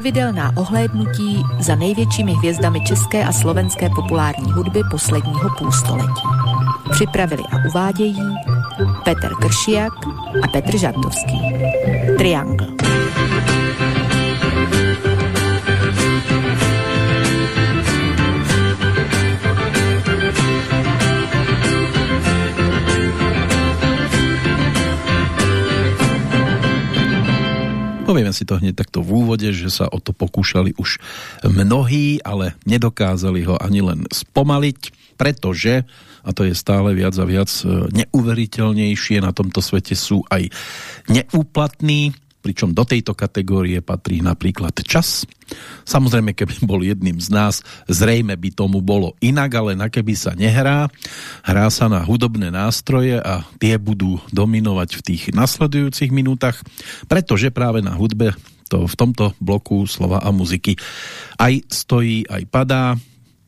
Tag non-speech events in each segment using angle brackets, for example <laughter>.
Pravidelná ohlédnutí za největšími hvězdami české a slovenské populární hudby posledního půlstoletí. Připravili a uvádějí Petr Kršiak a Petr Žantovský. Triangle. Povieme si to hneď takto v úvode, že sa o to pokúšali už mnohí, ale nedokázali ho ani len spomaliť, pretože, a to je stále viac a viac e, neuveriteľnejšie, na tomto svete sú aj neúplatní, pričom do tejto kategórie patrí napríklad čas. Samozrejme, keby bol jedným z nás, zrejme by tomu bolo inak, ale na keby sa nehrá, hrá sa na hudobné nástroje a tie budú dominovať v tých nasledujúcich minútach, pretože práve na hudbe to v tomto bloku slova a muziky aj stojí, aj padá.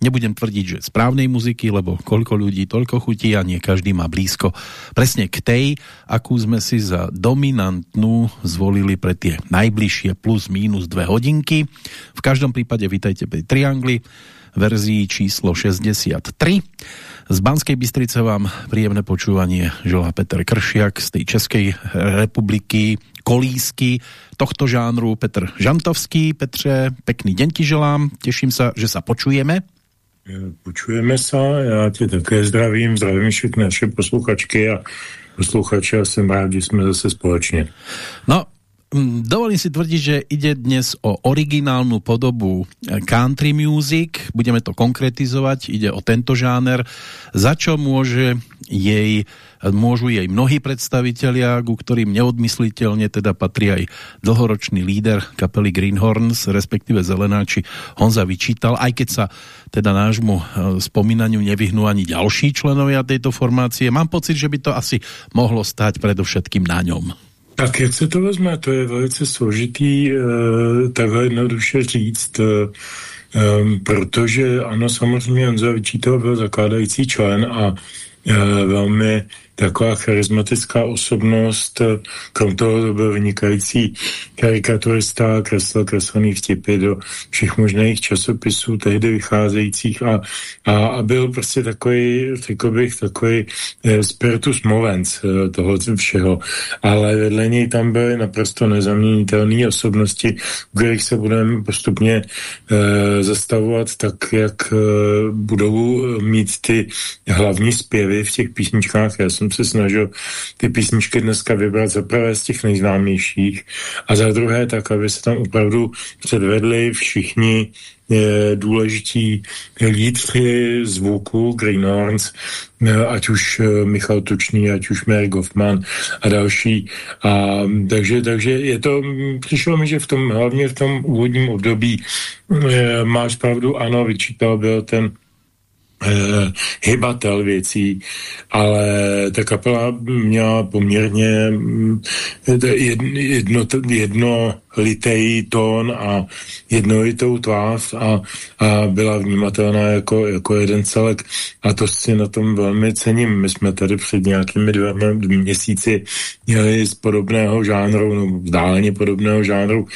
Nebudem tvrdiť, že správnej muziky, lebo koľko ľudí, toľko chutí a nie každý má blízko presne k tej, akú sme si za dominantnú zvolili pre tie najbližšie plus minus dve hodinky. V každom prípade vítajte pri Triangli verzii číslo 63. Z Banskej Bystrice vám príjemné počúvanie želá Peter Kršiak z tej Českej republiky, kolísky tohto žánru Petr Žantovský. Petře, pekný deň ti želám, teším sa, že sa počujeme. Počujeme se, já tě také zdravím, zdravím všechny naše posluchačky a posluchače a jsem rád, že jsme zase společně. No, mm, dovolím si tvrdiť, že ide dnes o originálnu podobu eh, country music, budeme to konkretizovať, ide o tento žáner, za čo môže jej môžu jej mnohí predstavitelia, ku ktorým neodmysliteľne teda patrí aj dlhoročný líder kapely Greenhorns, respektíve Zelenáči Honza vyčítal, aj keď sa teda nášmu e, spomínaniu nevyhnú ani ďalší členovia tejto formácie. Mám pocit, že by to asi mohlo stať predovšetkým na ňom. Tak jak se to vezme, to je velice složitý e, takhle jednoduše říct, e, protože ano, samozřejmě Honza Vyčítal byl zakládající člen a e, velmi taková charismatická osobnost, krom toho to byl vynikající karikaturista, kreslil kreslený vtipy do všech možných časopisů tehdy vycházejících a, a, a byl prostě takový, řekl bych, takový eh, spiritus movens eh, toho všeho, ale vedle něj tam byly naprosto nezaměnitelné osobnosti, kterých se budeme postupně eh, zastavovat tak, jak eh, budou mít ty hlavní zpěvy v těch písničkách. Já jsem se snažil ty písničky dneska vybrat za prvé z těch nejznámějších a za druhé tak, aby se tam opravdu předvedli všichni je, důležití lídři zvuku Greenhorns, e, ať už e, Michal Tučný, ať už Mary Goffman a další. A, takže, takže je to, přišlo mi, že v tom, hlavně v tom úvodním období máš pravdu, ano, vyčítal byl ten eh, hybatel věcí, ale ta kapela měla poměrně mm, jedno, jedno litej tón a jednolitou tvář a, a byla vnímatelná jako, jako jeden celek a to si na tom velmi cením. My jsme tady před nějakými dvěma měsíci měli z podobného žánru, no vzdáleně podobného žánru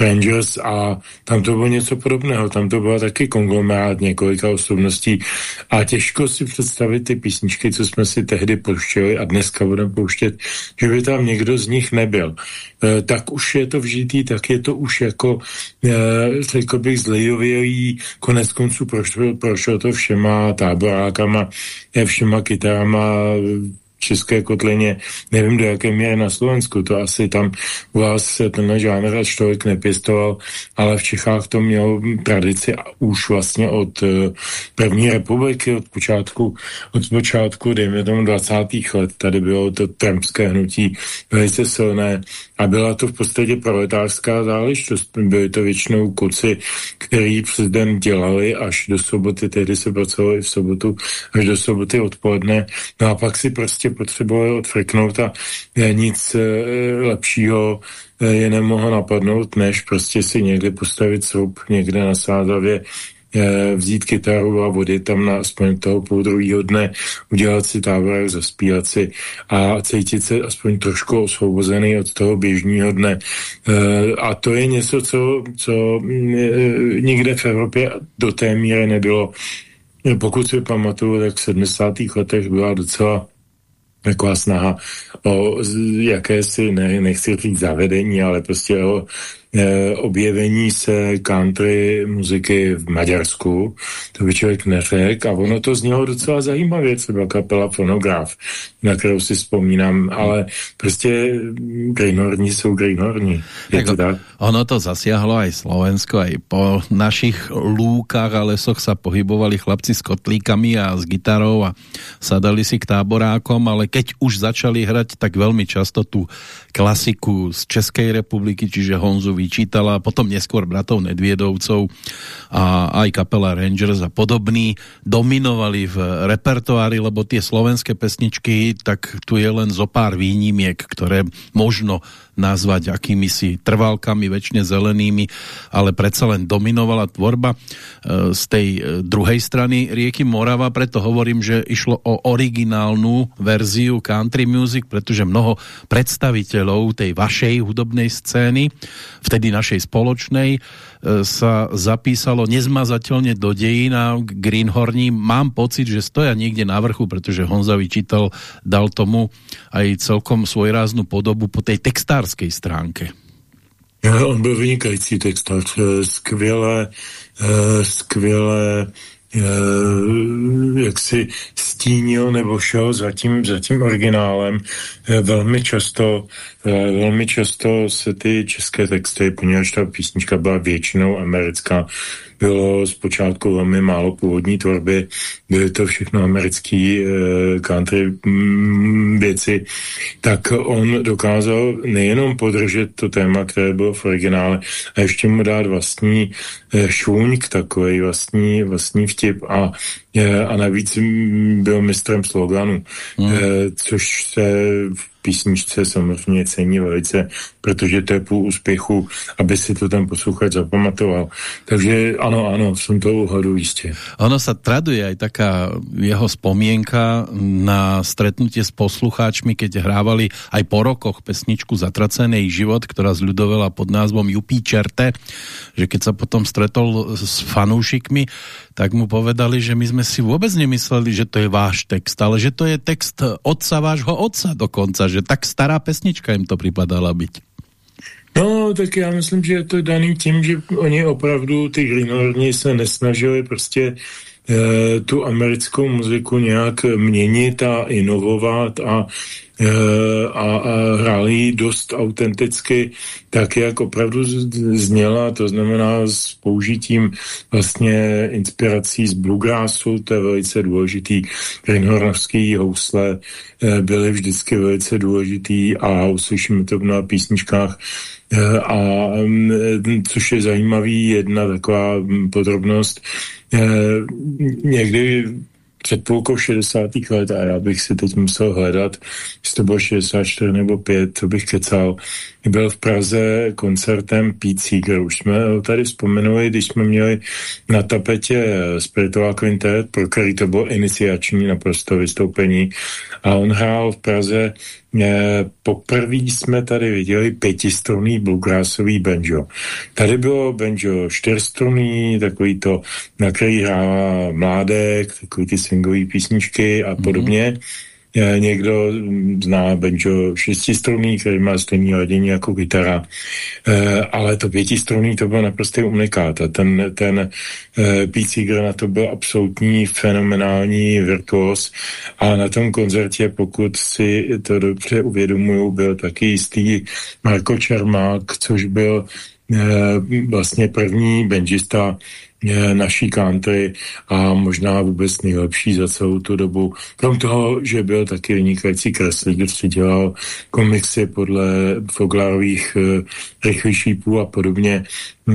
Rangers a tam to bylo něco podobného, tam to byla taky konglomerát několika osobností a těžko si představit ty písničky, co jsme si tehdy pouštěli a dneska budeme pouštět, že by tam někdo z nich nebyl. E, tak už je to vžitý, tak je to už jako, e, řekl bych, zlejovělý, konec konců prošlo, prošlo to všema táborákama, e, všema kytarama, české kotlině, nevím do jaké míry na Slovensku, to asi tam u vás se tenhle žánr až člověk nepěstoval, ale v Čechách to mělo tradici už vlastně od uh, první republiky, od počátku, od počátku, dejme tomu 20. let, tady bylo to trampské hnutí velice silné a byla to v podstatě proletářská záležitost. Byly to většinou kuci, který přes den dělali až do soboty, tehdy se pracovalo i v sobotu, až do soboty odpoledne. No a pak si prostě potřebovali odfrknout a nic e, lepšího e, je nemohlo napadnout, než prostě si někde postavit sloup někde na Sázavě e, vzít kytaru a vody tam na aspoň toho půl druhého dne, udělat si tábor, zaspívat si a cítit se aspoň trošku osvobozený od toho běžního dne. E, a to je něco, co, co e, nikde v Evropě do té míry nebylo. Pokud si pamatuju, tak v 70. letech byla docela taková snaha o jakési, ne, nechci říct zavedení, ale prostě o objevení se country muziky v Maďarsku, to by člověk neřekl a ono to znělo docela zajímavě, třeba kapela Fonograf, na kterou si vzpomínám, ale prostě Greenhorní jsou Greenhorní. Je to tak? Ono to zasiahlo aj Slovensko, aj po našich lúkach a lesoch sa pohybovali chlapci s kotlíkami a s gitarou a sadali si k táborákom, ale keď už začali hrať, tak veľmi často tú klasiku z Českej republiky, čiže Honzu vyčítala, potom neskôr bratov Nedviedovcov a aj kapela Rangers a podobní dominovali v repertoári, lebo tie slovenské pesničky, tak tu je len zo pár výnimiek, ktoré možno nazvať akými si trvalkami väčšine zelenými, ale predsa len dominovala tvorba e, z tej e, druhej strany rieky Morava, preto hovorím, že išlo o originálnu verziu country music, pretože mnoho predstaviteľov tej vašej hudobnej scény, vtedy našej spoločnej, sa zapísalo nezmazateľne do dejín a Greenhorní mám pocit, že stoja niekde na vrchu, pretože Honza vyčítal, dal tomu aj celkom svojráznu podobu po tej textárskej stránke. On byl vynikající textář, e, skvěle, e, skvěle jak si stínil nebo šel za tím, za tím originálem. Velmi často, velmi často se ty české texty, poněvadž ta písnička byla většinou americká, bylo zpočátku velmi málo původní tvorby, byly to všechno americké uh, country mm, věci, tak on dokázal nejenom podržet to téma, které bylo v originále, a ještě mu dát vlastní uh, švůňk takový, vlastní, vlastní vtip. A, uh, a navíc byl mistrem sloganu, mm. což se v písničce samozřejmě cení velice, protože to je půl úspěchu, aby si to ten posluchač zapamatoval. Takže ano, ano, jsem to uhadu jistě. Ono sa traduje aj taká jeho spomienka na stretnutie s poslucháčmi, keď hrávali aj po rokoch pesničku Zatracený život, ktorá zľudovela pod názvom Jupí čerte, že keď sa potom stretol s fanúšikmi, tak mu povedali, že my sme si vôbec nemysleli, že to je váš text, ale že to je text otca vášho otca dokonca, že tak stará pesnička jim to připadala byť. No, tak já myslím, že je to daný tím, že oni opravdu, ty Greenhorni se nesnažili prostě e, tu americkou muziku nějak měnit a inovovat a Eh, a, a hráli dost autenticky, tak jak opravdu zněla, to znamená s použitím vlastně inspirací z bluegrassu, to je velice důležitý, Greenhornovský housle eh, byly vždycky velice důležitý a uslyšíme to mnoha písničkách. Eh, a mm, což je zajímavý, jedna taková mm, podrobnost, někdy před půlkou 60. let a já bych si teď musel hledat, jestli to bylo 64 nebo 5, to bych kecal. Byl v Praze koncertem Pete Seeger, už jsme tady vzpomenuli, když jsme měli na tapetě Spiritual Quintet, pro který to bylo iniciační naprosto vystoupení a on hrál v Praze Poprvé jsme tady viděli pětistrunný bluegrassový banjo. Tady bylo banjo čtyřstrunný, takový to, na který hrává mládek, takový ty swingové písničky a podobně. Mm-hmm někdo zná banjo šestistrunný, který má stejný ladění jako gitara, e, ale to pětistrunný to byl naprostý unikát a ten, ten e, Pete Seeger na to byl absolutní fenomenální virtuos. A na tom koncertě, pokud si to dobře uvědomuju, byl taky jistý Marko Čermák, což byl e, vlastně první benžista naší country a možná vůbec nejlepší za celou tu dobu. Krom toho, že byl taky vynikající kreslík, který dělal komiksy podle Foglarových e, rychlých šípů a podobně.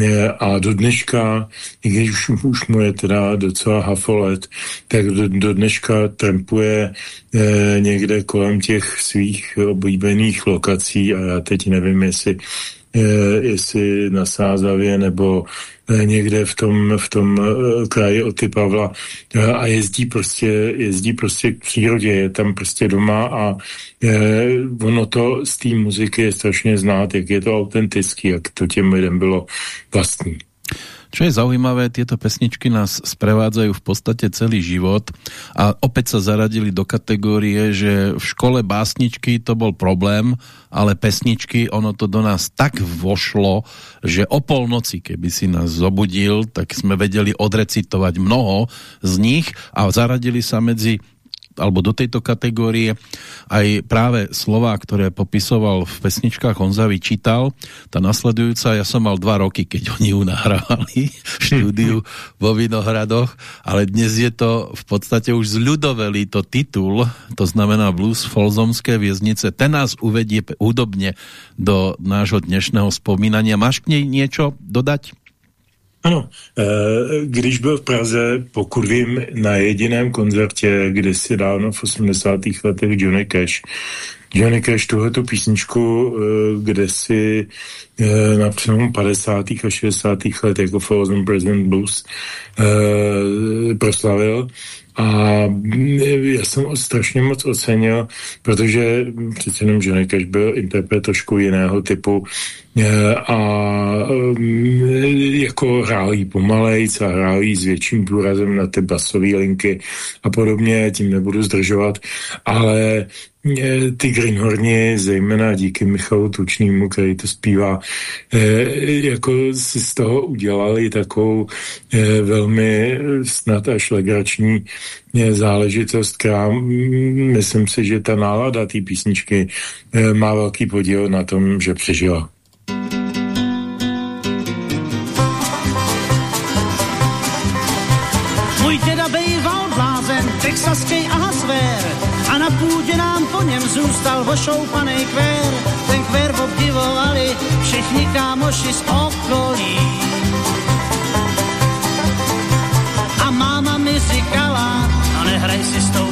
E, a do dneška, i když už, už mu je teda docela hafolet, tak do, do dneška trampuje e, někde kolem těch svých oblíbených lokací a já teď nevím, jestli jestli na Sázavě nebo někde v tom, v tom kraji od ty Pavla a jezdí prostě, jezdí prostě k přírodě, je tam prostě doma a ono to z té muziky je strašně znát, jak je to autentický, jak to těm lidem bylo vlastní. Čo je zaujímavé, tieto pesničky nás sprevádzajú v podstate celý život a opäť sa zaradili do kategórie, že v škole básničky to bol problém, ale pesničky, ono to do nás tak vošlo, že o polnoci, keby si nás zobudil, tak sme vedeli odrecitovať mnoho z nich a zaradili sa medzi alebo do tejto kategórie aj práve slova, ktoré popisoval v pesničkách Honza vyčítal. Tá nasledujúca, ja som mal dva roky, keď oni ju nahrávali v štúdiu vo Vinohradoch, ale dnes je to v podstate už zľudoveli to titul, to znamená Blues Folzomské věznice. Ten nás uvedie údobne do nášho dnešného spomínania. Máš k nej niečo dodať? Ano, eh, když byl v Praze, pokud vím, na jediném koncertě, kde si dávno v 80. letech Johnny Cash, Johnny Cash tuhletu písničku, eh, kde si eh, na přelomu 50. a 60. let jako Frozen President Blues proslavil, a já jsem strašně moc ocenil, protože přece jenom Johnny Cash byl interpret trošku jiného typu a jako hrál jí pomalejc a hrál jí s větším důrazem na ty basové linky a podobně, tím nebudu zdržovat, ale e, ty Greenhorni, zejména díky Michalu Tučnýmu, který to zpívá, jako si z toho udělali takovou velmi snad až legrační záležitost, která myslím si, že ta nálada té písničky eh, má velký podíl na tom, že přežila. Můj děda bejval blázen, texaskej a svér a na půdě nám po něm zůstal vošoupanej kvér. Ten kvér obdivovali všichni kámoši z okolí. A máma mi říkala, nehraj si s tou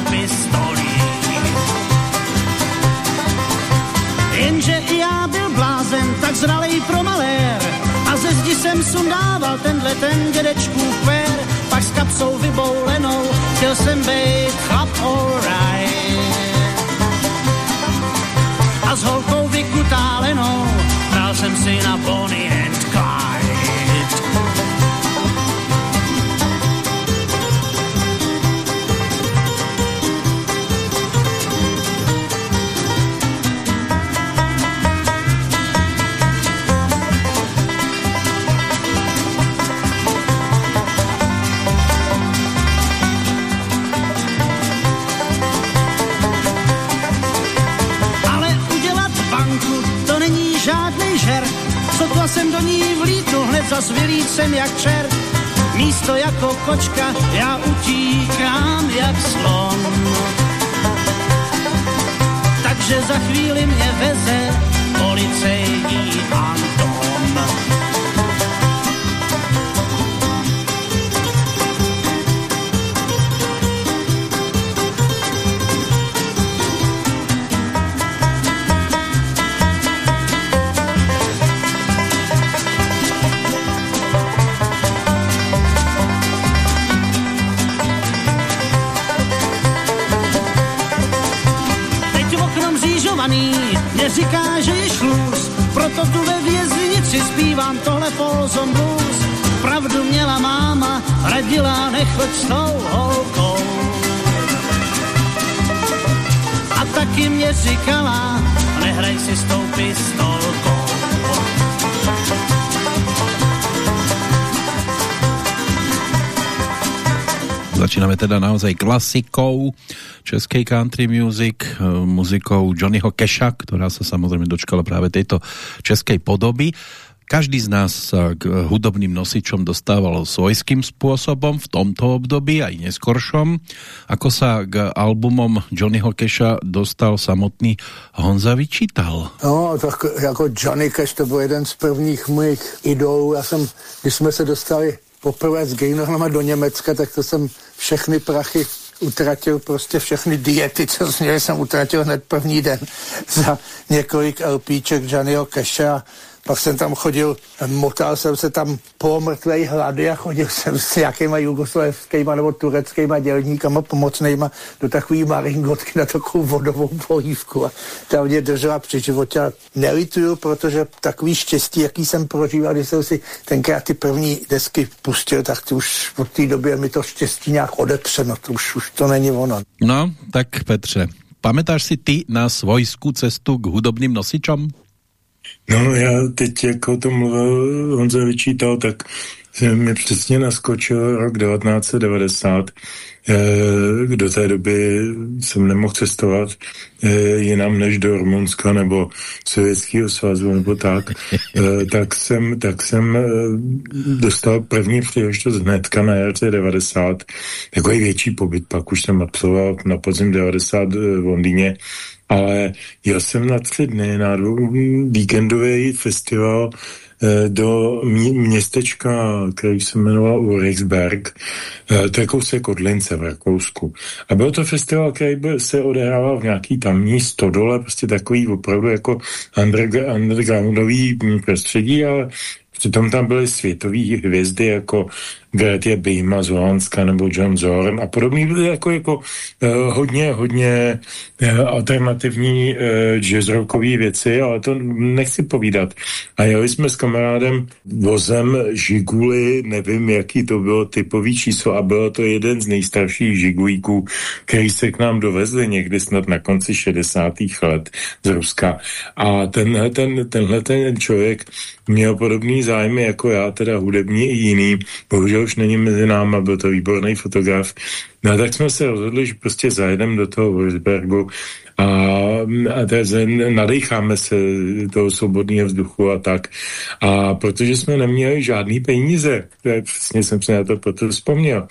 jsem sundával tenhle ten dědečkův pér. Pak s kapsou vyboulenou chtěl jsem být chlap alright. A s holkou vykutálenou bral jsem si na Bonnie jsem do ní vlítnu, hned zas vylícem jak čert. Místo jako kočka, já utíkám jak slon. Takže za chvíli mě veze policejní Anton. Říká, že je šluz, proto tu ve věznici zpívám tohle Folsom Blues. Pravdu měla máma, radila nechoď s tou holkou. A taky mě říkala, nehraj si s tou pistolkou. Začínáme teda naozaj klasikou českej country music, eh, muzikou Johnnyho Keša, ktorá sa samozrejme dočkala práve tejto českej podoby. Každý z nás k hudobným nosičom dostával svojským spôsobom v tomto období aj neskoršom. Ako sa k albumom Johnnyho Keša dostal samotný Honza Vyčítal? No, tak jako Johnny Cash to byl jeden z prvních mých idolů. Já jsem, když jsme se dostali poprvé s Greenhornama do Německa, tak to jsem všechny prachy utratil prostě všechny diety, co jsem měl, jsem utratil hned první den za několik LPček Johnnyho Casha. Pak jsem tam chodil, motal jsem se tam po mrtvej hlady a chodil jsem s nějakýma jugoslavskýma nebo tureckýma dělníkama pomocnýma do takový maringotky na takovou vodovou polívku a ta mě držela při životě nelituju, protože takový štěstí, jaký jsem prožíval, když jsem si tenkrát ty první desky pustil, tak to už od té doby mi to štěstí nějak odepřeno, to už, už to není ono. No, tak Petře, pamätáš si ty na svojskou cestu k hudobným nosičom? No já teď, jako to mluvil Honza vyčítal, tak mi přesně naskočil rok 1990. Eh, do té doby jsem nemohl cestovat eh, jinam než do Rumunska nebo Sovětského svazu nebo tak. <laughs> Eh, tak jsem, tak jsem dostal první příležitost hnedka na jaře 90. Takový větší pobyt, pak už jsem absolvoval na podzim 90 v Londýně ale jel jsem na tři dny na víkendový festival eh, do městečka, který se jmenoval Ulrichsberg, eh, to je kousek od Lince v Rakousku. A byl to festival, který se odehrával v nějaký tamní stodole, prostě takový opravdu jako undergroundový prostředí, ale Přitom tam byly světové hvězdy jako Gretie Bejma z Holandska nebo John Zorn a podobný byly jako, jako uh, hodně, hodně uh, alternativní uh, jazzrockové věci, ale to nechci povídat. A jeli jsme s kamarádem vozem Žiguly, nevím, jaký to bylo typový číslo a bylo to jeden z nejstarších Žigulíků, který se k nám dovezli někdy snad na konci 60. let z Ruska. A tenhle ten, tenhle ten člověk měl podobný zájmy jako já, teda hudební i jiný. Bohužel už není mezi náma, byl to výborný fotograf. No a tak jsme se rozhodli, že prostě zajedeme do toho Wolfsbergu a, a nadecháme se toho svobodného vzduchu a tak. A protože jsme neměli žádný peníze, přesně jsem se na to proto vzpomněl,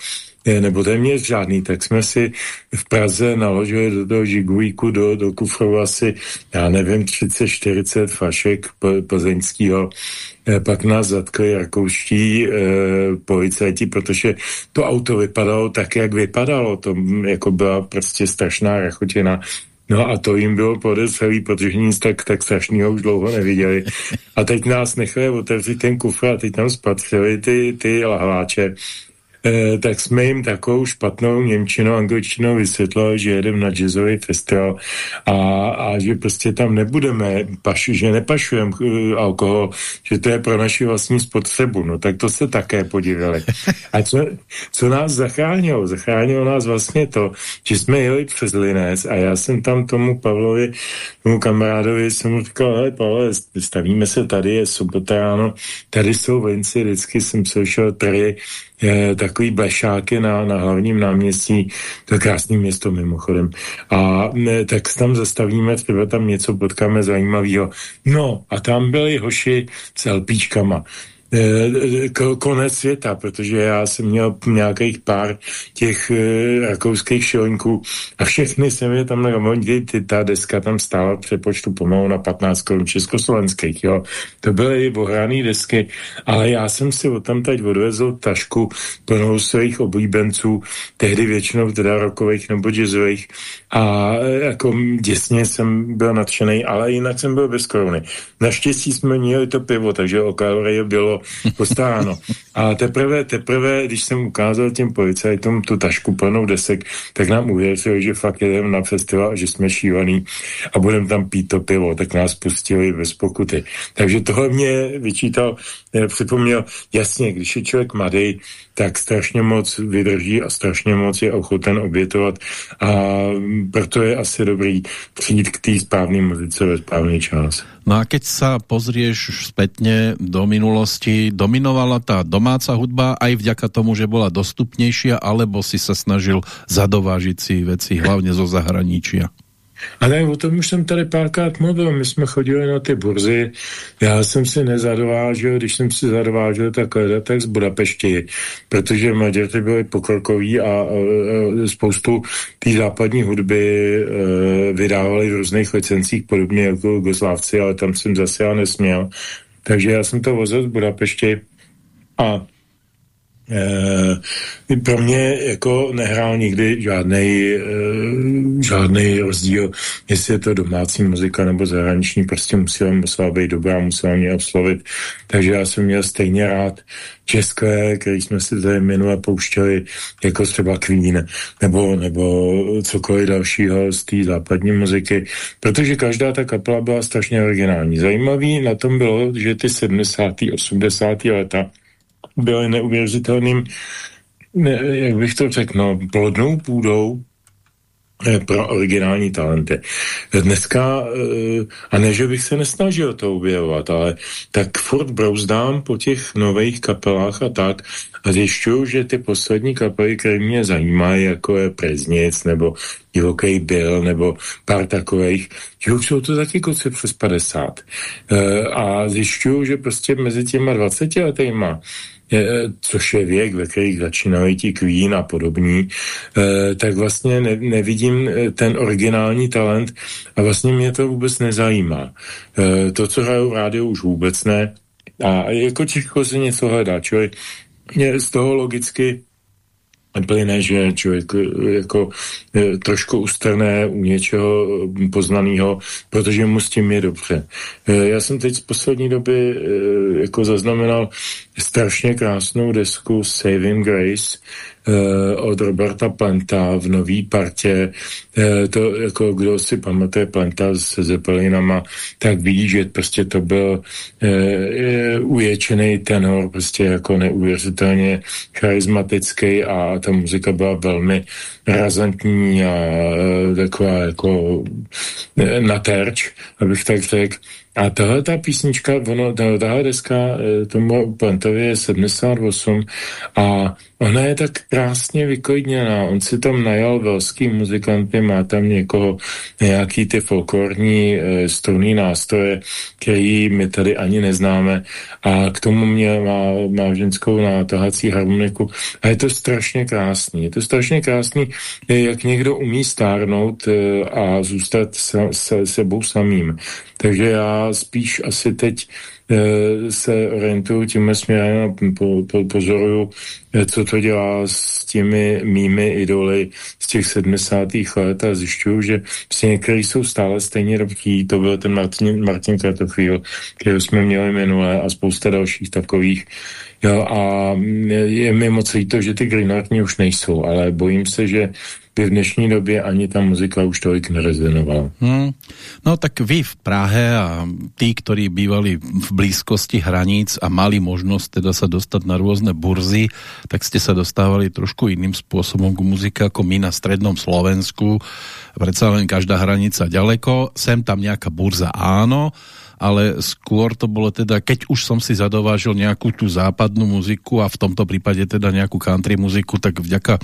nebo téměř žádný, tak jsme si v Praze naložili do toho žigulíku, do, do kufru asi, já nevím, 30-40 fašek plzeňského. Eh, pak nás zatkli rakouští eh, policajti, protože to auto vypadalo tak, jak vypadalo. To jako byla prostě strašná rachotina. No a to jim bylo podezřelý, protože nic tak, tak strašného už dlouho neviděli. A teď nás nechali otevřít ten kufr a teď tam spatřili ty, ty lahváče eh, tak jsme jim takovou špatnou Němčinou, angličtinou vysvětlili, že jedeme na jazzový festival a, a že prostě tam nebudeme, paši, že nepašujeme uh, alkohol, že to je pro naši vlastní spotřebu. No tak to se také podívali. A co, co nás zachránilo? Zachránilo nás vlastně to, že jsme jeli přes Linec a já jsem tam tomu Pavlovi, tomu kamarádovi, jsem mu říkal, hele Pavle, stavíme se tady, je sobota ráno, tady jsou venci, vždycky jsem slyšel tady je, takový blešáky na, na hlavním náměstí, to je krásné město mimochodem. A ne, tak tam zastavíme, třeba tam něco potkáme zajímavého. No a tam byli hoši s LPčkama. Eh, konec světa, protože já jsem měl nějakých pár těch eh, rakouských šilenků a všechny jsem je tam ty, ta deska tam stála přepočtu pomalu na 15 korun československých, jo. To byly ohrané desky, ale já jsem si od tam teď odvezl tašku plnou svých oblíbenců, tehdy většinou teda rokových nebo jazzových a eh, jako děsně jsem byl nadšený, ale jinak jsem byl bez koruny. Naštěstí jsme měli to pivo, takže o bylo postáno. A teprve, teprve, když jsem ukázal těm policajtům tu tašku plnou desek, tak nám uvěřili, že fakt jedeme na festival a že jsme šívaný a budeme tam pít to pivo, tak nás pustili bez pokuty. Takže tohle mě vyčítal, eh, připomněl, jasně, když je člověk mladý, tak strašně moc vydrží a strašně moc je ochoten obětovat a proto je asi dobrý přijít k té správné muzice ve správný čas. No a keď sa pozrieš spätne do minulosti, dominovala tá domáca hudba aj vďaka tomu, že bola dostupnejšia, alebo si sa snažil zadovážiť si veci hlavne zo zahraničia? Ale o tom už jsem tady párkrát mluvil. My jsme chodili na ty burzy. Já jsem si nezadovážil, když jsem si zadovážil, tak tak z Budapešti, protože Maďaři byli pokrokoví a, a, a spoustu té západní hudby e, vydávali v různých licencích, podobně jako Jugoslávci, ale tam jsem zase já nesměl. Takže já jsem to vozil z Budapešti a E, pro mě jako nehrál nikdy žádný e, žádný rozdíl, jestli je to domácí muzika nebo zahraniční, prostě musela, musela být dobrá, musela mě oslovit. Takže já jsem měl stejně rád české, který jsme si tady minule pouštěli, jako třeba Queen, nebo, nebo cokoliv dalšího z té západní muziky, protože každá ta kapela byla strašně originální. Zajímavý na tom bylo, že ty 70. 80. leta byly neuvěřitelným, ne, jak bych to řekl, no, plodnou půdou Eh, pro originální talenty. Dneska, eh, a ne, že bych se nesnažil to objevovat, ale tak furt brouzdám po těch nových kapelách a tak a zjišťuju, že ty poslední kapely, které mě zajímají, jako je Preznic nebo Divoký Bill nebo pár takových, že už jsou to taky kluci přes 50. Eh, a zjišťuju, že prostě mezi těma 20 letýma což je věk, ve kterých začínají ti Queen a podobní, eh, tak vlastně ne, nevidím eh, ten originální talent a vlastně mě to vůbec nezajímá. Eh, to, co hrajou v rádiu, už vůbec ne. A jako těžko se něco hledá, člověk z toho logicky plyne, že člověk jako e, trošku ustrné u něčeho poznaného, protože mu s tím je dobře. Já jsem teď z poslední doby jako zaznamenal strašně krásnou desku Saving Grace, Eh, od Roberta Planta v nový partě. Eh, to jako kdo si pamatuje Planta se Zeppelinama, tak vidí, že prostě to byl eh, uječený tenor, prostě jako neuvěřitelně charismatický a ta muzika byla velmi razantní a taková jako na terč, abych tak řekl. A tahle ta písnička, ono, tahle deska tomu Plantovi je 78 a Ona je tak krásně vyklidněná. On si tam najal velský muzikanty, má tam někoho, nějaký ty folklorní e, strunný nástroje, který my tady ani neznáme. A k tomu mě má, má ženskou nátahací harmoniku. A je to strašně krásný. Je to strašně krásný, jak někdo umí stárnout e, a zůstat se, se, sebou samým. Takže já spíš asi teď Eh, se orientuju tím směrem a po, po, pozoruju, eh, co to dělá s těmi mými idoly z těch 70. let a zjišťuju, že prostě některý jsou stále stejně dobří. To byl ten Martin, Martin Kratochvíl, který jsme měli minule a spousta dalších takových. Jo, a je mi moc líto, že ty Greenartni už nejsou, ale bojím se, že by v dnešní době ani ta muzika už tolik nerezonovala. Hmm. No tak vy v Prahe a tí, ktorí bývali v blízkosti hraníc a mali možnosť teda sa dostať na rôzne burzy, tak ste sa dostávali trošku iným spôsobom k muzike ako my na strednom Slovensku. Predsa každá hranica ďaleko, sem tam nejaká burza áno, ale skôr to bolo teda, keď už som si zadovážil nejakú tú západnú muziku a v tomto prípade teda nejakú country muziku, tak vďaka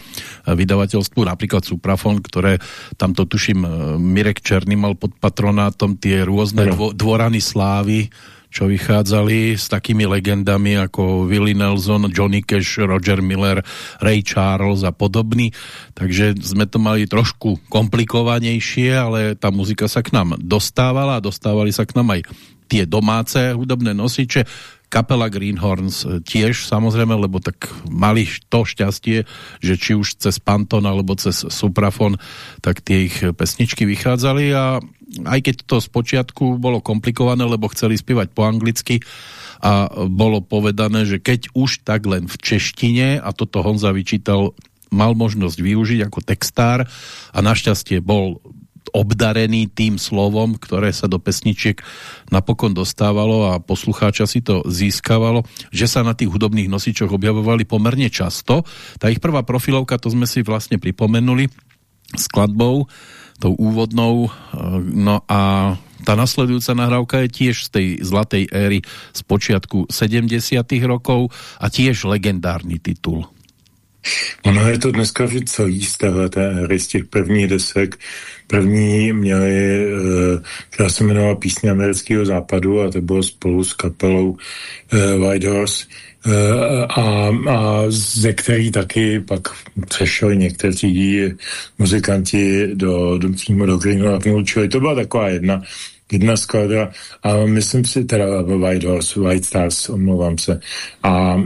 vydavateľstvu napríklad Suprafon, ktoré tamto tuším Mirek Černý mal pod patronátom tie rôzne dvo, dvorany slávy, čo vychádzali s takými legendami ako Willie Nelson, Johnny Cash, Roger Miller, Ray Charles a podobný. Takže sme to mali trošku komplikovanejšie, ale tá muzika sa k nám dostávala a dostávali sa k nám aj tie domáce hudobné nosiče kapela Greenhorns tiež samozrejme, lebo tak mali to šťastie, že či už cez Panton alebo cez Suprafon, tak tie ich pesničky vychádzali a aj keď to z počiatku bolo komplikované, lebo chceli spievať po anglicky a bolo povedané, že keď už tak len v češtine a toto Honza vyčítal, mal možnosť využiť ako textár a našťastie bol obdarený tým slovom, ktoré sa do pesničiek napokon dostávalo a poslucháča si to získavalo, že sa na tých hudobných nosičoch objavovali pomerne často. Tá ich prvá profilovka, to sme si vlastne pripomenuli skladbou tou úvodnou. Eh, no a tá nasledujúca nahrávka je tiež z tej zlatej éry z počiatku 70. rokov a tiež legendárny titul. Ono je to dneska celý z téhleté éry, z těch prvních desek. První měli, eh, která se jmenovala Písně amerického západu a to bylo spolu s kapelou uh, White Horse Eh, a, a ze který taky pak přešli někteří muzikanti do, do do Green čili to byla taková jedna jedna skladra, a myslím si, teda White Horse, White Stars, omlouvám se, a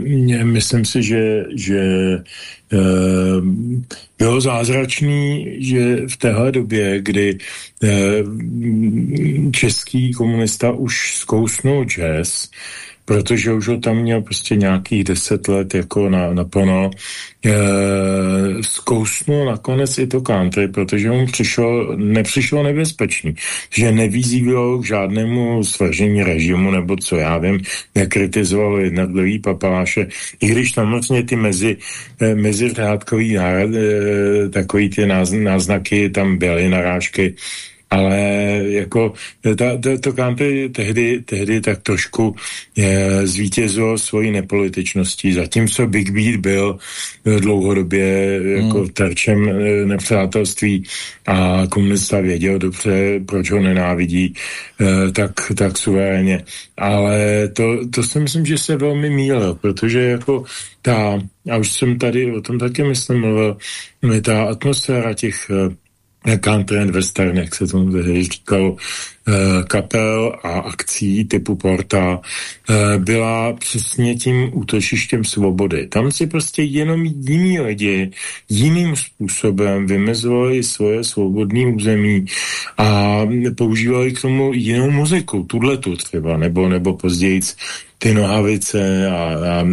myslím si, že, že e, bylo zázračný, že v téhle době, kdy e, český komunista už zkousnul jazz, protože už ho tam měl prostě nějakých deset let jako na, naplno. E, zkousnul nakonec i to country, protože mu přišlo, nepřišlo nebezpečný, že nevyzývalo k žádnému svržení režimu, nebo co já vím, nekritizoval jednotlivý papaláše, i když tam vlastně ty mezi, e, meziřádkový nárad, e, takový ty náznaky tam byly, narážky, ale jako ta, to, to country tehdy, tehdy tak trošku je, zvítězilo svojí nepolitičností, zatímco Big Beat byl eh, dlouhodobě jako hmm. terčem eh, nepřátelství a komunista věděl dobře, proč ho nenávidí, eh, tak, tak suverénně. Ale to, to si myslím, že se velmi mílil, protože jako ta, a už jsem tady o tom taky myslím mluvil, ta atmosféra těch country and western, jak se tomu tehdy říkalo, eh, kapel a akcí typu Porta eh, byla přesně tím útočištěm svobody. Tam si prostě jenom jiní lidi jiným způsobem vymezovali svoje svobodné území a používali k tomu jinou muziku, tu třeba, nebo, nebo později ty nohavice a, a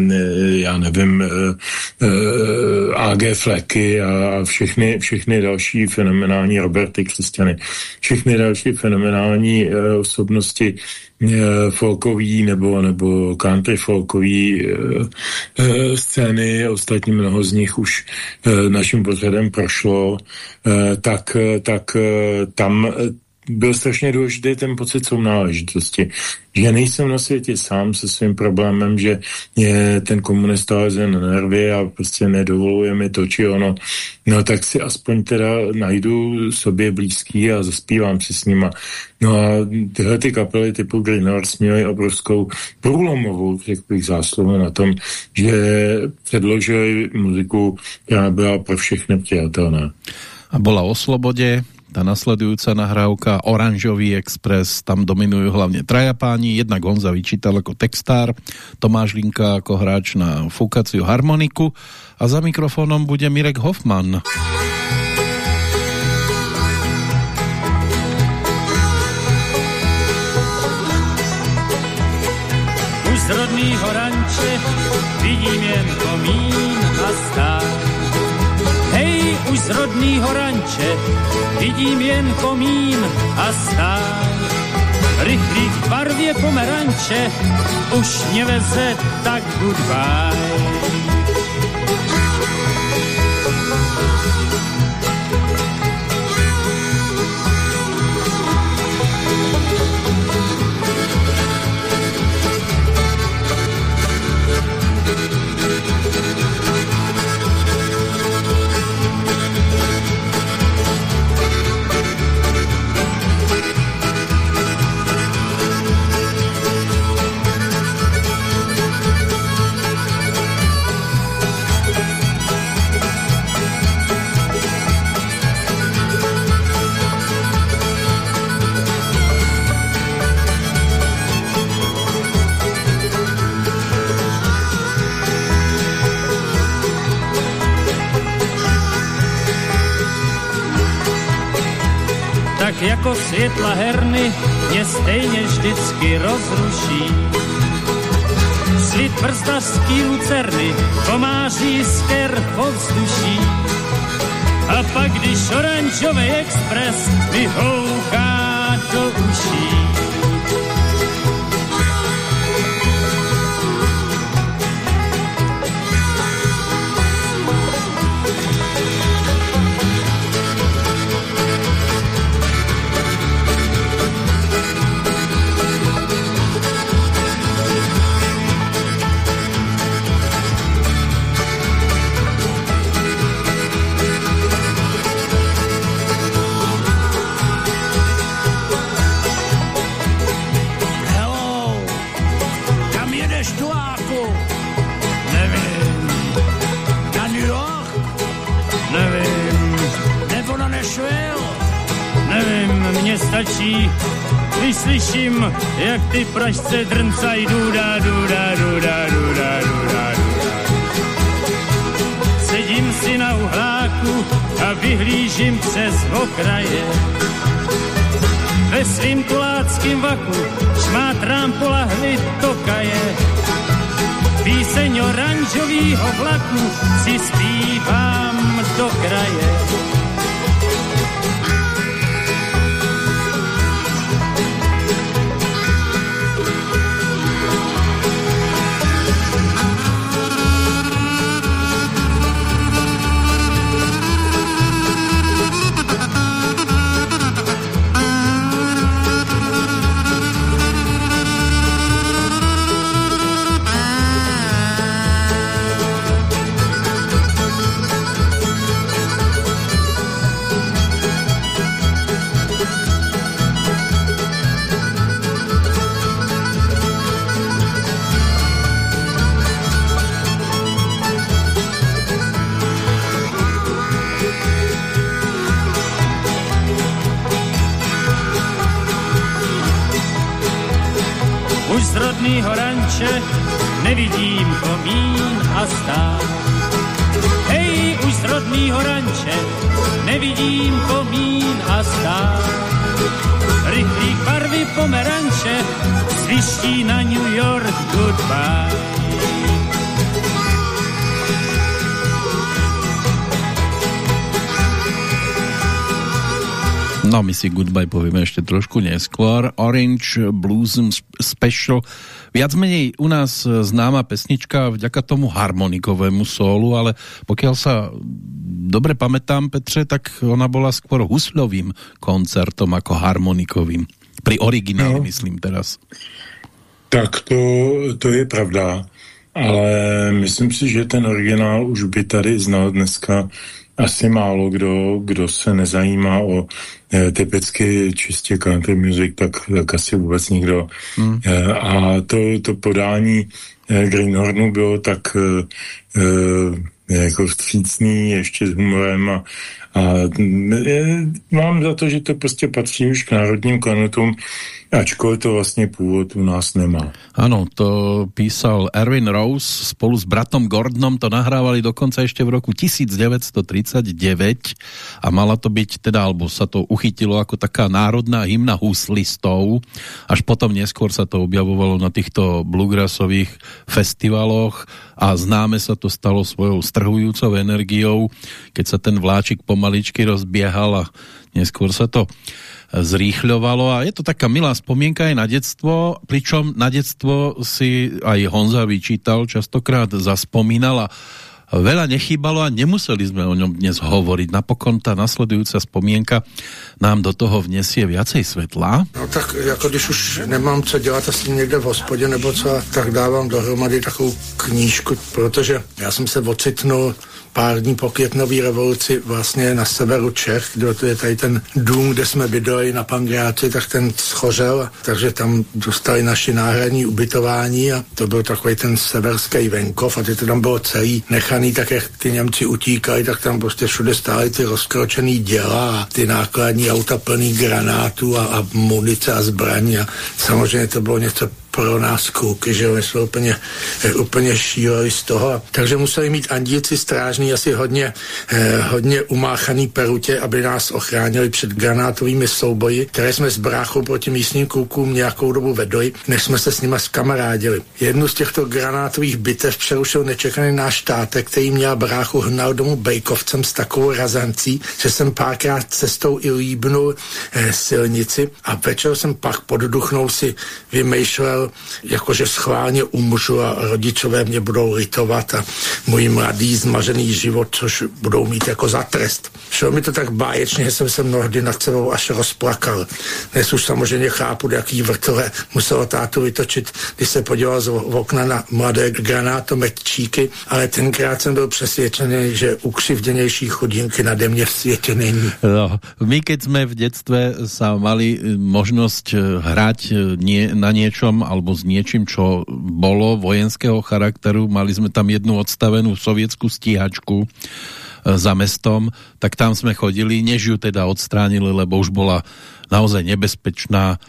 já nevím, uh, uh, AG Fleky a, všechny, všechny další fenomenální Roberty Křesťany, všechny další fenomenální uh, osobnosti folkový nebo, nebo country folkový scény, ostatní mnoho z nich už naším pořadem prošlo, tak, tak tam byl strašně důležitý ten pocit sounáležitosti. Že nejsem na světě sám se svým problémem, že je ten komunista leze na nervy a prostě nedovoluje mi to či ono. No tak si aspoň teda najdu sobě blízký a zaspívám si s nima. No a tyhle ty kapely typu Green Horse měly obrovskou průlomovou řekl bych, zásluhu na tom, že předložili muziku, která byla pro všechny přijatelná. A bola o slobode, tá nasledujúca nahrávka Oranžový Express, tam dominujú hlavne traja páni, jednak Honza vyčítal ako textár, Tomáš Linka ako hráč na fúkaciu harmoniku a za mikrofónom bude Mirek Hoffman. Už z rodného ranče vidím jen komín a stát už z rodnýho ranče vidím jen komín a stán. Rychlý v barvě pomeranče už mě veze tak goodbye. Jako světla herny mě stejně vždycky rozruší. Svit brzdařský lucerny pomáří sker povzduší. A pak, když oranžový expres vyhouká do uší, stačí když slyším, jak ty pražce drncaj duda, duda, duda, duda, duda, duda. Sedím si na uhláku a vyhlížím přes okraje. Ve svým koláckým vaku šmátrám po lahvi tokaje. Píseň oranžovýho vlaku si zpívám do kraje. Z rodnýho ranče nevidím komín a stát. Rychlý barvy pomeranče sviští na New York goodbye. No, my si Goodbye povieme ešte trošku neskôr. Orange Blues Special. Viac menej u nás známa pesnička vďaka tomu harmonikovému sólu, ale pokiaľ sa dobre pamätám, Petře, tak ona bola skôr huslovým koncertom ako harmonikovým. Pri origináli, no. myslím teraz. Tak to, to je pravda, ale myslím si, že ten originál už by tady znal dneska asi málo kdo, kdo se nezajímá o e, typicky čistě country music, tak, tak asi vůbec nikdo. Hmm. E, a to, to podání e, Greenhornu bylo tak e, jako vstřícný, ještě s humorem a, a mám za to, že to prostě patří už k národním klanotům, Ačkoliv to vlastně původ u nás nemá. Ano, to písal Erwin Rose. Spolu s bratom Gordonom, to nahrávali dokonce ještě v roku 1939 a mala to byť teda, alebo sa to uchytilo ako taká národná hymna huslistov, až potom neskôr sa to objavovalo na týchto bluegrassových festivaloch a známe sa to stalo svojou strhujúcou energiou, keď sa ten vláčik pomaličky rozbiehal a neskôr sa to zrýchľovalo a je to taká milá spomienka aj na detstvo, pričom na detstvo si aj Honza vyčítal, častokrát zaspomínal a veľa nechýbalo a nemuseli sme o ňom dnes hovoriť. Napokon tá nasledujúca spomienka nám do toho vnesie viacej svetla. No tak jako když už nemám co dělat asi někde v hospodě nebo co, tak dávám dohromady takovou knížku, protože já jsem se ocitnul pár dní po květnové revoluci vlastně na severu Čech, kde to je tady ten dům, kde jsme bydleli na Pangráci, tak ten schořel, takže tam dostali naši náhradní ubytování a to byl takový ten severský venkov a ty to tam bylo celý nechaný, tak jak ty Němci utíkali, tak tam prostě všude stály ty rozkročený děla a ty nákladní auta plný granátů a, a munice a zbraní a samozřejmě to bylo něco pro nás kluky, že oni jsme úplně, úplně šíleli z toho. Takže museli mít andíci strážný asi hodně, eh, hodně umáchaný perutě, aby nás ochránili před granátovými souboji, které jsme s bráchou proti místním klukům nějakou dobu vedli, než jsme se s nima skamarádili. Jednu z těchto granátových bitev přerušil nečekaný náš štátek, který měl bráchu hnal domů bejkovcem s takovou razancí, že jsem párkrát cestou i líbnul eh, silnici a večer jsem pak podduchnou si vymýšlel, jakože schválně umřu a rodičové mě budou litovat a můj mladý zmažený život, což budou mít jako za trest. Šlo mi to tak báječně, že jsem se mnohdy nad sebou až rozplakal. Dnes už samozřejmě chápu, jaký vrtole muselo tátu vytočit, když se podíval z okna na mladé granátometčíky, ale tenkrát jsem byl přesvědčený, že ukřivděnější chudinky nade mě v světě není. No, my, keď jsme v dětstve sa mali možnosť hrať na niečom alebo s niečím, čo bolo vojenského charakteru. Mali sme tam jednu odstavenú sovietskú stíhačku e, za mestom, tak tam sme chodili, než ju teda odstránili, lebo už bola naozaj nebezpečná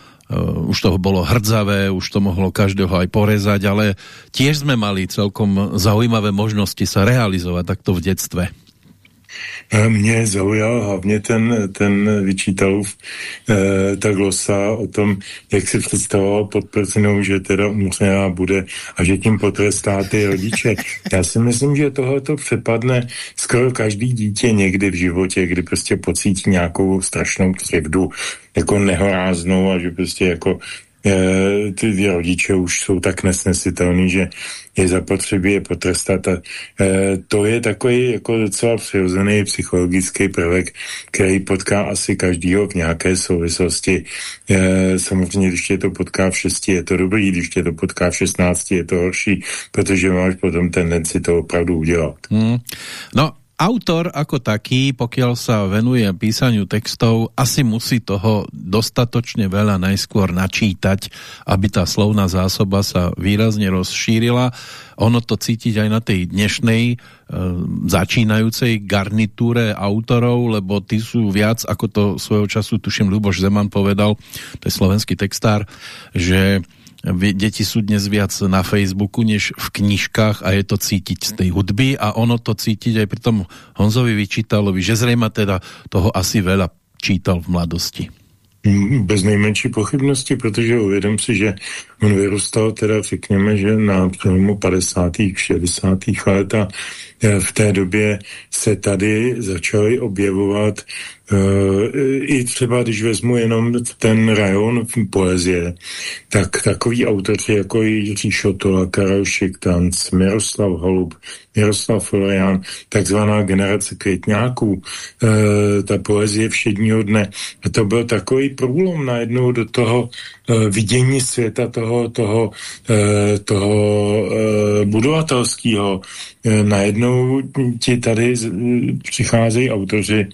už toho bolo hrdzavé, už to mohlo každého aj porezať, ale tiež sme mali celkom zaujímavé možnosti sa realizovať takto v detstve. Mě zaujal hlavně ten, ten vyčítalův eh, ta glosa o tom, jak se představoval podprcenou, že teda umřená bude a že tím potrestá ty rodiče. Já si myslím, že tohle to přepadne skoro každý dítě někdy v životě, kdy prostě pocítí nějakou strašnou křivdu, jako nehoráznou a že prostě jako e, ty rodiče už jsou tak nesnesitelný, že je zapotřebí je potrestat a e, to je takový jako docela přirozený psychologický prvek, který potká asi každýho v nějaké souvislosti. E, samozřejmě, když tě to potká v šesti, je to dobrý, když tě to potká v šestnácti, je to horší, protože máš potom tendenci to opravdu udělat. Mm. No, autor ako taký, pokiaľ sa venuje písaniu textov, asi musí toho dostatočne veľa najskôr načítať, aby tá slovná zásoba sa výrazne rozšírila. Ono to cítiť aj na tej dnešnej e, začínajúcej garnitúre autorov, lebo tí sú viac, ako to svojho času, tuším, Luboš Zeman povedal, to je slovenský textár, že deti sú dnes viac na Facebooku než v knižkách a je to cítiť z tej hudby a ono to cítiť aj pri tom Honzovi Vyčítalovi, že zrejme teda toho asi veľa čítal v mladosti. Bez nejmenší pochybnosti, protože uvědom si, že on vyrůstal teda, řekněme, že na přelomu 50. 60. let a e, v té době se tady začaly objevovat i třeba, když vezmu jenom ten rajon poezie, tak takový autoři jako Jiří Šotola, Karel Šiktanc, Miroslav Holub, Miroslav Florian, takzvaná generace květňáků, e, ta poezie všedního dne. A to byl takový průlom najednou do toho e, vidění světa toho, toho, toho budovatelského. E, najednou ti tady přicházejí autoři,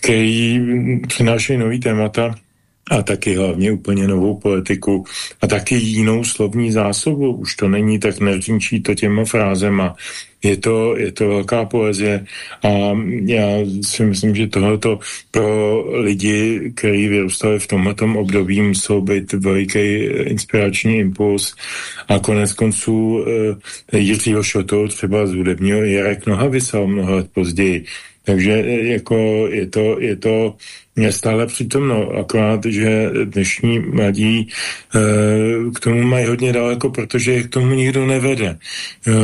který přinášejí nový témata, a taky hlavně úplně novou poetiku a taky jinou slovní zásobu. Už to není tak neřinčí to těma frázema. Je to, je to velká poezie a já si myslím, že tohleto pro lidi, kteří vyrůstali v tomhle období, musel být veliký inspirační impuls a konec konců eh, Jiřího Šotou třeba z hudebního Jarek Noha vysel mnoho let později. Takže eh, jako je to, je to je stále přítomno, akorát, že dnešní mladí e, k tomu mají hodně daleko, protože je k tomu nikdo nevede.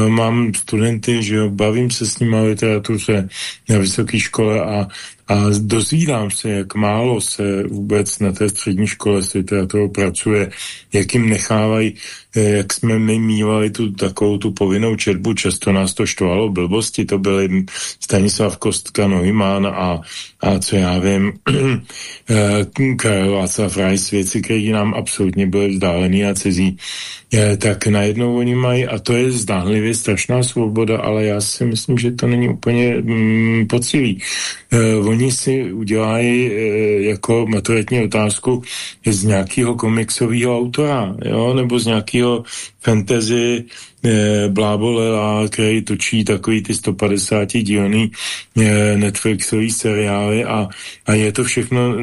Mám studenty, že jo, bavím se s nimi o literatuře na vysoké škole a a dozvídám se, jak málo se vůbec na té střední škole s literaturou pracuje, jak jim nechávají, eh, jak jsme my mývali tu takovou tu povinnou četbu, často nás to štvalo blbosti, to byly Stanislav Kostka, Nohymán a, a co já vím, <clears throat> eh, Karel Václav Rajs, věci, které nám absolutně byly vzdálený a cizí, eh, tak najednou oni mají, a to je zdánlivě strašná svoboda, ale já si myslím, že to není úplně mm, pocivý oni si udělají e, jako maturitní otázku z nějakého komiksového autora, jo, nebo z nějakého fantasy eh, Blábolela, který točí takový ty 150 dílný eh, Netflixový seriály a, a je to všechno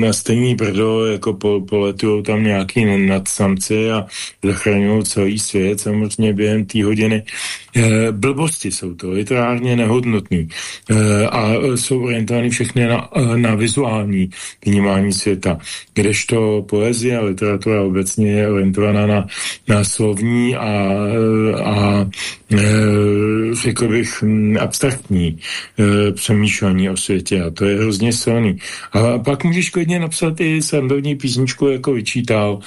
na stejný brdo, jako po, poletujou tam nějaký nadsamci a zachraňují celý svět samozřejmě během té hodiny. Blbosti jsou to, literárně nehodnotný. Eh, a jsou orientovaný všechny na, eh, na vizuální vnímání světa, kdežto poezie a literatura obecně je orientovaná na, na slovní a, a řekl bych abstraktní přemýšlení o světě. A to je hrozně silný. A pak můžeš klidně napsat i srandovní písničku, jako vyčítal,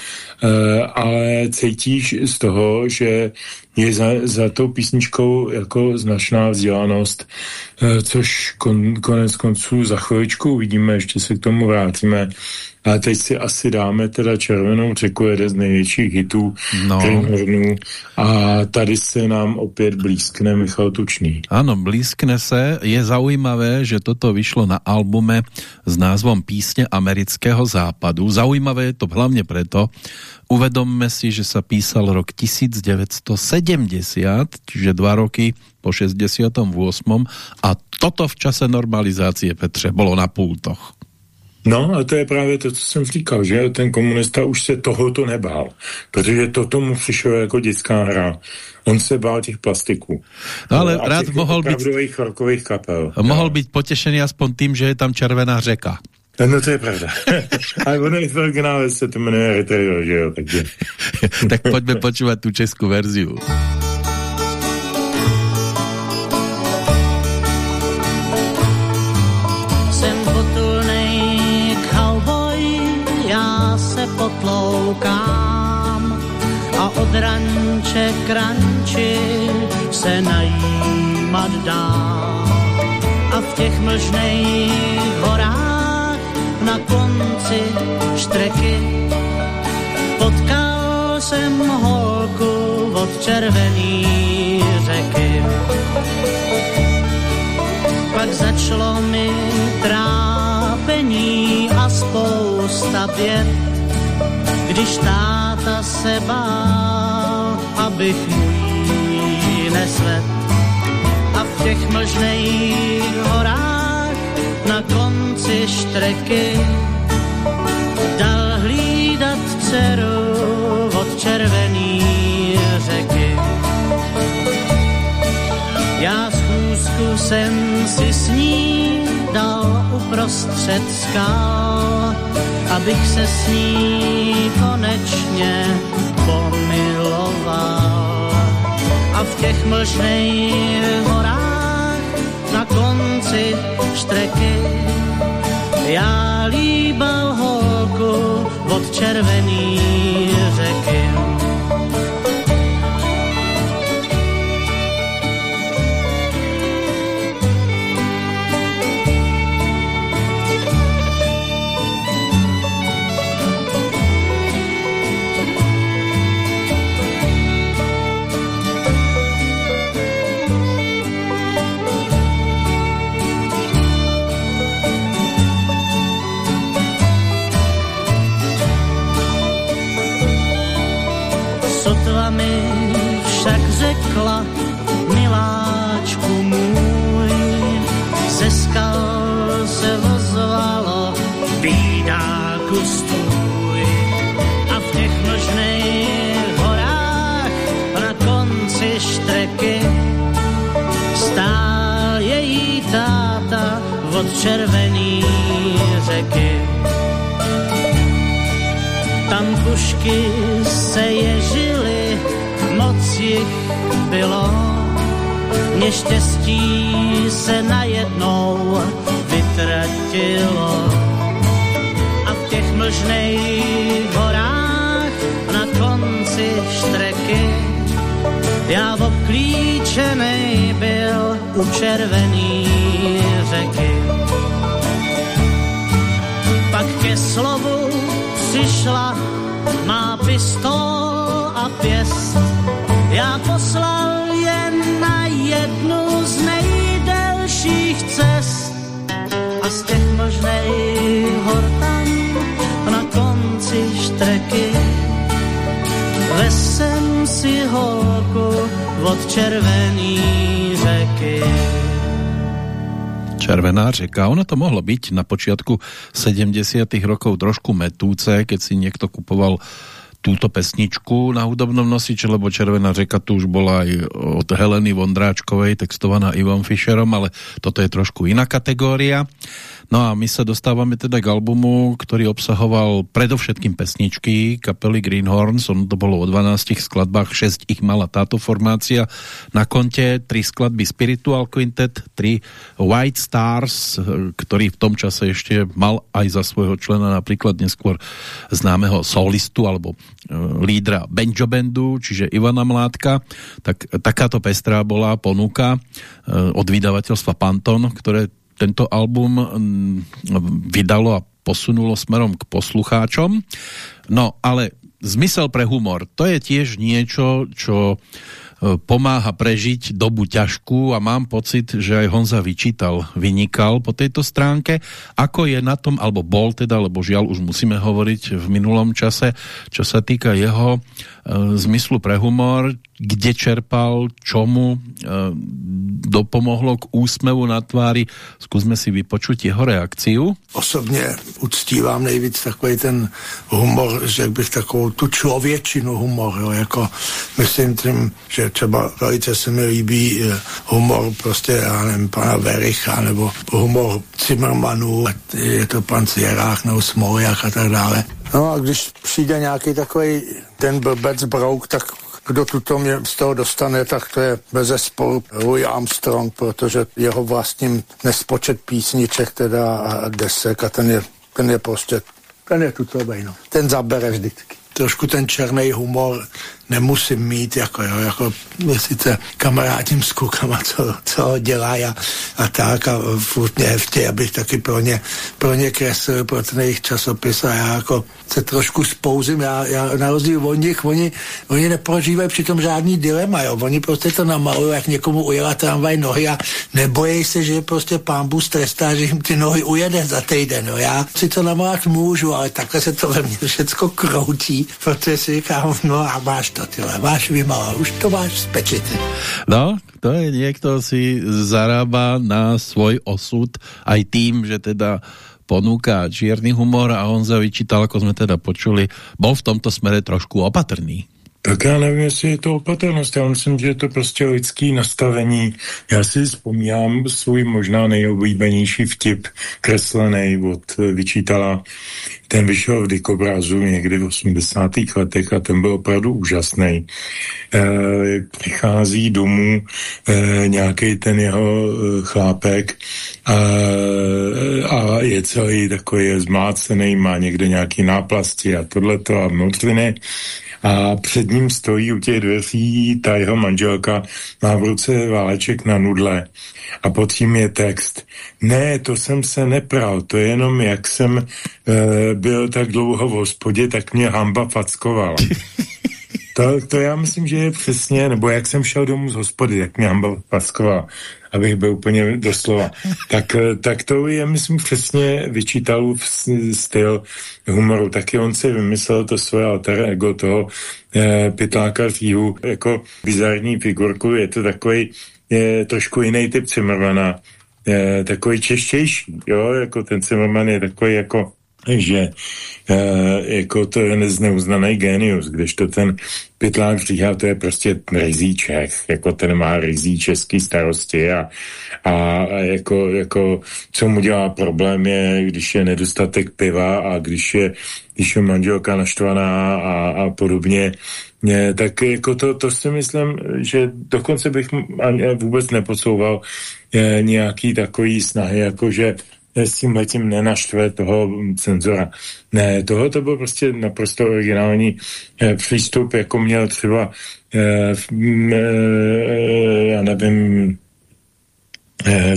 ale cítíš z toho, že je za, za tou písničkou jako značná vzdělanost, eh, což kon, konec konců za chviličku uvidíme, ještě se k tomu vrátíme. A teď si asi dáme teda Červenou řeku, jeden z největších hitů no. A tady se nám opět blízkne Michal Tučný. Ano, blízkne se. Je zaujímavé, že toto vyšlo na albume s názvom Písně amerického západu. Zaujímavé je to hlavně preto, Uvedomme si, že sa písal rok 1970, čiže dva roky po 68. A toto v čase normalizácie, Petře, bolo na pultoch. No a to je právě to, co jsem říkal, že ten komunista už se tohoto nebál, protože to tomu přišlo jako dětská hra. On se bál těch plastiků. No ale a rád mohl být... rokových kapel. Mohl být potěšený aspoň tím, že je tam červená řeka. No to je pravda. <laughs> Ale ono je v originále se to jmenuje Eterio, že jo? Takže... <laughs> tak pojďme počívat tu českou verziu. Ranče k ranči se najímat dám. A v těch mlžných horách na konci štreky. Potkal jsem holku od červený řeky. Pak začalo mi trápení a spousta běd, když táta se bál, abych mu jí nesvet. A v těch mlžných horách na konci štreky dal hlídat dceru od červený řeky. Já schůzku jsem si s ní dal uprostřed skal, abych se s ní konečně pomiloval. A v těch mlčných horách na konci štreky. Já líbal holku od červený řeky. Řekla, miláčku můj, ze skal se ozvalo, bídáku stůj. A v těch mlžných horách na konci štreky stál její táta od červený řeky. Tam pušky se ježily, moc jich bylo, mě štěstí se najednou vytratilo. A v těch mlžných horách na konci štreky já obklíčený byl u červený řeky. Pak ke slovu přišla má pistol a pěst. Poslal jednu z nejdelších cest a z těch možných hor tam na konci štreky vesem si holku od červený řeky. Červená řeka, ono to mohlo byť na počiatku 70. rokov trošku metúce, keď si niekto kupoval túto pesničku na hudobnom nosiči, lebo Červená řeka tu už bola aj od Heleny Vondráčkovej, textovaná Ivom Fischerom, ale toto je trošku iná kategória. No a my sa dostávame teda k albumu, ktorý obsahoval predovšetkým pesničky kapely Greenhorns, on to bolo o 12 skladbách, 6 ich mala táto formácia. Na konte, 3 skladby Spiritual Quintet, 3 White Stars, ktorý v tom čase ešte mal aj za svojho člena napríklad neskôr známeho solistu alebo e, lídra Benjo Bandu, čiže Ivana Mládka, tak takáto pestrá bola ponuka e, od vydavateľstva Panton, ktoré tento album mm, vydalo a posunulo smerom k poslucháčom. No, ale zmysel pre humor, to je tiež niečo, čo e, pomáha prežiť dobu ťažkú a mám pocit, že aj Honza vyčítal, vynikal po tejto stránke. Ako je na tom, alebo bol teda, lebo žiaľ už musíme hovoriť v minulom čase, čo sa týka jeho e, zmyslu pre humor, kde čerpal, čomu, e, dopomohlo k úsmevu na tváři. Zkusme si vypočuť jeho reakciu. Osobně uctívám nejvíc takový ten humor, že bych takovou tu člověčinu humor, jo, jako myslím tím, že třeba velice se mi líbí eh, humor prostě, já nevím, pana Vericha, nebo humor Zimmermanů, je to pan Cierách nebo Smoljak a tak dále. No a když přijde nějaký takový ten blbec brouk, tak kdo tuto mě z toho dostane, tak to je bez sporu Louis Armstrong, protože jeho vlastním nespočet písniček teda a desek a ten je, ten je prostě, ten je tutovej, no. Ten zabere vždycky. Trošku ten černý humor nemusím mít, jako jo, jako sice kamarádím s klukama, <laughs> co, co dělá a, a tak a furt mě chtějí, abych taky pro ně, pro ně kreslil, pro ten jejich časopis a já jako se trošku spouzím, já, já na rozdíl od nich, oni, oni neprožívají přitom žádný dilema, jo, oni prostě to namalují, jak někomu ujela tramvaj nohy a nebojí se, že prostě pán Bůh trestá, že jim ty nohy ujede za týden, jo, já si to namalovat můžu, ale takhle se to ve mně všecko kroutí, protože si říkám, no a máš to to, tyhle, máš vymala, už to máš z pečety. No, to je někdo si zarába na svoj osud aj tým, že teda ponúka čierny humor a on za vyčítal, ako sme teda počuli, bol v tomto smere trošku opatrný. Tak já nevím, jestli je to opatrnost. Já myslím, že je to prostě lidský nastavení. Já si vzpomínám svůj možná nejoblíbenější vtip kreslený od vyčítala. Ten vyšel v dikobrazu někdy v 80. letech a ten byl opravdu úžasný. E, přichází domů e, nějaký ten jeho e, chlápek a, a je celý takový zmácený, má někde nějaký náplasti a tohleto a mocviny a před ním stojí u těch dveří ta jeho manželka, má v ruce váleček na nudle a pod tím je text. Ne, to jsem se nepral, to je jenom jak jsem e, byl tak dlouho v hospodě, tak mě hamba fackovala. <laughs> To, to já myslím, že je přesně, nebo jak jsem šel domů z hospody, jak mě hamba fackovala abych byl úplně doslova. Tak, eh, tak to je, myslím, přesně vyčítal styl humoru. Taky on si vymyslel to svoje alter ego toho eh, pytláka říhu jako bizarní figurku. Je to takový je trošku jiný typ Cimrmana. Je takový češtější, jo, jako ten Cimrman je takový jako že e, jako to je nezneuznaný genius, když to ten Pytlák říká, to je prostě rizí Čech, jako ten má rizí český starosti a, a jako, jako co mu dělá problém je, když je nedostatek piva a když je, když je manželka naštvaná a, a podobně, je, tak jako to, to si myslím, že dokonce bych ani vůbec nepodsouval je, nějaký takový snahy, jako že s tím letím nenaštve toho cenzora. Ne, toho to byl prostě naprosto originální eh, přístup, jako měl třeba, eh, eh, já nevím,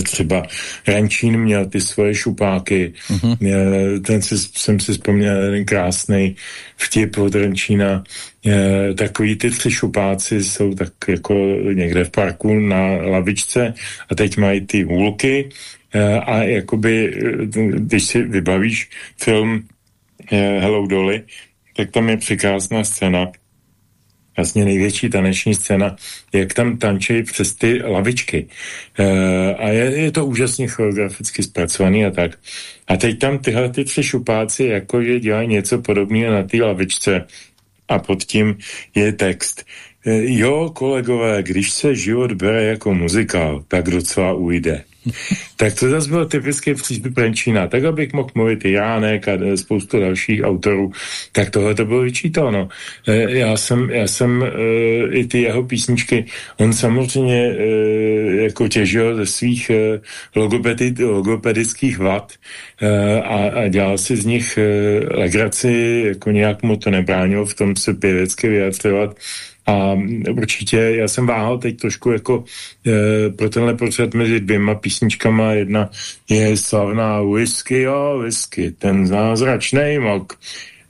třeba Rančín měl ty svoje šupáky, uh-huh. ten si, jsem si vzpomněl jeden krásný vtip od Rančína, takový ty tři šupáci jsou tak jako někde v parku na lavičce a teď mají ty hůlky a jakoby, eh, když si vybavíš film eh, Hello Dolly, tak tam je překrásná scéna, vlastně největší taneční scéna, jak tam tančí přes ty lavičky. E, a je, je to úžasně choreograficky zpracovaný a tak. A teď tam tyhle ty tři šupáci jakože dělají něco podobného na té lavičce a pod tím je text. E, jo, kolegové, když se život bere jako muzikál, tak docela ujde. <laughs> tak to zase byl typický přístup Renčína. Tak, abych mohl mluvit i Jánek a spoustu dalších autorů, tak tohle to bylo vyčítáno. E, já jsem, já jsem e, i ty jeho písničky, on samozřejmě e, jako těžil ze svých logopedi, logopedických vad a, a dělal si z nich legraci, jako nějak mu to nebránilo v tom se pěvecky vyjadřovat a určitě já jsem váhal teď trošku jako e, pro tenhle portřet mezi dvěma písničkama. Jedna je slavná Whisky, jo, Whisky, ten zázračný mok.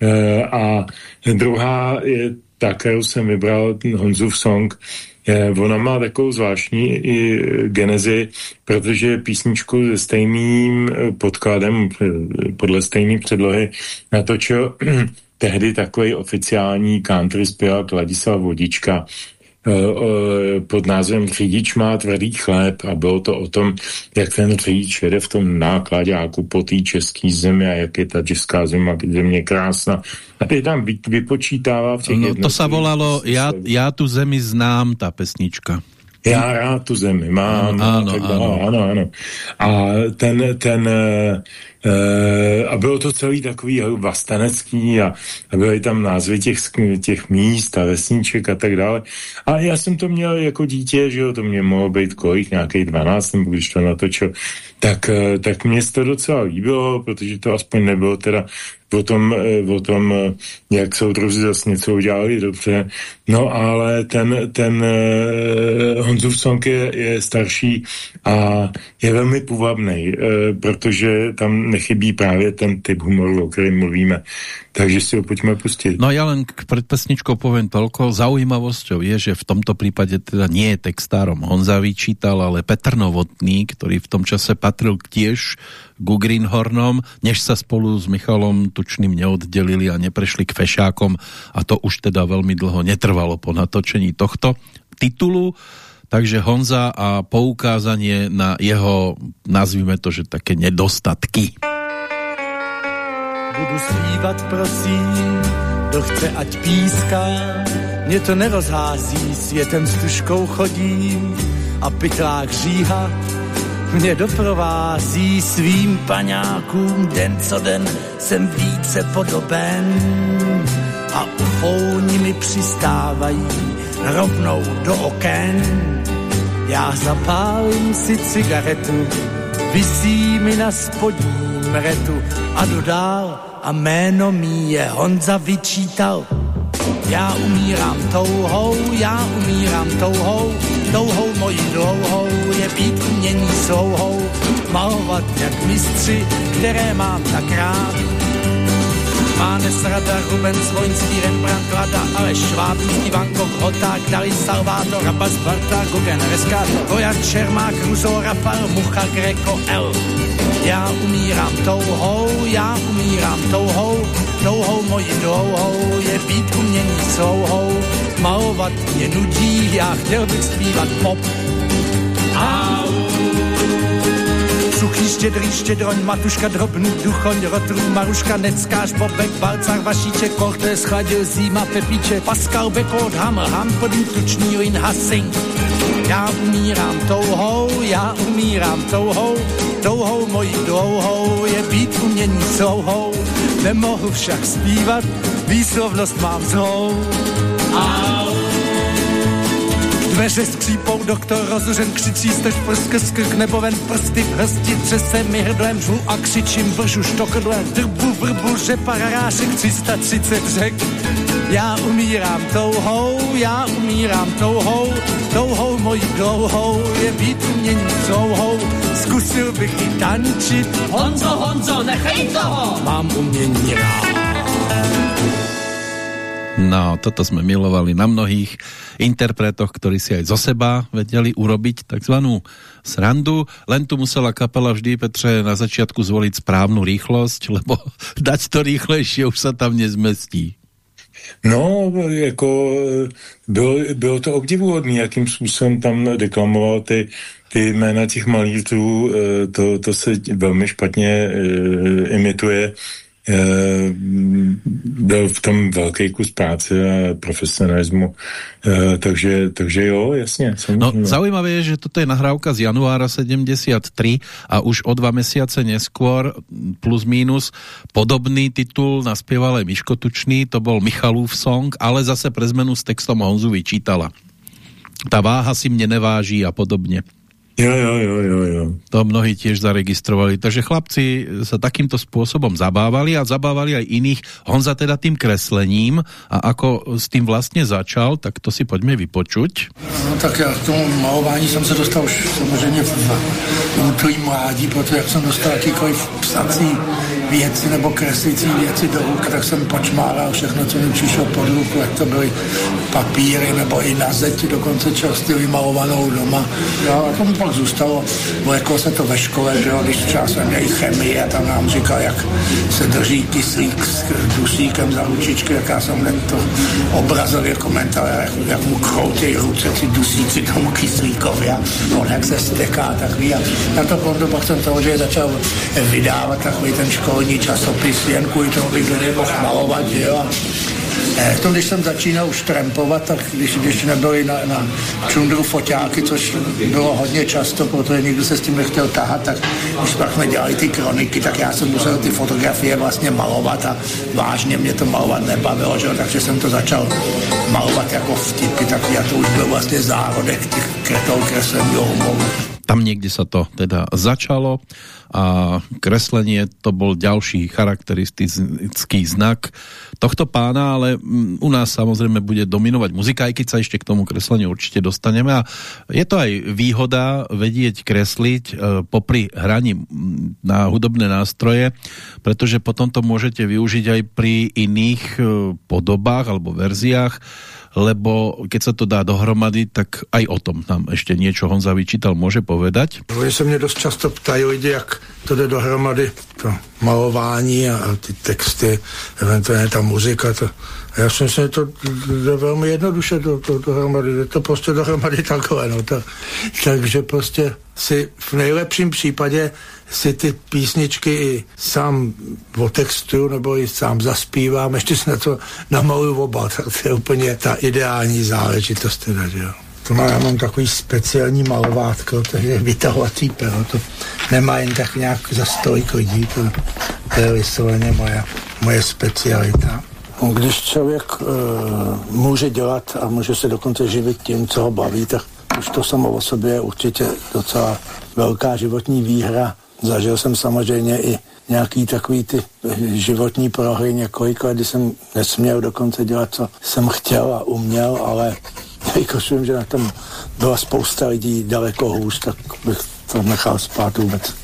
E, a druhá je ta, kterou jsem vybral, Honzův song, je, ona má takovou zvláštní i genezi, protože písničku se stejným podkladem, podle stejné předlohy natočil <clears throat> tehdy takový oficiální country zpěvák Ladislav Vodička, pod názvem Řidič má tvrdý chléb a bylo to o tom, jak ten řidič jede v tom nákladáku po té české zemi a jak je ta česká zema, země krásná. A ty tam vypočítává v těch No to sa volalo já, já tu zemi znám, ta pesnička. Já rád tu zemi mám. Ano, tak ano. ano, ano. A ten, ten e, a bylo to celý takový vlastenecký a, a byly tam názvy těch, těch míst a vesníček a tak dále. A já jsem to měl jako dítě, že jo, to mě mohlo být kolik, nějakých 12, nebo když to natočil, tak, tak mě to docela líbilo, protože to aspoň nebylo teda o tom, eh, o tom eh, jak soudruzi zase něco udělali dobře. No ale ten, ten Honzův song je, je starší a je velmi půvabný, protože tam nechybí právě ten typ humoru, o kterém mluvíme. Takže si ho pojďme pustit. No ja len k predpesničkou poviem toľko. Zaujímavosťou je, že v tomto prípade teda nie je textárom Honza vyčítal, ale Petr Novotný, ktorý v tom čase patril tiež ku Greenhornom, než sa spolu s Michalom Tučným neoddelili a neprešli k fešákom a to už teda veľmi dlho netrvalo po natočení tohto titulu. Takže Honza a poukázanie na jeho, nazvíme to, že také nedostatky. Budu zpívat, prosím, kdo chce, ať píská. Mě to nerozhází, světem s tuškou chodím a pytlák říha mě doprovází svým paňákům. Den co den jsem více podoben a ufouni mi přistávají rovnou do oken. Já zapálím si cigaretu, vysí mi na spodním retu a dodal a jméno mý je Honza vyčítal. Já umírám touhou, já umírám touhou, touhou mojí dlouhou je být umění souhou, malovat jak mistři, které mám tak rád. Mánes, Rada, Rubens, Vojenský, Rembrandt, Klada, Aleš Šváb, Ivan Gogh, Hoták, Dali, Salvator, Rabas, Barta, Gauguin, Rescato, Vojan, Čermák, Ruzo, Rafal, Mucha, Greco, L. Já umírám touhou, já umírám touhou, touhou mojí dlouhou je být umění souhou, malovat mě nudí, já chtěl bych zpívat pop. Au. Suchý, štědrý, štědroň, matuška, drobný, duchoň, rotrů, maruška, neckáš, bobek, balcár, vašíček, korte, schladil, zíma, pepíče, Pascal, Bekot, Hammer, Hampodin, tučný, Rin, Hassing. Já umírám touhou, já umírám touhou, touhou mojí dlouhou je být umění souhou. Nemohu však zpívat, výslovnost mám zlou. Au. Dveře skřípou, doktor rozuřen křičí, strž prsk, skrk nebo ven prsty v hrsti, třese mi hrdlem žlu a křičím, vržu štokrdle, drbu, vrbu, řepa, rarášek, 330 řek. Já umírám touhou, já umírám touhou, touhou mojí dlouhou je být umění souhou. Zkusil bych i tančit. Honzo, Honzo, nechej toho! Mám umění rád. No, toto sme milovali na mnohých interpretoch, ktorí si aj zo seba vedeli urobiť takzvanú srandu, len tu musela kapela vždy, Petře, na začiatku zvoliť správnu rýchlosť, <laughs> lebo dať to rýchlejšie už sa tam nezmestí. No, jako bylo, bylo to obdivuhodné, jakým způsobem tam deklamoval ty, ty jména těch malířů, to, to se velmi špatně imituje byl v tom velký kus práce a profesionalismu, takže, takže jo, jasně. No, zaujímavé je, že toto je nahrávka z januára 73 a už o dva mesiace neskôr plus minus podobný titul naspieval aj Miško Tučný, to bol Michalův song, ale zase pre zmenu s textom Honzu vyčítala. Ta váha si mne neváží a podobně. Jo, jo, jo, jo, jo. To mnohí tiež zaregistrovali. Takže chlapci sa takýmto spôsobom zabávali a zabávali aj iných. Honza teda tým kreslením a ako s tým vlastne začal, tak to si poďme vypočuť. No tak já k tomu malování jsem se dostal už samozřejmě v útlý mládí, protože jak jsem dostal jakýkoliv psací věci nebo kreslící věci do ruk, tak jsem počmálal všechno, co mi přišlo pod ruku, jak to byly papíry nebo i na zeti dokonce čerstvě vymalovanou doma. Já tomu moc zůstalo, jako se to ve škole, že jo, když třeba jsme měli chemii a tam nám říkal, jak se drží kyslík s dusíkem za ručičky, jak já jsem hned to obrazově komentoval, jak, jak mu kroutějí ruce ty dusíci tomu kyslíkovi a on jak se steká takový a na to potom pak jsem toho, že začal vydávat takový ten školní časopis jen kvůli tomu, bych nemohl malovat, že jo, Eh, to, když jsem začínal už trampovat, tak když, když nebyly na, na čundru foťáky, což bylo hodně často, protože nikdo se s tím nechtěl tahat, tak když pak jsme dělali ty kroniky, tak já jsem musel ty fotografie vlastně malovat a vážně mě to malovat nebavilo, že? takže jsem to začal malovat jako vtipy, tak já to už byl vlastně zárodek těch kretou humoru. Tam někdy se to teda začalo a kreslenie to bol ďalší charakteristický znak tohto pána, ale mm, u nás samozrejme bude dominovať muzika, aj keď sa ešte k tomu kresleniu určite dostaneme a je to aj výhoda vedieť kresliť e, popri hraní mm, na hudobné nástroje, pretože potom to môžete využiť aj pri iných e, podobách alebo verziách lebo keď sa to dá dohromady, tak aj o tom nám ešte niečo Honza vyčítal, môže povedať. Oni se mě dost často ptají lidi, jak to jde dohromady, to malování a ty texty, eventuálně ta muzika, to, já si myslím, že to jde velmi jednoduše do, do, dohromady, jde to prostě dohromady takhle, no, to, takže prostě si v nejlepším případě si ty písničky i sám otextuju nebo i sám zaspívám, ještě si na to namaluju oba, tak to je úplně ta ideální záležitost teda, jo. To má, já mám takový speciální malovátko, to je vytahovací pero, to nemá jen tak nějak za stolik lidí, to, to je vysloveně moje, moje specialita. No, když člověk e, může dělat a může se dokonce živit tím, co ho baví, tak už to samo o sobě je určitě docela velká životní výhra. Zažil jsem samozřejmě i nějaký takový ty životní prohry několik let, kdy jsem nesměl dokonce dělat, co jsem chtěl a uměl, ale jakož vím, že na tom byla spousta lidí daleko hůř, tak bych to nechal spát vůbec.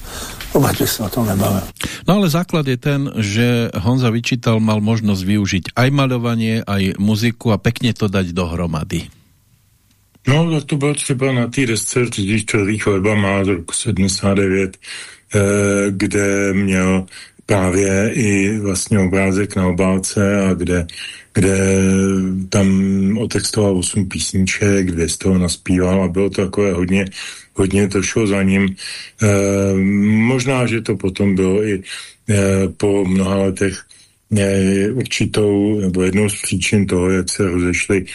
Vůbec bych se o tom nebavil. No ale základ je ten, že Honza Vyčítal mal možnost využiť aj malovanie, aj muziku a pekne to dať dohromady. No, tak to bylo třeba na té desce Řidič tvrdých chleba má z roku 79, eh, kde měl právě i vlastně obrázek na obálce a kde, kde tam otextoval 8 písniček, dvě z toho naspíval a bylo to takové hodně, hodně to šlo za ním. E, možná, že to potom bylo i e, po mnoha letech e, určitou, nebo jednou z příčin toho, jak se rozešli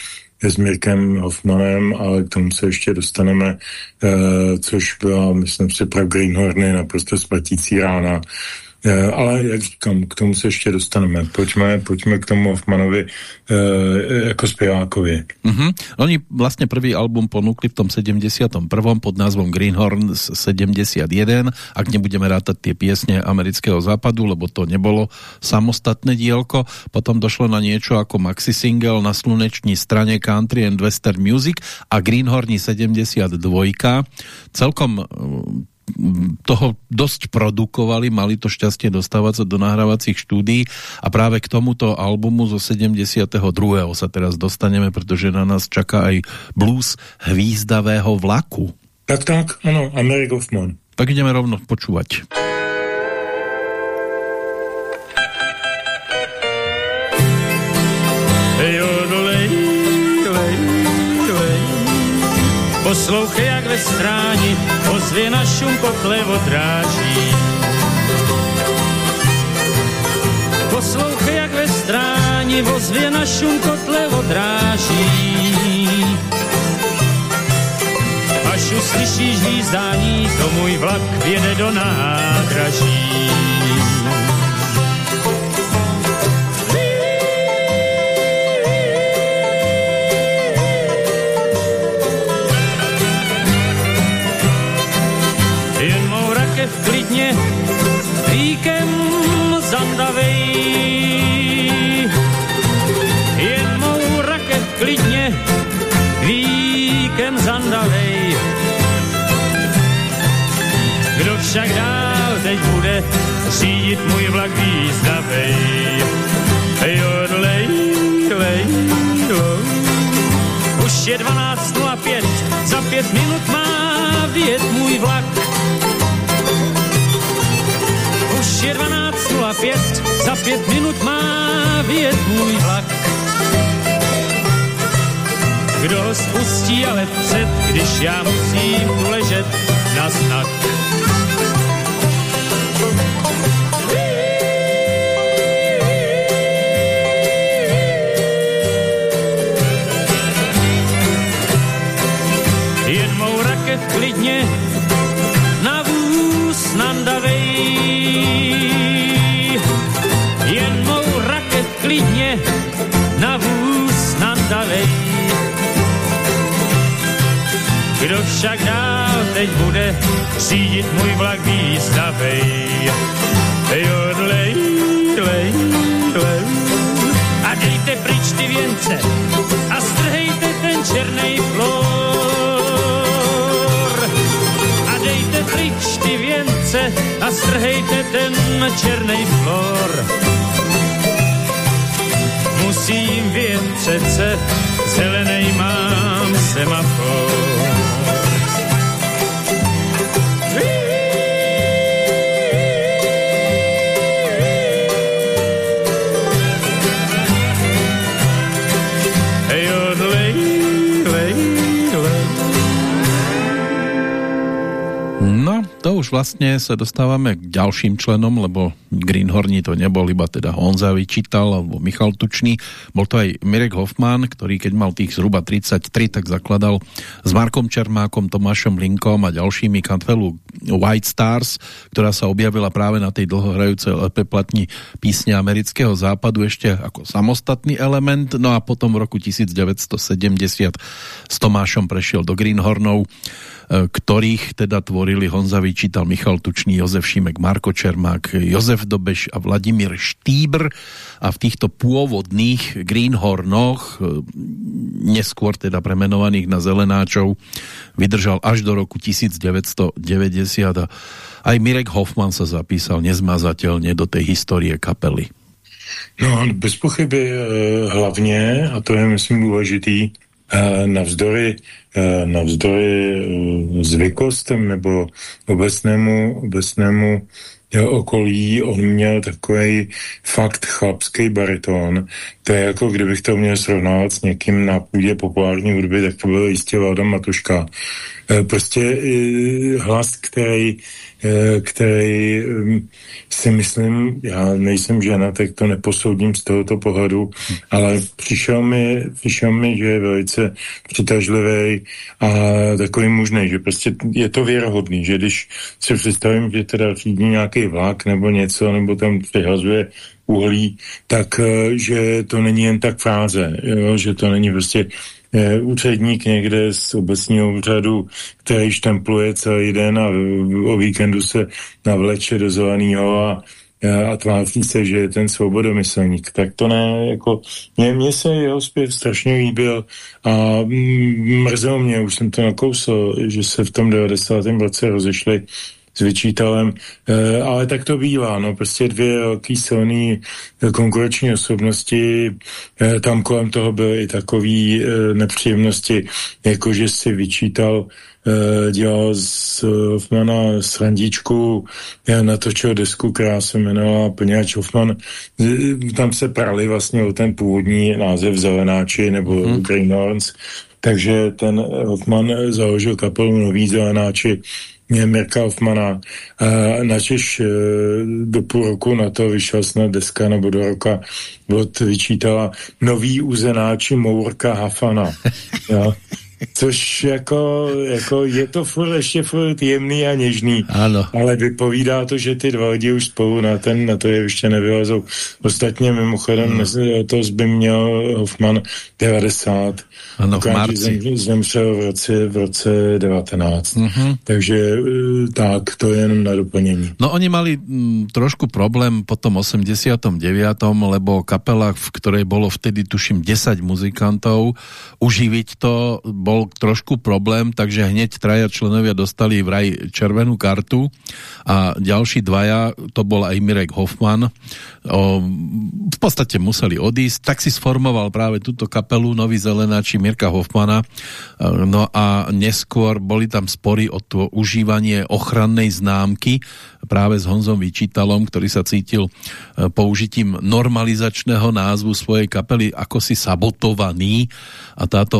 s Mirkem Hoffmanem, ale k tomu se ještě dostaneme, e, což byla, myslím si, pro Greenhorny naprosto smrtící rána. Eh, ale jak říkám, k tomu se ještě dostaneme. Pojďme, pojďme k tomu Hoffmanovi e, jako zpěvákovi. Mm-hmm. Oni vlastně první album ponúkli v tom 71. pod názvom Greenhorn 71, ak nebudeme rátať tie piesne amerického západu, lebo to nebolo samostatné dielko. Potom došlo na niečo ako maxi single na sluneční straně Country and Western Music a Greenhorni 72. Celkom toho dosť produkovali, mali to šťastie dostávať sa do nahrávacích štúdí a práve k tomuto albumu zo 72. sa teraz dostaneme, pretože na nás čaká aj blues hvízdavého vlaku. Tak, tak, ano, Amerik Hoffman. Tak ideme rovno počúvať. Poslouchej, ve stráni ozvě na šum kotle odráží. Poslouchej, jak ve stráni ozvě na šum kotle odráží. Až uslyšíš hvízdání, to můj vlak jede do nádraží. Klidně víkem zandavej. Jen mou rakev klidně víkem zandavej. Kdo však dál teď bude řídit můj vlak výzdavej. Jodlej, lej, Už je 12.05, za pět minut má vyjet můj vlak. Už je 12.05, za pět minut má vyjet můj vlak. Kdo ho spustí ale vpřed, když já musím tu ležet na znak. Jen mou rakev klidně nandavej. Kdo však dál teď bude řídit můj vlak výstavej. Jodlej, lej, lej. A dejte pryč ty věnce a strhejte ten černý flor. A dejte pryč ty věnce a strhejte ten černý flor. Musím vět přece, zelenej mám semafor. No, to už vlastne sa dostávame k ďalším členom, lebo Greenhorni to nebol iba teda Honza Vyčítal alebo Michal Tučný, bol to aj Mirek Hoffman, ktorý keď mal tých zhruba 33, tak zakladal s Markom Čermákom, Tomášom Linkom a ďalšími kantelu White Stars, ktorá sa objavila práve na tej dlhohrajúcej LP platni písne amerického západu ešte ako samostatný element, no a potom v roku 1970 s Tomášom prešiel do Greenhornov, ktorých teda tvorili Honza Vyčítal, Michal Tučný, Jozef Šimek, Marko Čermák, Jozef Dobeš a Vladimír Štýbr a v týchto pôvodných Greenhornoch, neskôr teda premenovaných na Zelenáčov, vydržal až do roku 1990 a aj Mirek Hoffman sa zapísal nezmazateľne do tej histórie kapely. No, bez pochyby hlavně, a to je myslím důležitý, navzdory, navzdory zvykostem nebo obecnému, obecnému okolí, on měl takový fakt chlapský bariton. To je jako kdybych to měl srovnávat s někým na půdě populární hudby, tak to byl jistě Valda Matuška. Prostě hlas, který který si myslím, já nejsem žena, tak to neposoudím z tohoto pohledu, ale přišel mi, přišel mi že je velice přitažlivý a takový možný, že prostě je to věrohodný, že když si představím, že teda řídí nějaký vlak nebo něco, nebo tam přihazuje uhlí, tak že to není jen tak fráze, jo? že to není prostě je úředník někde z obecního úřadu, který štempluje celý den a o víkendu se navleče do zeleného a, a tváří se, že je ten svobodomyslník. Tak to ne, jako mně, mně se jeho zpěv strašně líbil a mrzelo mě, už jsem to nakousl, že se v tom 90. roce rozešli s vyčítalem, e, ale tak to bývá, no prostě dvě velký silný konkurenční osobnosti, e, tam kolem toho byly i takové e, nepříjemnosti, jako že si vyčítal dělal z Hoffmana srandičku, já natočil desku, která se jmenovala Plňáč Hoffman. Tam se prali vlastně o ten původní název Zelenáči nebo mm-hmm. Greenhorns, takže ten Hoffman založil kapelu Nový Zelenáči Mirka Hoffmana. Na Češ do půl roku na to vyšla snad deska nebo do roka od vyčítala nový uzenáči Mourka Hafana. <laughs> Což jako, jako je to furt ještě furt jemný a něžný. Ano. Ale vypovídá to, že ty dva lidi už spolu na, ten, na to je ještě nevylezou. Ostatně mimochodem hmm. to by měl Hoffman 90. Ano, v marci. Zem, zemřel v roce, v roce 19. Mm-hmm. Takže tak, to je jenom na doplnění. No oni mali m, trošku problém po tom 89. lebo kapela, v ktorej bolo vtedy tuším 10 muzikantov, uživiť to bol trošku problém, takže hneď traja členovia dostali vraj červenú kartu a ďalší dvaja, to bol aj Mirek Hoffman, o, v podstate museli odísť, tak si sformoval práve túto kapelu Nový Zelenáči Mirka Hoffmana. No a neskôr boli tam spory o to užívanie ochrannej známky práve s Honzom Vyčítalom, ktorý sa cítil e, použitím normalizačného názvu svojej kapely ako si sabotovaný. A táto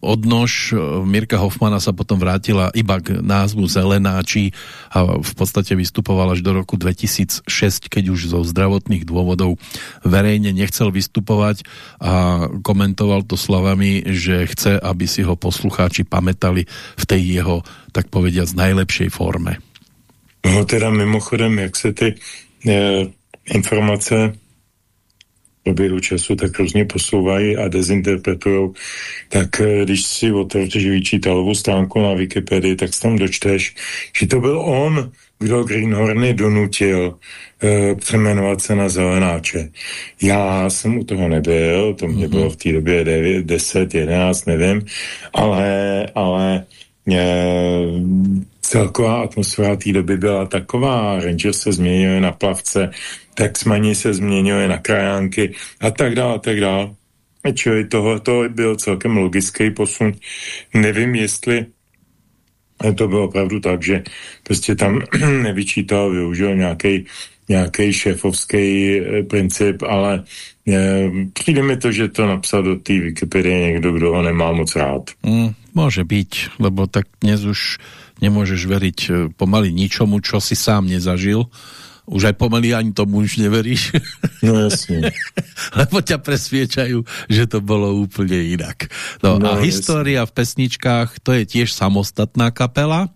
odnož e, Mirka Hoffmana sa potom vrátila iba k názvu Zelenáči a v podstate vystupoval až do roku 2006, keď už zo zdravotných dôvodov verejne nechcel vystupovať a komentoval to slovami, že chce, aby si ho poslucháči pamätali v tej jeho, tak povediať, najlepšej forme. No teda mimochodem, jak se ty e, informace v běhu času tak různě posouvají a dezinterpretují, tak e, když si otevřeš vyčítalovou stránku na Wikipedii, tak tam dočteš, že to byl on, kdo Greenhorny donutil e, přeměnovat se na zelenáče. Já jsem u toho nebyl, to mě mm-hmm. bylo v té době 9, 10, 11, nevím, ale, ale celková atmosféra té doby byla taková, Rangers se změnili na plavce, Texmani se změnili na krajánky a tak dále, a tak dále. Čili tohle to byl celkem logický posun. Nevím, jestli to bylo opravdu tak, že prostě tam <clears throat> nevyčítal, využil nějaký nějaký šéfovský e, princip, ale e, přijde mi to, že to napsal do té Wikipedie někdo, kdo ho nemá moc rád. Mm, může být, lebo tak dnes už nemôžeš veriť e, pomaly ničomu, čo si sám nezažil. Už aj pomaly ani tomu už neveríš. No jasne. <laughs> Lebo ťa presviečajú, že to bolo úplne inak. No, no a história jasne. v pesničkách, to je tiež samostatná kapela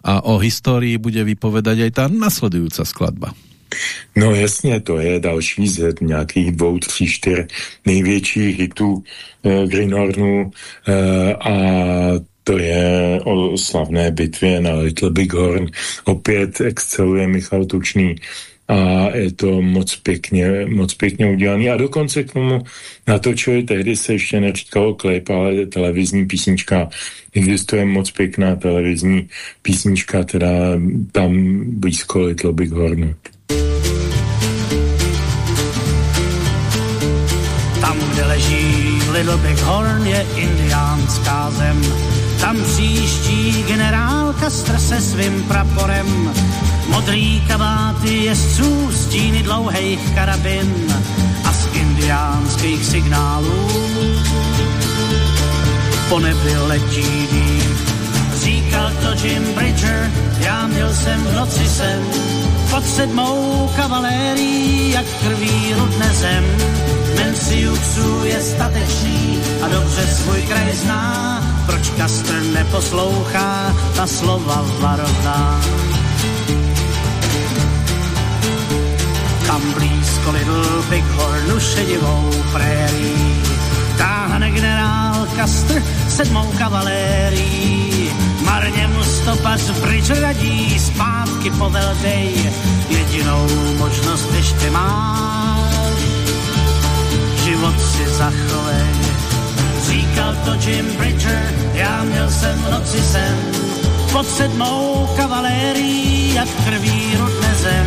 a o histórii bude vypovedať aj tá nasledujúca skladba. No jasně, to je další z nějakých dvou, tří, čtyř největších hitů eh, Greenhornu eh, a to je o slavné bitvě na Little Big Horn. Opět exceluje Michal Tučný a je to moc pěkně, moc pěkně udělaný. A dokonce k tomu natočili, tehdy se ještě neříkalo klip, ale televizní písnička. Existuje moc pěkná televizní písnička, teda tam blízko Little Big Hornu. Tam, kde leží Little Big Horn, je indiánská zem. Tam příští generál Kastr se svým praporem, modrý kabáty jezdců, stíny dlouhých karabin a z indiánských signálů po nebi letí Říkal to Jim Bridger, já měl jsem v noci sen, pod sedmou kavalérií, jak krví rudne zem. Menciuxu je statečný a dobře svůj kraj zná, proč Kastr neposlouchá ta slova varovná. Tam blízko Little Big Hornu šedivou prérii táhne generál Kastr sedmou kavalérií. Marně mu stopař pryč radí, zpátky povel dej, jedinou možnost ještě máš, život si zachovej Říkal to Jim Bridger, já měl jsem v noci sen, pod sedmou kavalérií, jak krví rudne zem.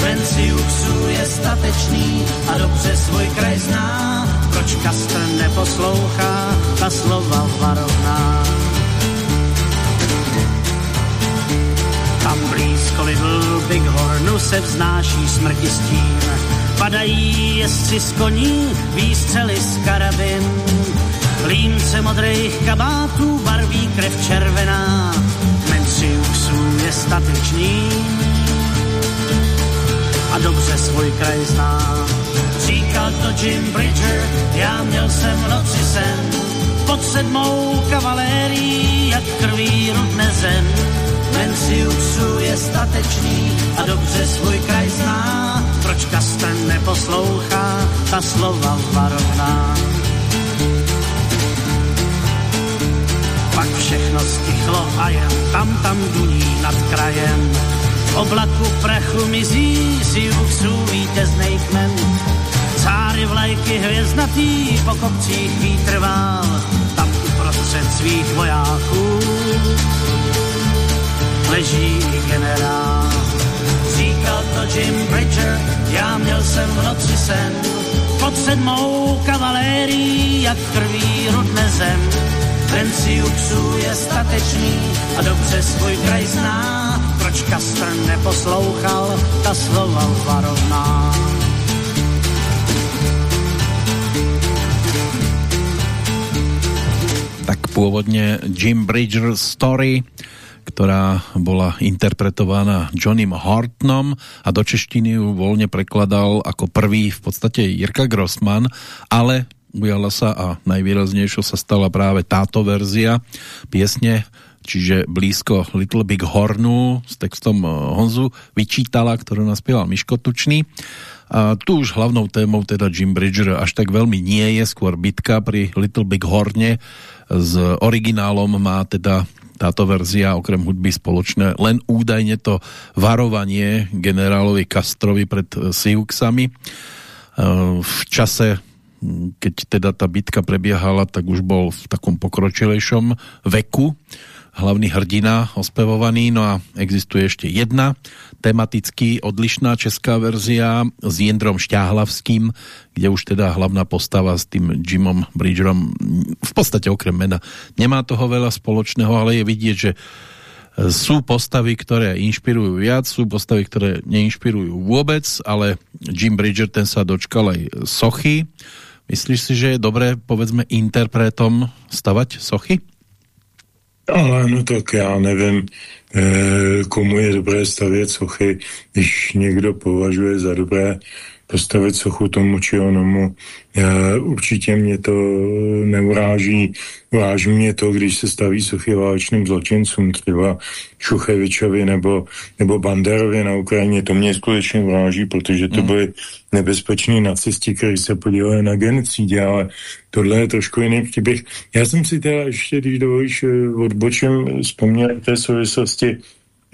Venciuxu je statečný a dobře svůj kraj zná, proč Kastr neposlouchá ta slova varovná. Little Big Hornu se vznáší smrti stín, padají jezdci z koní, výstřely z karabin, Límce modrých kabátů barví krev červená, Menciusů je statečný. A dobře svůj kraj zná. Říkal to Jim Bridger, já měl jsem v noci sen, pod sedmou kavalérií, jak krví rudne zem. Menciusů je statečný a dobře svůj kraj zná, proč Kastr neposlouchá ta slova varovná. pak všechno stichlo a jen tam tam duní nad krajem. V oblaku prachu mizí si uksů vítěznej kmen. Cáry vlajky hvězdnatý po kopcích vítr vál, tam uprostřed svých vojáků leží generál. Říkal to Jim Bridger, já měl jsem v noci sen, pod sedmou kavalérií, jak krví rudne zem. Si je statečný a dobře svůj kraj zná, proč Kastr neposlouchal ta slova varovná. Tak pôvodne Jim Bridger Story ktorá bola interpretovaná Johnnym Hortnom a do češtiny ju voľne prekladal ako prvý v podstate Jirka Grossman, ale ujala sa a najvýraznejšou sa stala práve táto verzia piesne čiže blízko Little Big Hornu s textom eh, Honzu Vyčítala, ktorú naspieval Miško Tučný. A tu už hlavnou témou teda Jim Bridger až tak veľmi nie je, skôr bitka pri Little Big Horne s originálom má teda táto verzia okrem hudby spoločné len údajne to varovanie generálovi Castrovi pred eh, Siuxami. Eh, v čase, hm, keď teda tá bitka prebiehala, tak už bol v takom pokročilejšom veku hlavný hrdina ospevovaný, no a existuje ešte jedna tematicky odlišná česká verzia s Jindrom Šťáhlavským, kde už teda hlavná postava s tým Jimom Bridgerom v podstate okrem mena nemá toho veľa spoločného, ale je vidieť, že sú postavy, ktoré inšpirujú viac, sú postavy, ktoré neinšpirujú vôbec, ale Jim Bridger ten sa dočkal aj sochy. Myslíš si, že je dobré, povedzme, interpretom stavať sochy? Ale no tak já nevím, eh, komu je dobré stavět sochy, když někdo považuje za dobré postavit sochu tomu či onomu. Určitě mě to neuráží. Uráží mě to, když se staví sochy válečným zločincům, třeba Šuchevičovi nebo, nebo Banderovi na Ukrajině. To mě skutečně uráží, protože to mm. byly nebezpeční nacisti, kteří se podíleli na genocidě, ale tohle je trošku jiný příběh. Já jsem si teda ještě, když dovolíš, eh, odbočím, vzpomněl té souvislosti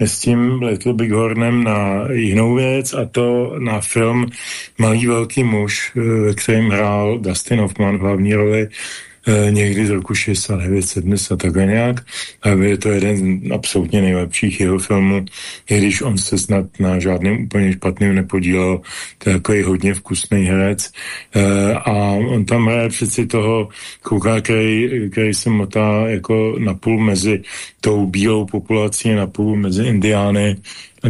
s tím Little Big Hornem na jinou věc a to na film Malý velký muž, eh, ve kterém hrál Dustin Hoffman v hlavní roli někdy z roku 69, 70 tak nějak. A je to jeden z absolutně nejlepších jeho filmů, i když on se snad na žádném úplně špatným nepodílel, to je jako hodně vkusný herec. E, a on tam hraje přeci toho kouká, který, který se motá jako napůl mezi tou bílou populací napůl mezi indiány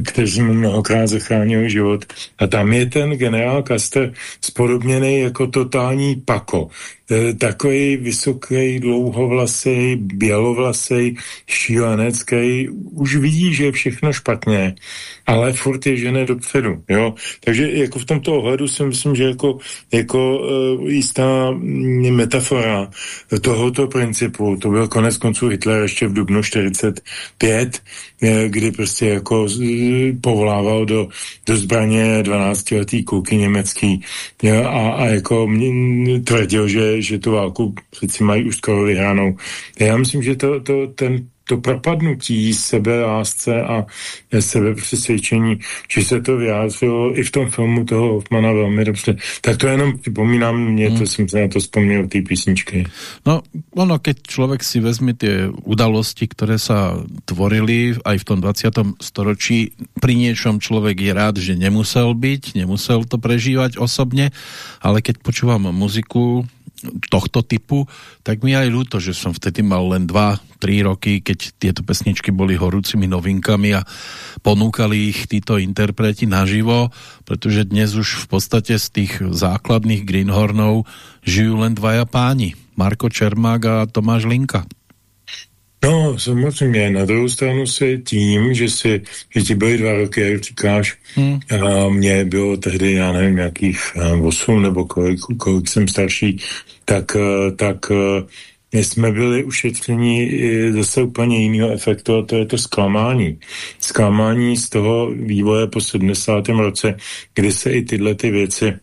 kteří mu mnohokrát zachránili život. A tam je ten generál Kaster spodobněný jako totální pako. E, takový vysoký, dlouhovlasý, bělovlasý, šílenecký. Už vidí, že je všechno špatně, ale furt je žene dopředu. Jo? Takže jako v tomto ohledu si myslím, že jako, jako uh, jistá metafora tohoto principu, to byl konec konců Hitler ještě v dubnu 45, kdy prostě jako povolával do, do zbraně 12-letý kluky německý jo, a, a jako mě, tvrdil, že, že tu válku přeci mají už skoro vyhranou. Já myslím, že to, to, ten to propadnutí lásce a sebe přesvědčení, že se to vyjádřilo i v tom filmu toho Hoffmana velmi dobře. Tak to jenom připomínám, mě hmm. to jsem se na to vzpomněl, té písničky. No, ono, keď člověk si vezme ty udalosti, které sa tvorili aj v tom 20. storočí, pri niečom člověk je rád, že nemusel byť, nemusel to prežívať osobně, ale keď počúvam muziku, tohto typu, tak mi aj ľúto, že som vtedy mal len 2-3 roky, keď tieto pesničky boli horúcimi novinkami a ponúkali ich títo interpreti naživo, pretože dnes už v podstate z tých základných Greenhornov žijú len dvaja páni. Marko Čermák a Tomáš Linka. No, samozřejmě. Na druhou stranu se tím, že, si, že ti byly dva roky, jak říkáš, hmm. a mě bylo tehdy, já nevím, nějakých 8 nebo kolik, kolik jsem starší, tak, eh, tak my eh, jsme byli ušetřeni zase úplně jiného efektu a to je to zklamání. Zklamání z toho vývoje po 70. roce, kdy se i tyhle ty věci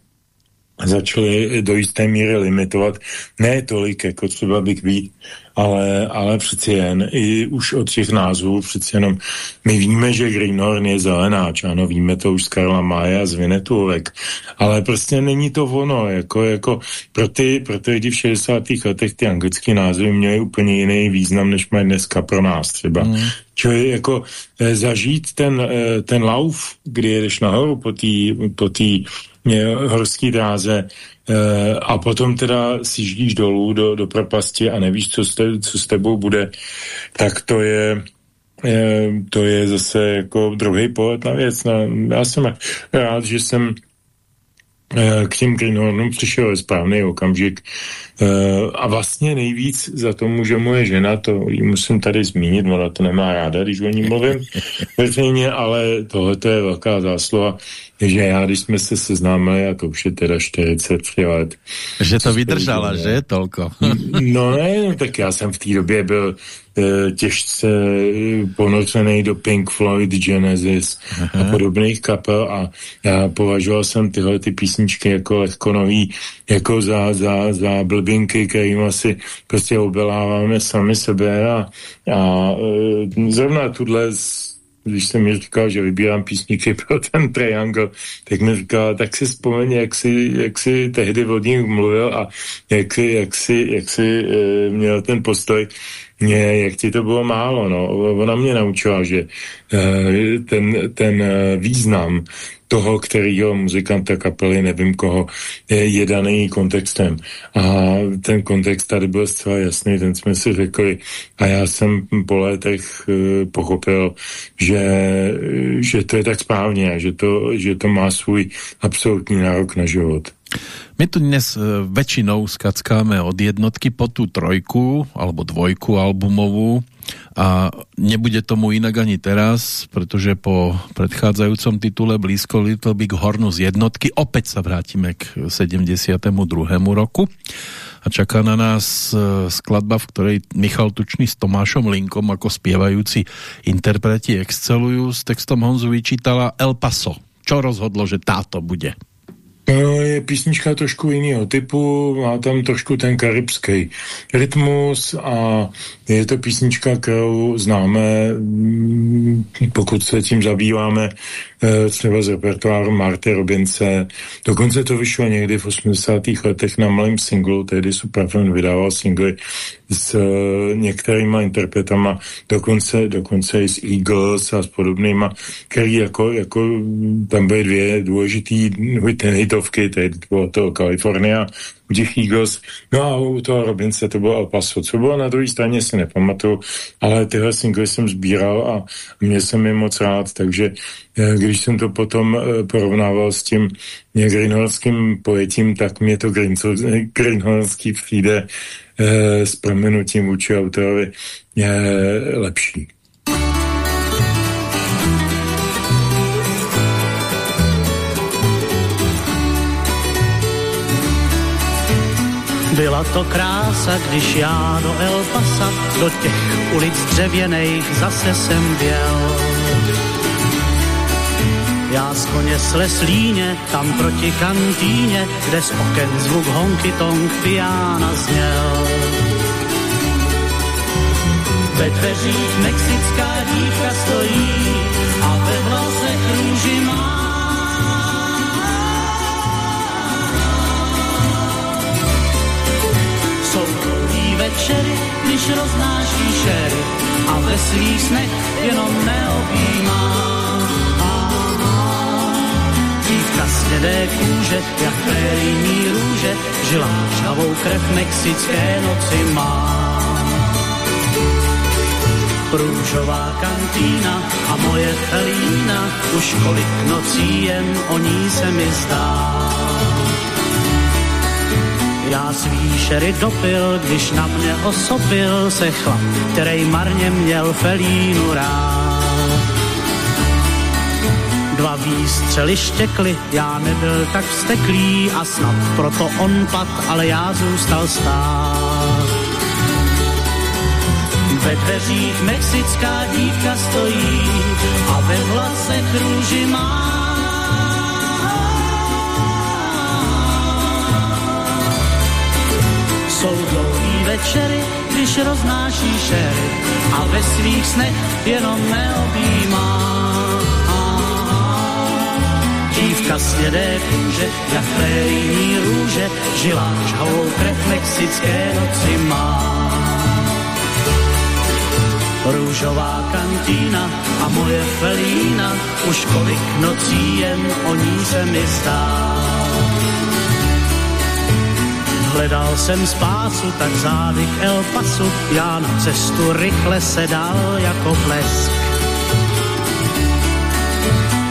začali do jisté míry limitovat. Ne tolik, jako třeba bych být, ale, ale přeci jen i už od těch názvů přeci jenom my víme, že Greenhorn je zelenáč, ano, víme to už z Karla Maja z Vinetuovek, ale prostě není to ono, jako, jako pro ty, pro ty lidi v 60. letech ty anglické názvy měly úplně jiný význam, než mají dneska pro nás třeba. Mm. Čili jako e, zažít ten, e, ten lauf, kdy jedeš nahoru po té po tý, e, horské dráze, Eh, a potom teda si žíš dolů do, do propasti a nevíš, co s, te, co s tebou bude, tak to je, je to je zase jako druhý pohled na věc. No, já jsem rád, že jsem k těm Greenhornům přišel ve správný okamžik. Eh, a vlastně nejvíc za to může moje žena, to ji musím tady zmínit, ona to nemá ráda, když o ní mluvím <laughs> veřejně, ale tohle je velká zásluha že já, když jsme se seznámili, a to už je teda 43 let. Že to vydržala, že? Tolko. no ne, tak já jsem v té době byl těžce eh, ponořený do Pink Floyd, Genesis Aha. a podobných kapel a já považoval jsem tyhle ty písničky jako lehkonový, jako za, za, za blbinky, kterým asi prostě obeláváme sami sebe a, a e, zrovna tuhle když jsem mi říkal, že vybírám písničky <laughs> pro ten Triangle, tak mi říkal, tak si vzpomeň, jak jsi, jak jsi tehdy od nich mluvil a jak jsi, jak jsi, jak jsi e, měl ten postoj, mě, jak ti to bylo málo, no. Ona mě naučila, že e, ten, ten e, význam toho, kterýho muzikanta kapely, nevím koho, je daný kontextem. A ten kontext tady byl zcela jasný, ten jsme si řekli. A já jsem po letech uh, pochopil, že, že to je tak správně, že to, že to má svůj absolutní nárok na život. My tu dnes e, väčšinou skackáme od jednotky po tú trojku alebo dvojku albumovú a nebude tomu inak ani teraz, pretože po predchádzajúcom titule blízko Little Big Hornu z jednotky opäť sa vrátime k 72. roku a čaká na nás e, skladba, v ktorej Michal Tučný s Tomášom Linkom ako spievajúci interpreti excelujú. S textom Honzu vyčítala El Paso. Čo rozhodlo, že táto bude? No, je písnička trošku jiného typu, má tam trošku ten karibský rytmus a je to písnička, kterou známe, mm, pokud se tím zabýváme, třeba z repertoáru Marty Robince. Dokonce to vyšlo někdy v 80. letech na malém singlu, tehdy Superfan vydával singly s uh, některýma interpretama, dokonce, dokonce i s Eagles a s podobnýma, který jako, jako tam byly dvě důležitý hitovky, tehdy bylo to California, u těch Eagles, no a u toho Robince to bylo El Paso. Co bylo na druhé straně, si nepamatuju, ale tyhle singly jsem sbíral a mě jsem je moc rád, takže eh, když jsem to potom eh, porovnával s tím greenhornským pojetím, tak mě to greenhornský přijde eh, s proměnutím vůči autorovi lepší. Byla to krása, když já do El Pasa, do těch ulic dřevěných zase jsem věl. Já z koně sleslíně, tam proti kantýně, kde z oken zvuk honky tong piana zněl. Ve dveřích mexická dívka stojí svých snech jenom neobjímá. Dívka snědé kůže, jak prérijní růže, žila žhavou krev mexické noci má. Růžová kantýna a moje felína, už kolik nocí jen o ní se mi zdá. Já svý šery dopil, když na mě osopil se chlap, který marně měl felínu rád. Dva výstřely štěkly, já nebyl tak vsteklý a snad proto on pad, ale já zůstal stát. Ve dveřích mexická dívka stojí a ve vlasech růži má večery, když roznáší šery a ve svých snech jenom neobjímá. Dívka snědé kůže, jak prérijní růže, žila žhavou krev mexické noci má. Růžová kantína a moje felína, už kolik nocí jen o ní se mi zdá. Hledal jsem spásu, tak zády k El Pasu, já na cestu rychle se dal jako blesk.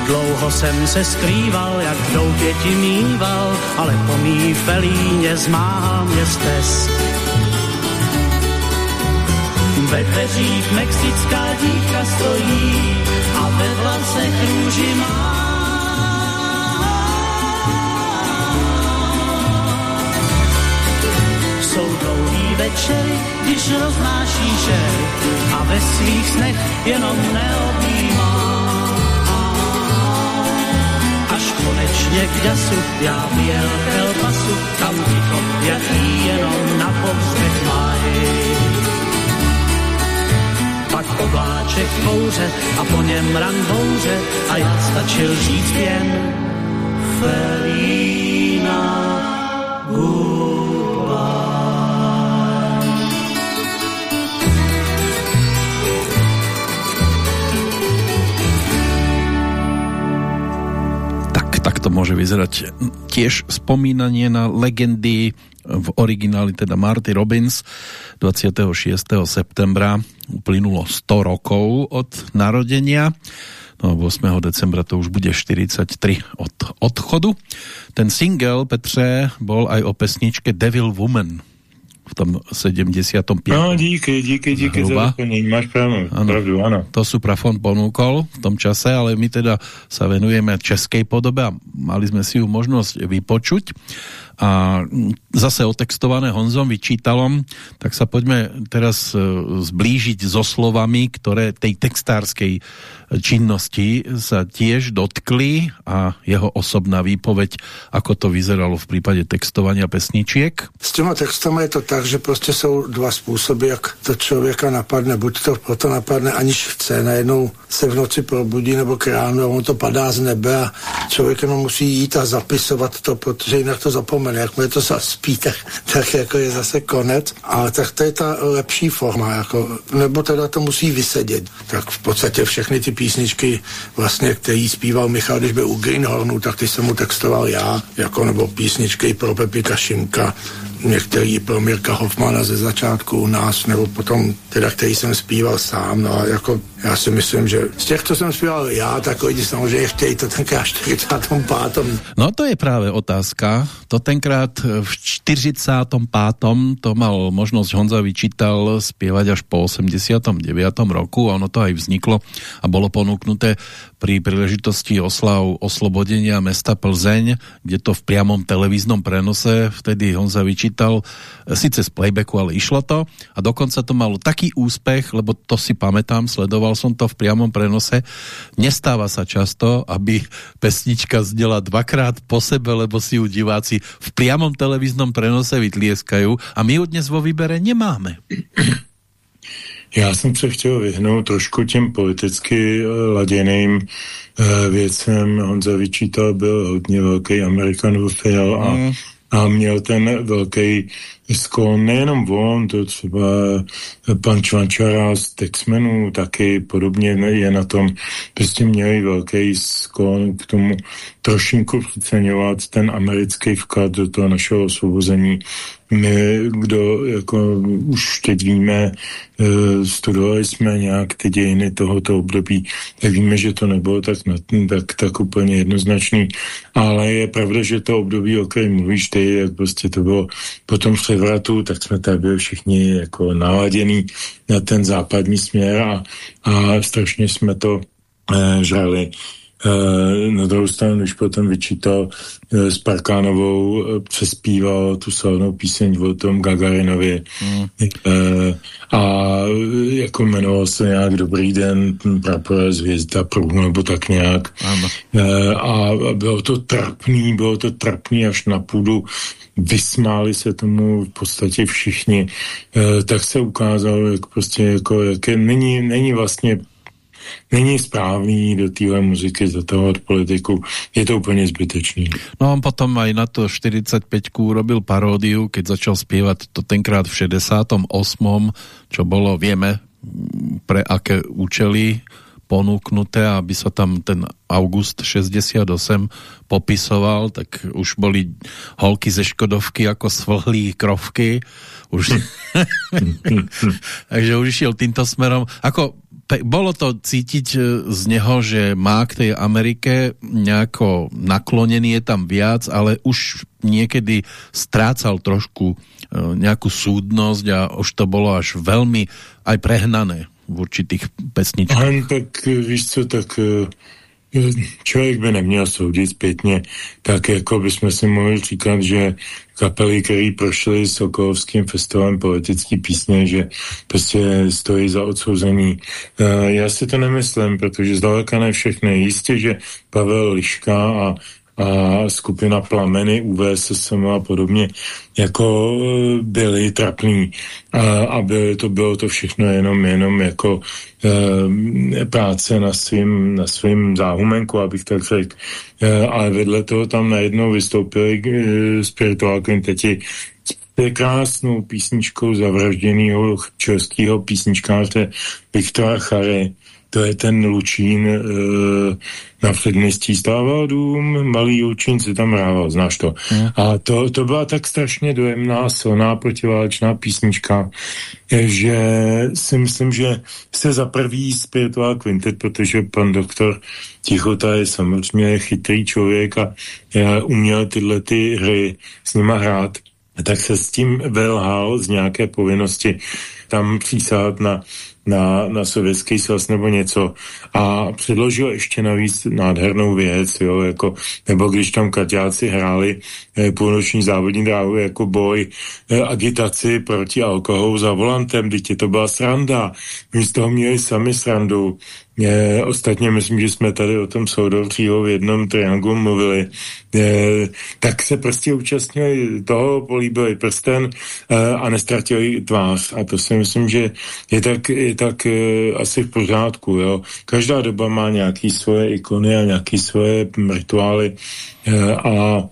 Dlouho jsem se skrýval, jak v doupě ti mýval, ale po mý felíně zmáhal mě stesk. Ve dveřích mexická dívka stojí a ve vlasech růži má. Večery, když roznáší šer a ve svých snech jenom neobjímá. Až konečně k jasu já vyjel k El Pasu, tam ticho, jaký jenom na povzdech mají pak obláček kouře a po něm ran bouře a já stačil říct jen Felína Tak, to môže vyzerať tiež spomínanie na legendy v origináli teda Marty Robbins 26. septembra uplynulo 100 rokov od narodenia no 8. decembra to už bude 43 od odchodu. Ten single, Petře, bol aj o pesničke Devil Woman v tom 75. No, díky, díky, díky Hruba. za doplnění, máš pravdu, ano. pravdu, ano. To Suprafon ponúkol v tom čase, ale my teda sa venujeme českej podobe a mali sme si ju možnosť vypočuť a zase otextované Honzom Vyčítalom, tak sa poďme teraz e, zblížiť so slovami, ktoré tej textárskej činnosti sa tiež dotkli a jeho osobná výpoveď, ako to vyzeralo v prípade textovania pesničiek. S těma textama je to tak, že prostě jsou dva způsoby, jak to člověka napadne. Buď to proto napadne, aniž chce, najednou se v noci probudí nebo k ránu a on to padá z nebe a člověk jenom musí jít a zapisovat to, protože jinak to zapomene. Jakmile to zaspí, tak, tak jako je zase konec. A tak to je ta lepší forma, jako, nebo teda to musí vysedět. Tak v podstatě všechny ty písničky, vlastně, který zpíval Michal, když byl u Greenhornu, tak ty jsem mu textoval já, jako nebo písničky pro Pepika Šimka, některý pro Mirka Hoffmana ze začátku u nás, nebo potom teda, který jsem zpíval sám, no a jako já si myslím, že z těch, co jsem zpíval já, tak lidi samozřejmě chtějí to tenkrát 45. No to je právě otázka. To tenkrát v 45. to mal možnosť Honza vyčítal spievať až po 89. roku a ono to aj vzniklo a bolo ponúknuté pri príležitosti oslav oslobodenia mesta Plzeň, kde to v priamom televíznom prenose vtedy Honza vyčítal síce z playbacku, ale išlo to a dokonca to malo taký úspech, lebo to si pamätám, sledoval som to v priamom prenose. Nestáva sa často, aby pesnička zdela dvakrát po sebe, lebo si ju diváci v priamom televíznom prenose vytlieskajú a my ju dnes vo výbere nemáme. Já jsem se chtěl vyhnout trošku těm politicky eh, laděným uh, věcem. Honza vyčítal, byl hodně velký amerikanofil a, mm. a měl ten velký skon, nejenom on, to třeba pan Čvančara z Texmenu taky podobně je na tom, prostě měli velký skon k tomu trošinku přeceňovat ten americký vklad do toho našeho osvobození. My, kdo jako už teď víme, e, studovali jsme nějak ty dějiny tohoto období, tak víme, že to nebylo tak, tak, tak úplně jednoznačný, ale je pravda, že to období, o kterém mluvíš ty, prostě to bylo potom převratu, tak jsme tady byli všichni jako naladění na ten západní směr a, a strašně jsme to e, žrali na druhou stranu, když potom vyčítal e, s Parkánovou, e, přespíval tu slavnou píseň o tom Gagarinovi mm. a jako jmenoval se nějak Dobrý den, prapor zvězda pruhu, nebo tak nějak. E, a bylo to trapný, bylo to trapný až na půdu vysmáli se tomu v podstatě všichni, e, tak se ukázalo, jak prostě jako, jak je, není, není vlastně není správný do téhle muziky zatahovat politiku. Je to úplně zbytečný. No on potom aj na to 45 robil paródiu, keď začal spievať to tenkrát v 68. čo bolo, vieme, pre aké účely ponúknuté, aby sa tam ten august 68 popisoval, tak už boli holky ze Škodovky ako svlhlí krovky. Už... <laughs> <laughs> Takže už išiel týmto smerom. Ako bolo to cítiť e, z neho, že má k tej Amerike nejako naklonený, je tam viac, ale už niekedy strácal trošku e, nejakú súdnosť a už to bolo až veľmi aj prehnané v určitých pesničkách. Ano, tak e, víš co, tak člověk by neměl soudit zpětně, tak jako bychom si mohli říkat, že kapely, které prošly Sokolovským festivalem politický písně, že prostě stojí za odsouzení. Já si to nemyslím, protože zdaleka ne všechny. Jistě, že Pavel Liška a a skupina Plameny, UVSSM a podobně, jako e, byli trapný a, a byly to, bylo to všechno jenom, jenom jako e, práce na svým, na svým záhumenku, abych tak řekl. E, ale vedle toho tam najednou vystoupili e, spirituál kvinteti krásnou písničkou zavražděného českého písničkáře Viktora Chary, to je ten Lučín e, na předměstí stával dům, malý Lučín se tam hrával, znáš to. Hmm. A to, to byla tak strašně dojemná, silná protiválečná písnička, že si myslím, že se za prvý spirituál quintet, protože pan doktor Tichota je samozřejmě chytrý člověk a uměl tyhle ty hry s nima hrát, tak se s tím velhal z nějaké povinnosti tam přísahat na na, na sovětský svaz nebo něco a předložil ještě navíc nádhernou věc, jo, jako, nebo když tam kaťáci hráli eh, půlnoční závodní dráhu jako boj, eh, agitaci proti alkoholu za volantem, teď to byla sranda. My z toho měli sami srandu. Je, ostatně myslím, že jsme tady o tom soudovřího v jednom trianglu mluvili. Je, tak se prostě účastnili toho, políbili prsten e, a nestratili tvář. A to si myslím, že je tak, tak e, asi v pořádku. Jo. Každá doba má nějaký svoje ikony a nějaký svoje rituály. E, a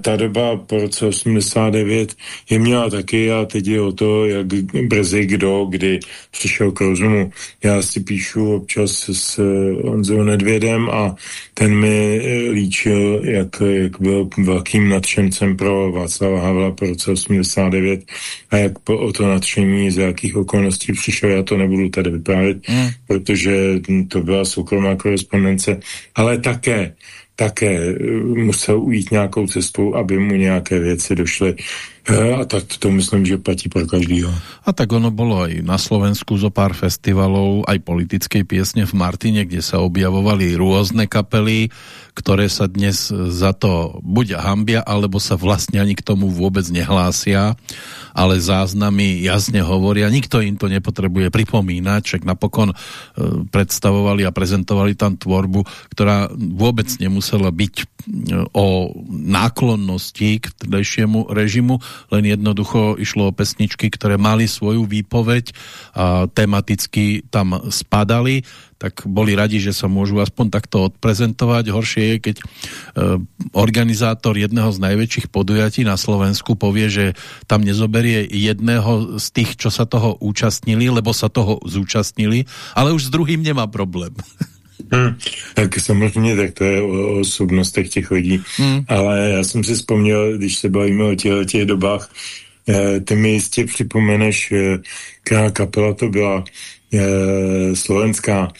ta doba po roce 89 je měla taky a teď je o to, jak brzy kdo, kdy přišel k rozumu. Já si píšu občas s Honzou Nedvědem a ten mi eh, líčil, jak, jak byl velkým nadšencem pro Václava Havla po roce 89 a jak po, o to nadšení z jakých okolností přišel, já to nebudu tady vyprávět, mm. protože to byla soukromá korespondence, ale také také eh, musel ujít nějakou cestou, aby mu nějaké věci došly. A tak to myslím, že platí pro každýho. A tak ono bolo aj na Slovensku zo pár festivalov, aj politickej piesne v Martine, kde sa objavovali rôzne kapely, ktoré sa dnes za to buď hambia, alebo sa vlastne ani k tomu vôbec nehlásia, ale záznamy jasne hovoria, nikto im to nepotrebuje pripomínať, však napokon e, predstavovali a prezentovali tam tvorbu, ktorá vôbec nemusela byť e, o náklonnosti k tedajšiemu režimu, len jednoducho išlo o pesničky, ktoré mali svoju výpoveď a tematicky tam spadali tak boli radi, že sa môžu aspoň takto odprezentovať. Horšie je, keď e, organizátor jedného z najväčších podujatí na Slovensku povie, že tam nezoberie jedného z tých, čo sa toho účastnili, lebo sa toho zúčastnili, ale už s druhým nemá problém. <laughs> Hmm, tak samozřejmě, tak to je o osobnostech těch lidí. Hmm. Ale já jsem si vzpomněl, když se bavíme o těch, těch dobách, eh, ty mi jistě připomeneš, eh, která kapela to byla, slovenská,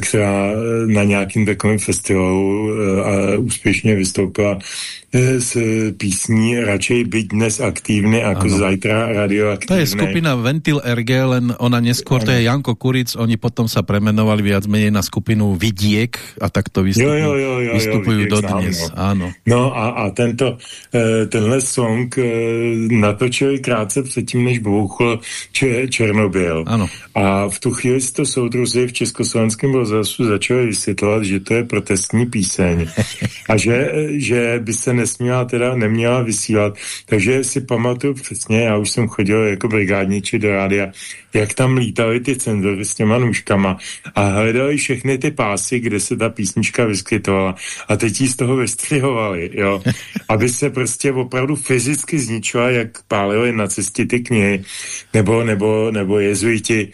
která na nějakým takovém festivalu a úspěšně vystoupila s písní radšej byť dnes aktívny ako ano. zajtra radioaktívne. To je skupina Ventil RG, len ona neskôr, ano. to je Janko Kuric, oni potom sa premenovali viac menej na skupinu Vidiek a tak to vystupujú, jo, jo, jo, dodnes. No. Áno. No a, a tento, tenhle song natočili krátce předtím, než bouchl Černobyl. Ano. A v tu chvíli to soudruzi v Československém rozhlasu začali vysvětlovat, že to je protestní píseň a že, že by se nesměla teda, neměla vysílat. Takže si pamatuju přesně, já už jsem chodil jako brigádniči do rádia, jak tam lítali ty cenzory s těma nůžkama a hledali všechny ty pásy, kde se ta písnička vyskytovala a teď ji z toho vystřihovali, jo. Aby se prostě opravdu fyzicky zničila, jak pálili nacisti ty knihy, nebo, nebo, nebo jezuiti,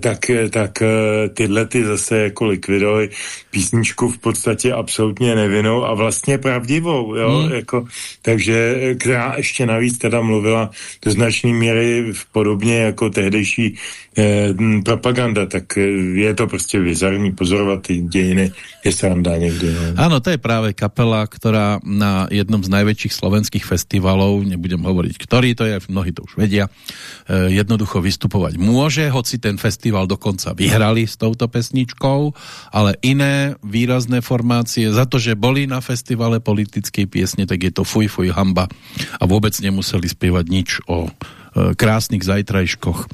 tak, tak eh, tyhle ty zase jako likvidovali písničku v podstatě absolutně nevinnou a vlastně pravdivou, jo, hmm. jako, takže eh, která ještě navíc teda mluvila do značné míry v podobně jako tehdejší eh, propaganda, tak eh, je to prostě vizarní pozorovat ty dějiny, je sranda někdy. No. Áno, to je práve kapela, ktorá na jednom z najväčších slovenských festivalov, nebudem hovoriť ktorý to je, mnohí to už vedia, eh, jednoducho vystupovať môže, hoci ten festival dokonca vyhrali s touto pesničkou, ale iné výrazné formácie za to, že boli na festivale politickej piesne, tak je to fuj fuj hamba a vôbec nemuseli spievať nič o krásnych zajtrajškoch.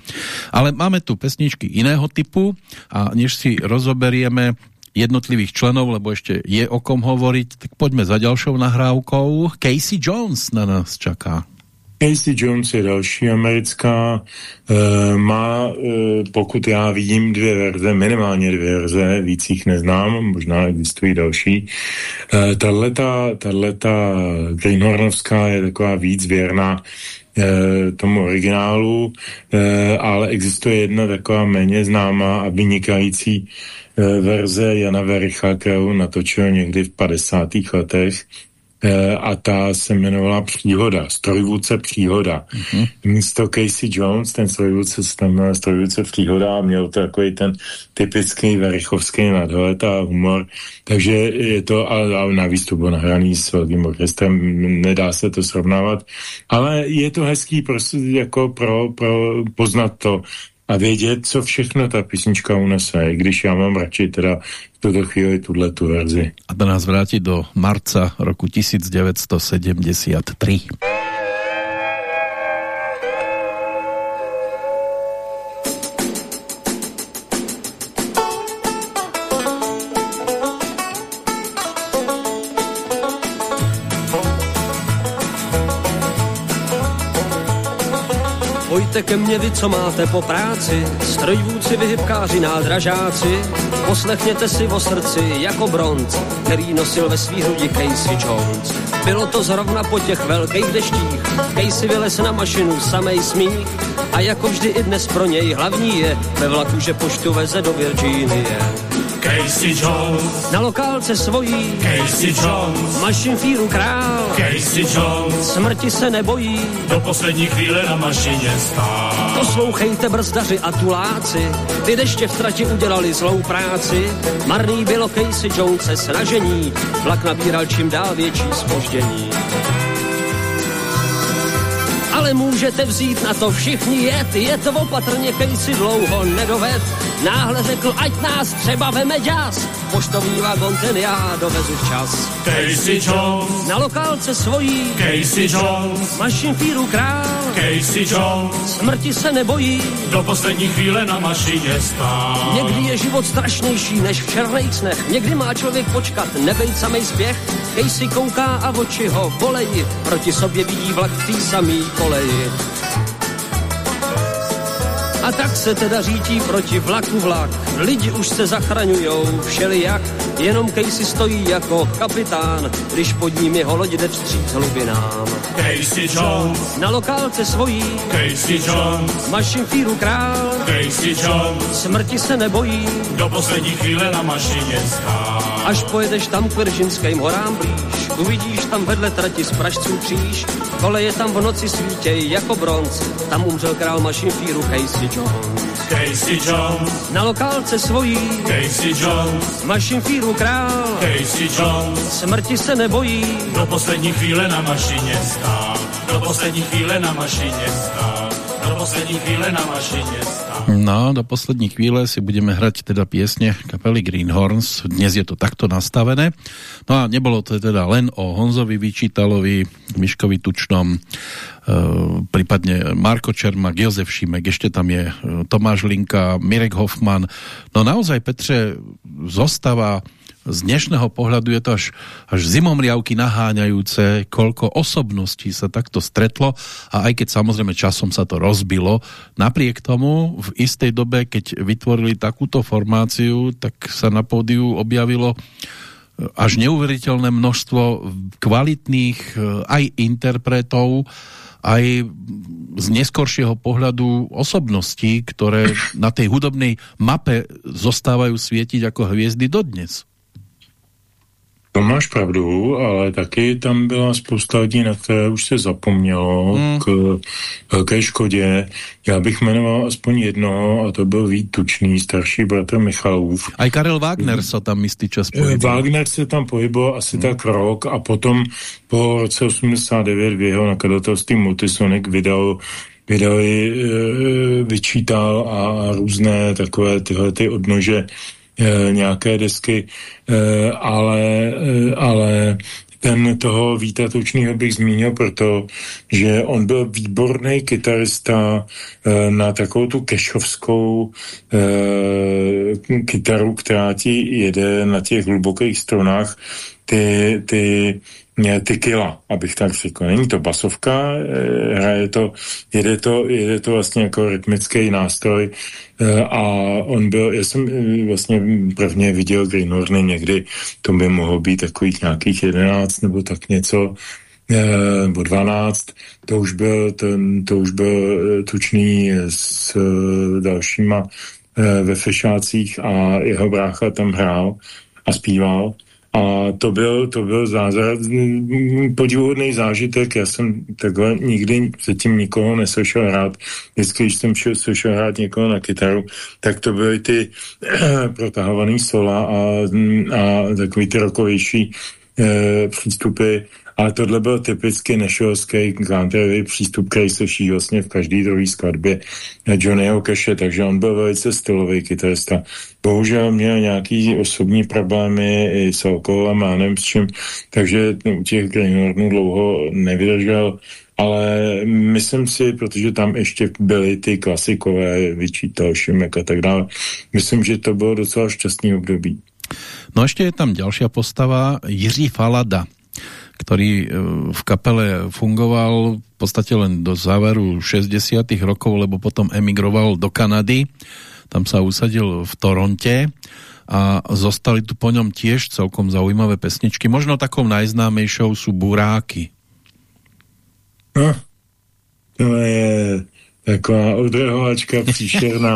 Ale máme tu pesničky iného typu a než si rozoberieme jednotlivých členov, lebo ešte je o kom hovoriť, tak poďme za ďalšou nahrávkou. Casey Jones na nás čaká. Casey Jones je další americká, e, má, e, pokud já vidím, dvě verze, minimálně dvě verze, víc jich neznám, možná existují další. E, tato Greenhornovská je taková víc věrná Eh, tomu originálu, eh, ale existuje jedna taková méně známá a vynikající eh, verze Jana Vericha, kterou natočil někdy v 50. letech Eh, a ta se jmenovala Příhoda, strojvůdce Příhoda. Mm-hmm. Místo Casey Jones, ten strojvůdce se tam jmenoval strojvůdce Příhoda a měl to takový ten typický verichovský nadhled a humor. Takže je to, a, a navíc to bylo nahraný s velkým orchestrem, nedá se to srovnávat, ale je to hezký prostě jako pro, pro poznat to, a vědět, co všechno ta písnička unese, i když já mám radši teda v tuto chvíli tuhle tu verzi. A to nás vrátí do marca roku 1973. Pojďte ke mně vy, co máte po práci, strojvůdci, vyhybkáři, nádražáci, poslechněte si o srdci jako bronz, který nosil ve svý hrudi Casey Jones. Bylo to zrovna po těch velkých deštích, Casey vylez na mašinu, samej smích, a jako vždy i dnes pro něj hlavní je ve vlaku, že poštu veze do Virginie. Casey Jones. Na lokálce svojí. Casey Jones. Mašin fíru král. Casey Jones. Smrti se nebojí. Do poslední chvíle na mašině stál. Poslouchejte brzdaři a tuláci. Ty deště v trati udělali zlou práci. Marný bylo Casey Jones se snažení. Vlak nabíral čím dál větší spoždění ale můžete vzít na to všichni jet, je to opatrně, kej si dlouho nedoved. Náhle řekl, ať nás třeba veme ďas, poštovní vagon ten já dovezu včas. Casey Jones, na lokálce svojí, Casey Jones, mašin fíru král, Casey Jones, smrti se nebojí, do poslední chvíle na mašině stál. Někdy je život strašnější než v černých snech, někdy má člověk počkat, nebejt samej spěch, Casey kouká a oči ho bolejí, proti sobě vidí vlak v tý samý koleji. A tak se teda řítí proti vlaku vlak. Lidi už se zachraňujou všelijak, jenom Casey stojí jako kapitán, když pod ním jeho loď jde vstříc hlubinám. Casey Jones, na lokálce svojí, Casey Jones, mašin fíru král, Casey Jones, smrti se nebojí, do poslední chvíle na mašině stál. Až pojedeš tam k Viržinským horám blíž, uvidíš tam vedle trati z Pražců kříž, koleje tam v noci svítěj jako bronz, tam umřel král mašin fíru Casey Jones. Casey Jones, na lokálce svojí, Casey Jones, mašin firmu král, Casey Jones, smrti se nebojí, do poslední chvíle na mašině stál, do poslední chvíle na mašině stál, do poslední chvíle na mašině. No, do poslední chvíle si budeme hrať teda piesne kapely Greenhorns. Dnes je to takto nastavené. No a nebolo to teda len o Honzovi Vyčítalovi, Miškovi Tučnom, e, prípadne Marko Čermak, Jozef Šimek, ešte tam je e, Tomáš Linka, Mirek Hoffman. No naozaj, Petře, zostáva z dnešného pohľadu je to až, až zimomriavky naháňajúce, koľko osobností sa takto stretlo a aj keď samozrejme časom sa to rozbilo, napriek tomu v istej dobe, keď vytvorili takúto formáciu, tak sa na pódiu objavilo až neuveriteľné množstvo kvalitných aj interpretov, aj z neskoršieho pohľadu osobností, ktoré na tej hudobnej mape zostávajú svietiť ako hviezdy dodnes. To máš pravdu, ale taky tam byla spousta lidí, na které už se zapomnělo hmm. k velké škodě. Já bych jmenoval aspoň jedno, a to byl Vít Tučný, starší bratr Michalův. A i Karel Wagner se tam jistý čas pohyboval. Wagner se tam pohyboval asi hmm. tak rok a potom po roce 89 v jeho nakladatelství Multisonic vydal vydali, e, vyčítal a různé takové tyhle ty odnože Eh, nějaké desky, eh, ale, eh, ale ten toho Víta Tučnýho bych zmínil proto, že on byl výborný kytarista na takovou tu kešovskou kytaru, která ti jede na těch hlubokých strunách ty, ty ty kila, abych tak řekl. Není to basovka, hraje to, jede to, jede to vlastně jako rytmický nástroj Eh, a on byl, já jsem eh, vlastně prvně viděl Greenhorny někdy, to by mohlo být takových nějakých jedenáct nebo tak něco, eh, nebo 12, to už byl, ten, to už byl tučný s dalšíma ve fešácích a jeho brácha tam hrál a zpíval. A to byl, to byl zázrak, podivuhodný zážitek. Já jsem takhle nikdy předtím nikoho neslyšel hrát. Vždycky, když jsem šel, slyšel hrát někoho na kytaru, tak to byly ty <clears throat> protahovaný sola a, a takový ty rokovější e, přístupy ale tohle byl typicky nešovský country přístup, který slyší vlastně v každé druhé skladbě Johnnyho Cache, takže on byl velice stylový kytarista. Bohužel měl nějaký osobní problémy i s alkoholem a nevím s čím, takže u těch Greenhornů dlouho nevydržel, ale myslím si, protože tam ještě byly ty klasikové, vyčítal Šimek a tak dále, myslím, že to bylo docela šťastný období. No ještě je tam další postava Jiří Falada, ktorý e, v kapele fungoval v podstate len do záveru 60 rokov, lebo potom emigroval do Kanady. Tam sa usadil v Toronte a zostali tu po ňom tiež celkom zaujímavé pesničky. Možno takou najznámejšou sú Buráky. No, to je taková odrehovačka příšerná,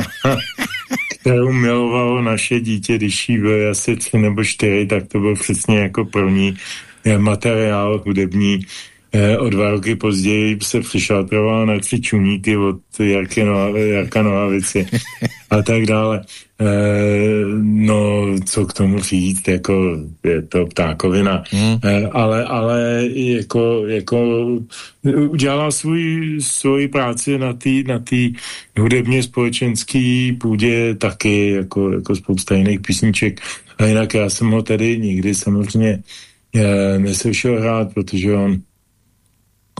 <laughs> kterou milovalo naše dítě, když jí bylo asi tři nebo čtyři, tak to byl přesně jako první materiál hudební. Eh, o dva roky později se přišaltroval na tři čuníky od Jarky Noha, Jarka Nohavici a tak dále. E, no, co k tomu říct, jako je to ptákovina, e, ale, ale jako, jako udělala svůj, svoji práci na té na tý hudebně společenský půdě taky, jako, jako spousta jiných písniček. A jinak já jsem ho tady nikdy samozřejmě eh, neslyšel hrát, protože on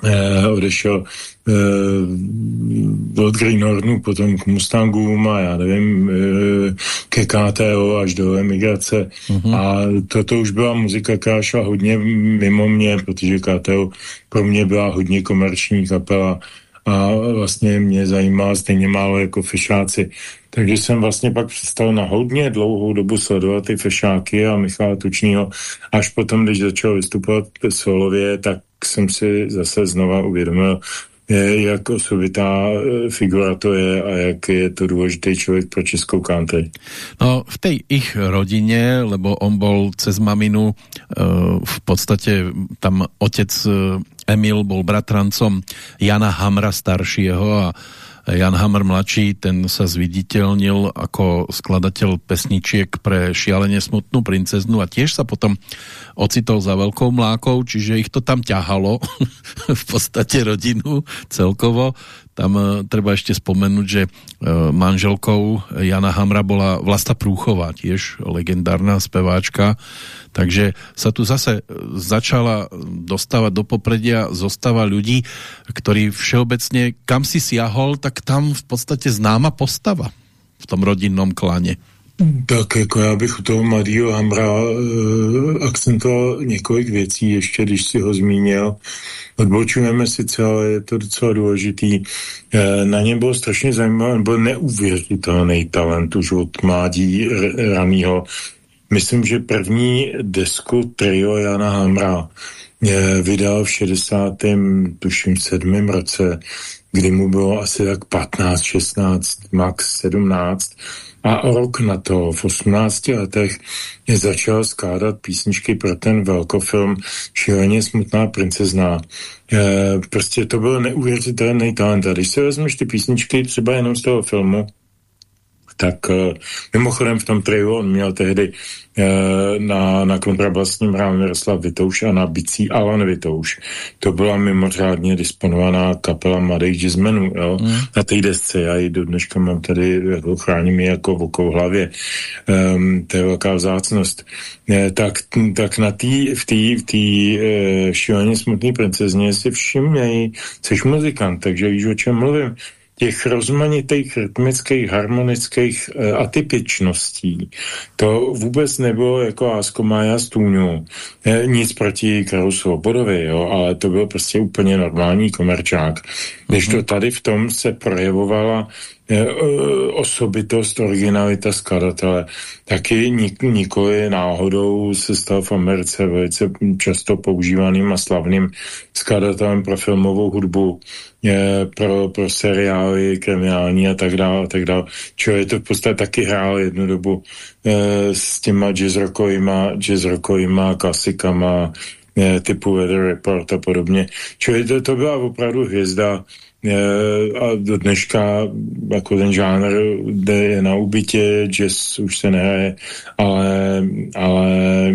eh, odešel eh, od Greenhornu, potom k Mustangům a já nevím, eh, ke KTO až do emigrace. Mm-hmm. A toto už byla muzika, která šla hodně mimo mě, protože KTO pro mě byla hodně komerční kapela a vlastně mě zajímá stejně málo jako fešáci. Takže jsem vlastně pak přestal na hodně dlouhou dobu sledovat ty fešáky a Michala Tučního. Až potom, když začal vystupovat solově, tak jsem si zase znova uvědomil, jak osobitá e, figura to je a jak je to důležitý člověk pro českou country. No v tej ich rodine, lebo on bol cez maminu uh, v podstate tam otec uh, Emil bol bratrancom Jana Hamra staršieho a Jan Hammer mladší, ten sa zviditeľnil ako skladateľ pesničiek pre šialene smutnú princeznu a tiež sa potom ocitol za veľkou mlákou, čiže ich to tam ťahalo <laughs> v podstate rodinu celkovo. Tam uh, treba ešte spomenúť, že uh, manželkou Jana Hamra bola Vlasta Prúchová, tiež legendárna speváčka, takže sa tu zase začala dostávať do popredia zostava ľudí, ktorí všeobecne, kam si siahol, tak tam v podstate známa postava v tom rodinnom klane. Tak jako já bych u toho mladého Hamra e, akcentoval několik věcí, ještě když si ho zmínil. Odbočujeme sice, ale je to docela důležitý. E, na něm bylo strašně zajímavé, byl neuvěřitelný talent už od mládí raného. Myslím, že první desku trio Jana Hamra e, vydal v 60. tuším 7. roce, kdy mu bylo asi tak 15, 16, max 17 a rok na to, v 18 letech, začal skládat písničky pro ten velkofilm Šíleně smutná princezna. E, prostě to byl neuvěřitelný talent. A když se vezmeš ty písničky třeba jenom z toho filmu, tak uh, mimochodem v tom triu on měl tehdy uh, na, na kontrabasním hrál Miroslav Vitouš a na bicí Alan Vitouš. To byla mimořádně disponovaná kapela mladých jazzmenů, jo, mm. na té desce. Já ji do dneška mám tady, jako chráním ji jako v okou hlavě. Um, to je velká vzácnost. Uh, tak, tak na tý, v té v tý, uh, šíleně smutné princezně si všimněj, jsi muzikant, takže víš, o čem mluvím těch rozmanitých rytmických, harmonických e, atypičností. To vůbec nebylo jako Asko Maja Stůňu. E, nic proti Karlu Svobodovi, jo, ale to byl prostě úplně normální komerčák. Když to mhm. tady v tom se projevovala osobitost, originalita skladatele, taky nik, nikoli náhodou se stal v Americe velice často používaným a slavným skladatelem pro filmovou hudbu pro, pro seriály kriminální a tak dále a tak dále. Čili to v podstatě taky hrál jednu dobu e, s těma jazzrockovýma, jazzrockovýma klasikama e, typu Weather Report a podobně. Čili to, to byla opravdu hvězda a do dneška jako ten žánr je na ubytě, jazz už se nehraje, ale, ale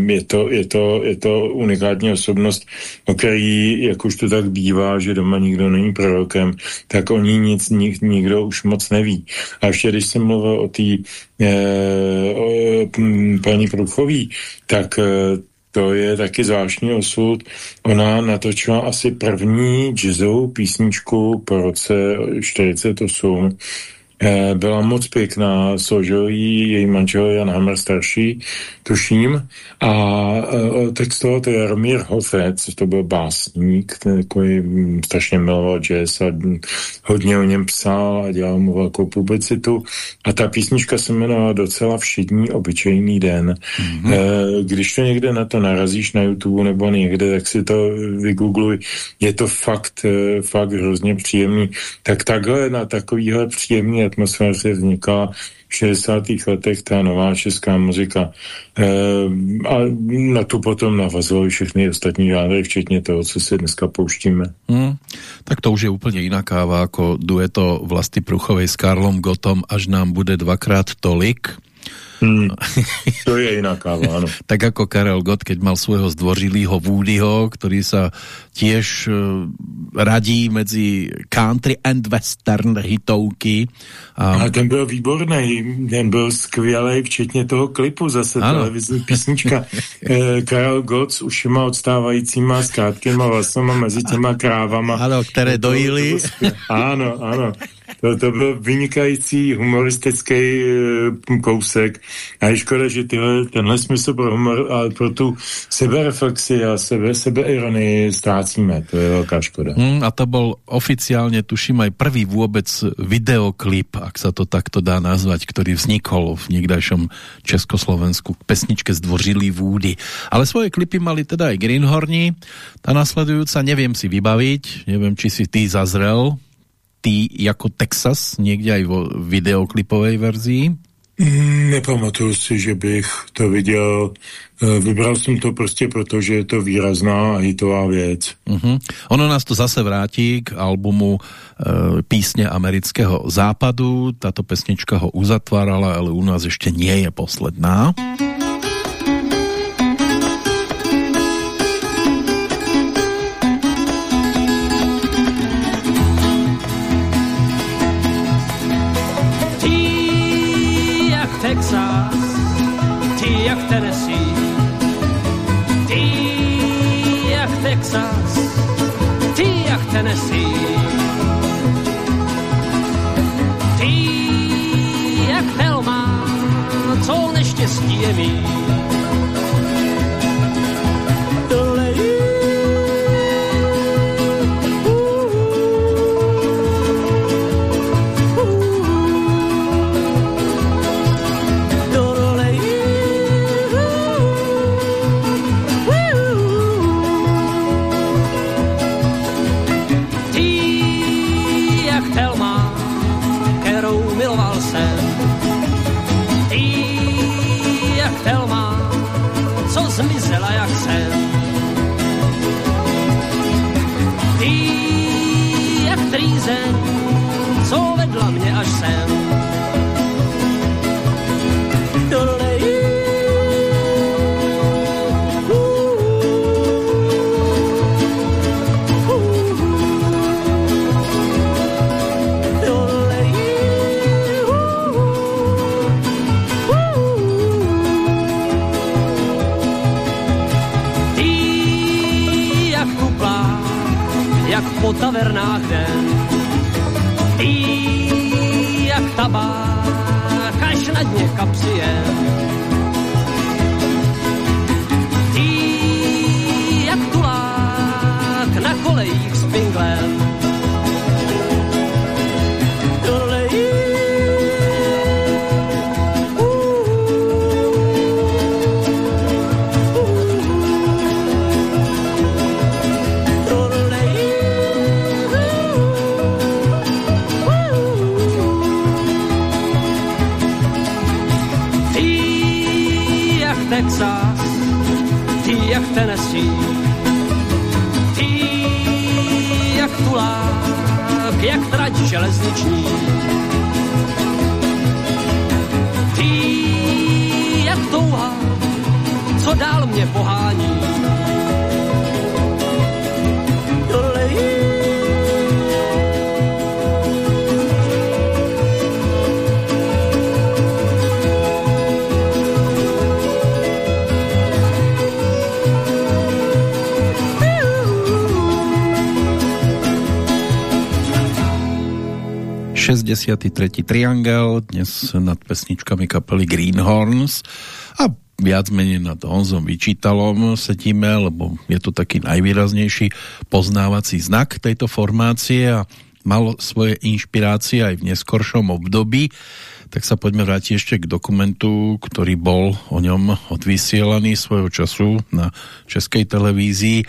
je, to, je, to, je to unikátní osobnost, o který, jak už to tak bývá, že doma nikdo není prorokem, tak o ní nic nik, nikdo už moc neví. A ještě když jsem mluvil o té e, paní Průchový, tak to je taky zvláštní osud. Ona natočila asi první jazzovou písničku po roce 48 Eh, byla moc pěkná, složil ji její manžel Jan Hammer starší, tuším, a e, textoval to Jaromír Hofec, to byl básník, takový mm, strašně miloval jazz a hodně o něm psal a dělal mu velkou publicitu a ta písnička se jmenovala Docela všední obyčejný den. Mm-hmm. E, když to někde na to narazíš na YouTube nebo někde, tak si to vygoogluj, je to fakt, fakt hrozně příjemný. Tak takhle na takovýhle příjemný atmosféře vznikla v 60. letech ta nová česká muzika. E, a na tu potom navazovaly všechny ostatní žánry, včetně toho, co si dneska pouštíme. Hmm, tak to už je úplně jiná káva, jako dueto Vlasty Pruchovej s Karlom Gotom, až nám bude dvakrát tolik. Hmm, <laughs> to je jiná káva, ano. tak ako Karel Gott, keď mal svojho zdvořilýho Woodyho, ktorý sa tiež uh, radí medzi country and western hitovky. A... a ten byl výborný, ten byl skvělý, včetně toho klipu zase, ano. televizní písnička. eh, Karel Gott s ušima odstávajícíma, s krátkýma vlasama mezi těma krávama. Ano, které dojili. Ano, ano. To, to byl vynikající humoristický e, kousek. A je škoda, že tyhle, tenhle smysl pro humor a pro tu sebereflexi a sebe, sebeironii ztrácíme. To je velká škoda. Mm, a to byl oficiálně, tuším, aj prvý vůbec videoklip, ak sa to takto dá nazvať, ktorý vznikol v niekdajšom Československu k pesničke Zdvořilý Vúdy. Ale svoje klipy mali teda aj Greenhorni. Ta nasledujúca neviem si vybaviť, neviem, či si ty zazrel ty jako Texas, někde aj vo videoklipovej verzii? Mm, nepamatuju si, že bych to viděl. Eh, vybral jsem to prostě proto, že je to výrazná a hitová věc. Uh-huh. Ono nás to zase vrátí k albumu e, Písně amerického západu. Tato pesnička ho uzatvárala, ale u nás ještě nie je posledná. štěstí je Triangel, dnes nad pesničkami kapely Greenhorns. A viac menej nad Honzom Vyčítalom sedíme, lebo je to taký najvýraznejší poznávací znak tejto formácie a mal svoje inšpirácie aj v neskoršom období, tak sa poďme vrátiť ešte k dokumentu, ktorý bol o ňom odvysielaný svojho času na českej televízii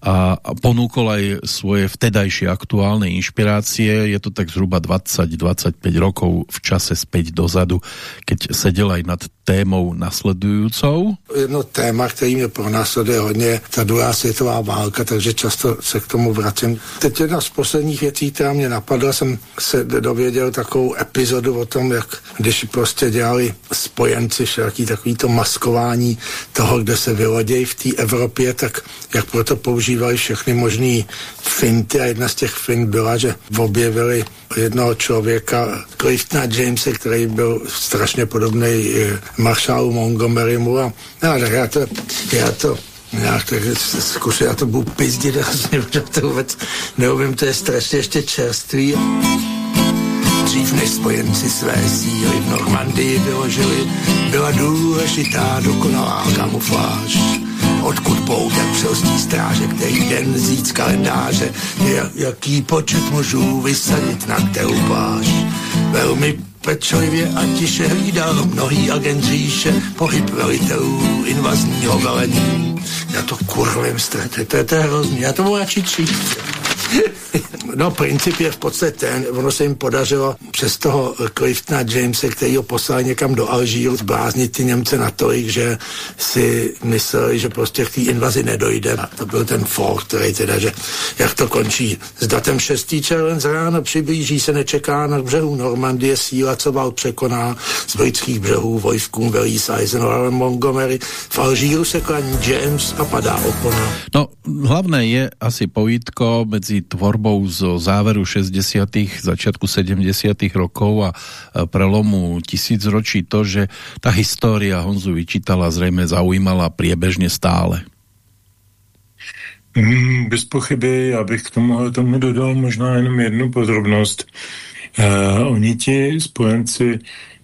a ponúkol aj svoje vtedajšie aktuálne inšpirácie. Je to tak zhruba 20-25 rokov v čase späť dozadu, keď sedel aj nad témou nasledujícou? Jedno téma, který mě pronásleduje hodně, ta druhá světová válka, takže často se k tomu vracím. Teď jedna z posledních věcí, která mě napadla, jsem se dověděl takovou epizodu o tom, jak když prostě dělali spojenci všelaký takový to maskování toho, kde se vylodějí v té Evropě, tak jak proto používali všechny možné finty a jedna z těch fint byla, že objevili jednoho člověka, Cliftona Jamesa, který byl strašně podobný eh, maršálu Montgomerymu a no, tak já to, já to já tak zkusím, já to budu pizdit, <laughs> já to vůbec neumím, to je strašně ještě čerstvý. Dřív než spojenci své síly v Normandii vyložili, byla důležitá dokonalá kamufláž odkud poudem přelstí stráže, který den zít kalendáře, je, jaký počet mužů vysadit na kterou pláž. Velmi pečlivě a tiše hlídal mnohý agent říše, pohyb velitelů invazního velení. Já to kurvím ztratě, to to je hrozný, já to budu radši No, princip je v podstatě ten, ono se jim podařilo přes toho Cliftona Jamese, který ho poslal někam do Alžíru, zbláznit ty Němce natolik, že si mysleli, že prostě k té invazi nedojde. A to byl ten Ford, který teda, že jak to končí s datem 6. červenc ráno přiblíží se nečeká na břehu Normandie síla, co Val překoná z britských břehů vojskům velí s Montgomery. V Alžíru se klaní James a padá opona. No, hlavné je asi pojítko mezi tvorbou zo záveru 60. začiatku 70. rokov a prelomu tisícročí to, že ta história Honzu vyčítala zřejmě zaujímala priebežně stále. Mm, bez pochyby, já bych k tomu, tomu dodal možná jenom jednu podrobnost. Uh, oni ti spojenci,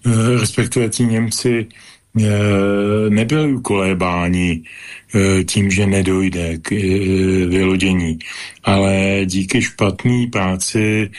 uh, respektive ti Němci, uh, nebyli ukolébáni tím, že nedojde k uh, vylodění, ale díky špatné práci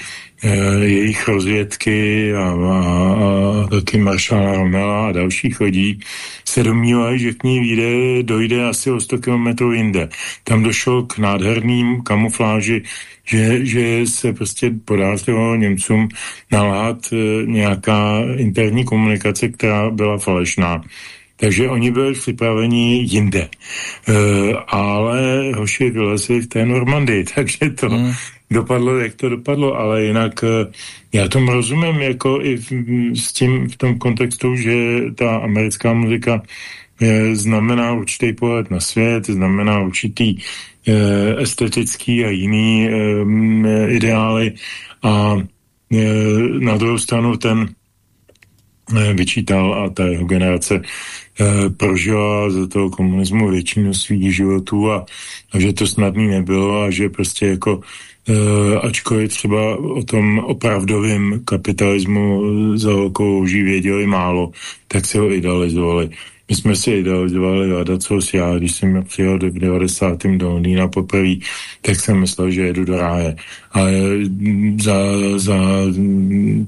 Eh, jejich rozvědky a, a, a taky maršála Romela a dalších lidí se domnívají, že k ní vyjde, dojde asi o 100 km jinde. Tam došlo k nádherným kamufláži, že, že se prostě podařilo Němcům nalát e, nějaká interní komunikace, která byla falešná. Takže oni byli připraveni jinde. E, ale hoši vylezli v té Normandii, <laughs> takže to, hmm dopadlo, jak to dopadlo, ale jinak eh, já tomu rozumím jako i v, s tím v tom kontextu, že ta americká muzika je, znamená určitý pohled na svět, znamená určitý e, estetický a jiný e, ideály a e, na druhou stranu ten e, vyčítal a ta jeho generace e, prožila za toho komunismu většinu svých životů a, a že to snadný nebylo a že prostě jako Uh, ačkoliv třeba o tom opravdovém kapitalismu za lží věděli málo, tak se ho idealizovali. My jsme si idealizovali Ladacos, já, když jsem přijel do 90. do Londýna poprvé, tak jsem myslel, že jedu do ráje. Ale za, za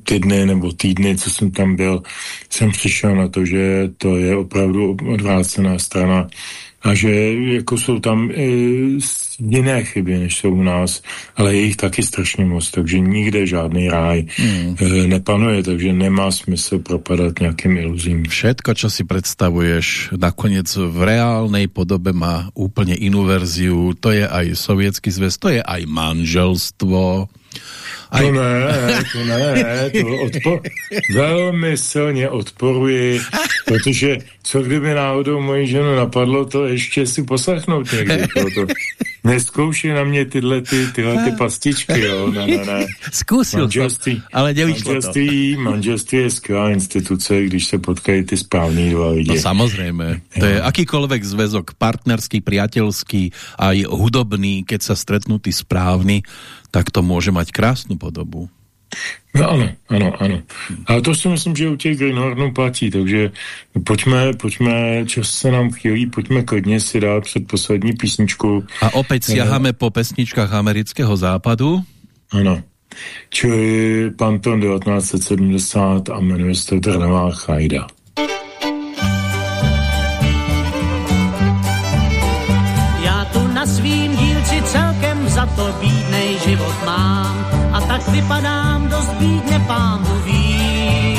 ty dny nebo týdny, co jsem tam byl, jsem přišel na to, že to je opravdu odvrácená strana a že jako jsou tam e, jiné chyby, než jsou u nás, ale je jich taky strašně moc, takže nikde žádný ráj mm. e, nepanuje, takže nemá smysl propadat nějakým iluzím. Všetko, čo si představuješ, nakonec v reálnej podobe má úplně jinou verziu, to je aj sovětský zväz, to je aj manželstvo, to ne, to ne, to odpo- velmi silně odporuji, protože co kdyby náhodou moji ženu napadlo to ještě si poslechnout někdy. <laughs> To, to. Neskouši na mě tyhle, ty, tyhle ty pastičky, jo, ne, ne, ne. Zkusil manželství, to, ale nevyšlo manželství, to. Manželství je skvělá instituce, když se potkají ty správný dva lidi. No samozřejmě. To je akýkoľvek zväzok, partnerský, priateľský, aj hudobný, keď sa stretnú ty správny, tak to může mať krásnou podobu. No ano, ano, ano. A to si myslím, že u těch Greenhornů platí, takže pojďme, pojďme, čas se nám chvílí, pojďme klidně si dát před poslední písničku. A opět siaháme po pesničkách amerického západu. Ano. Čili Panton 1970 a jmenuje se to Drnová chajda. Já tu na svým dílci celkem za to a tak vypadám dost bídně pán ví.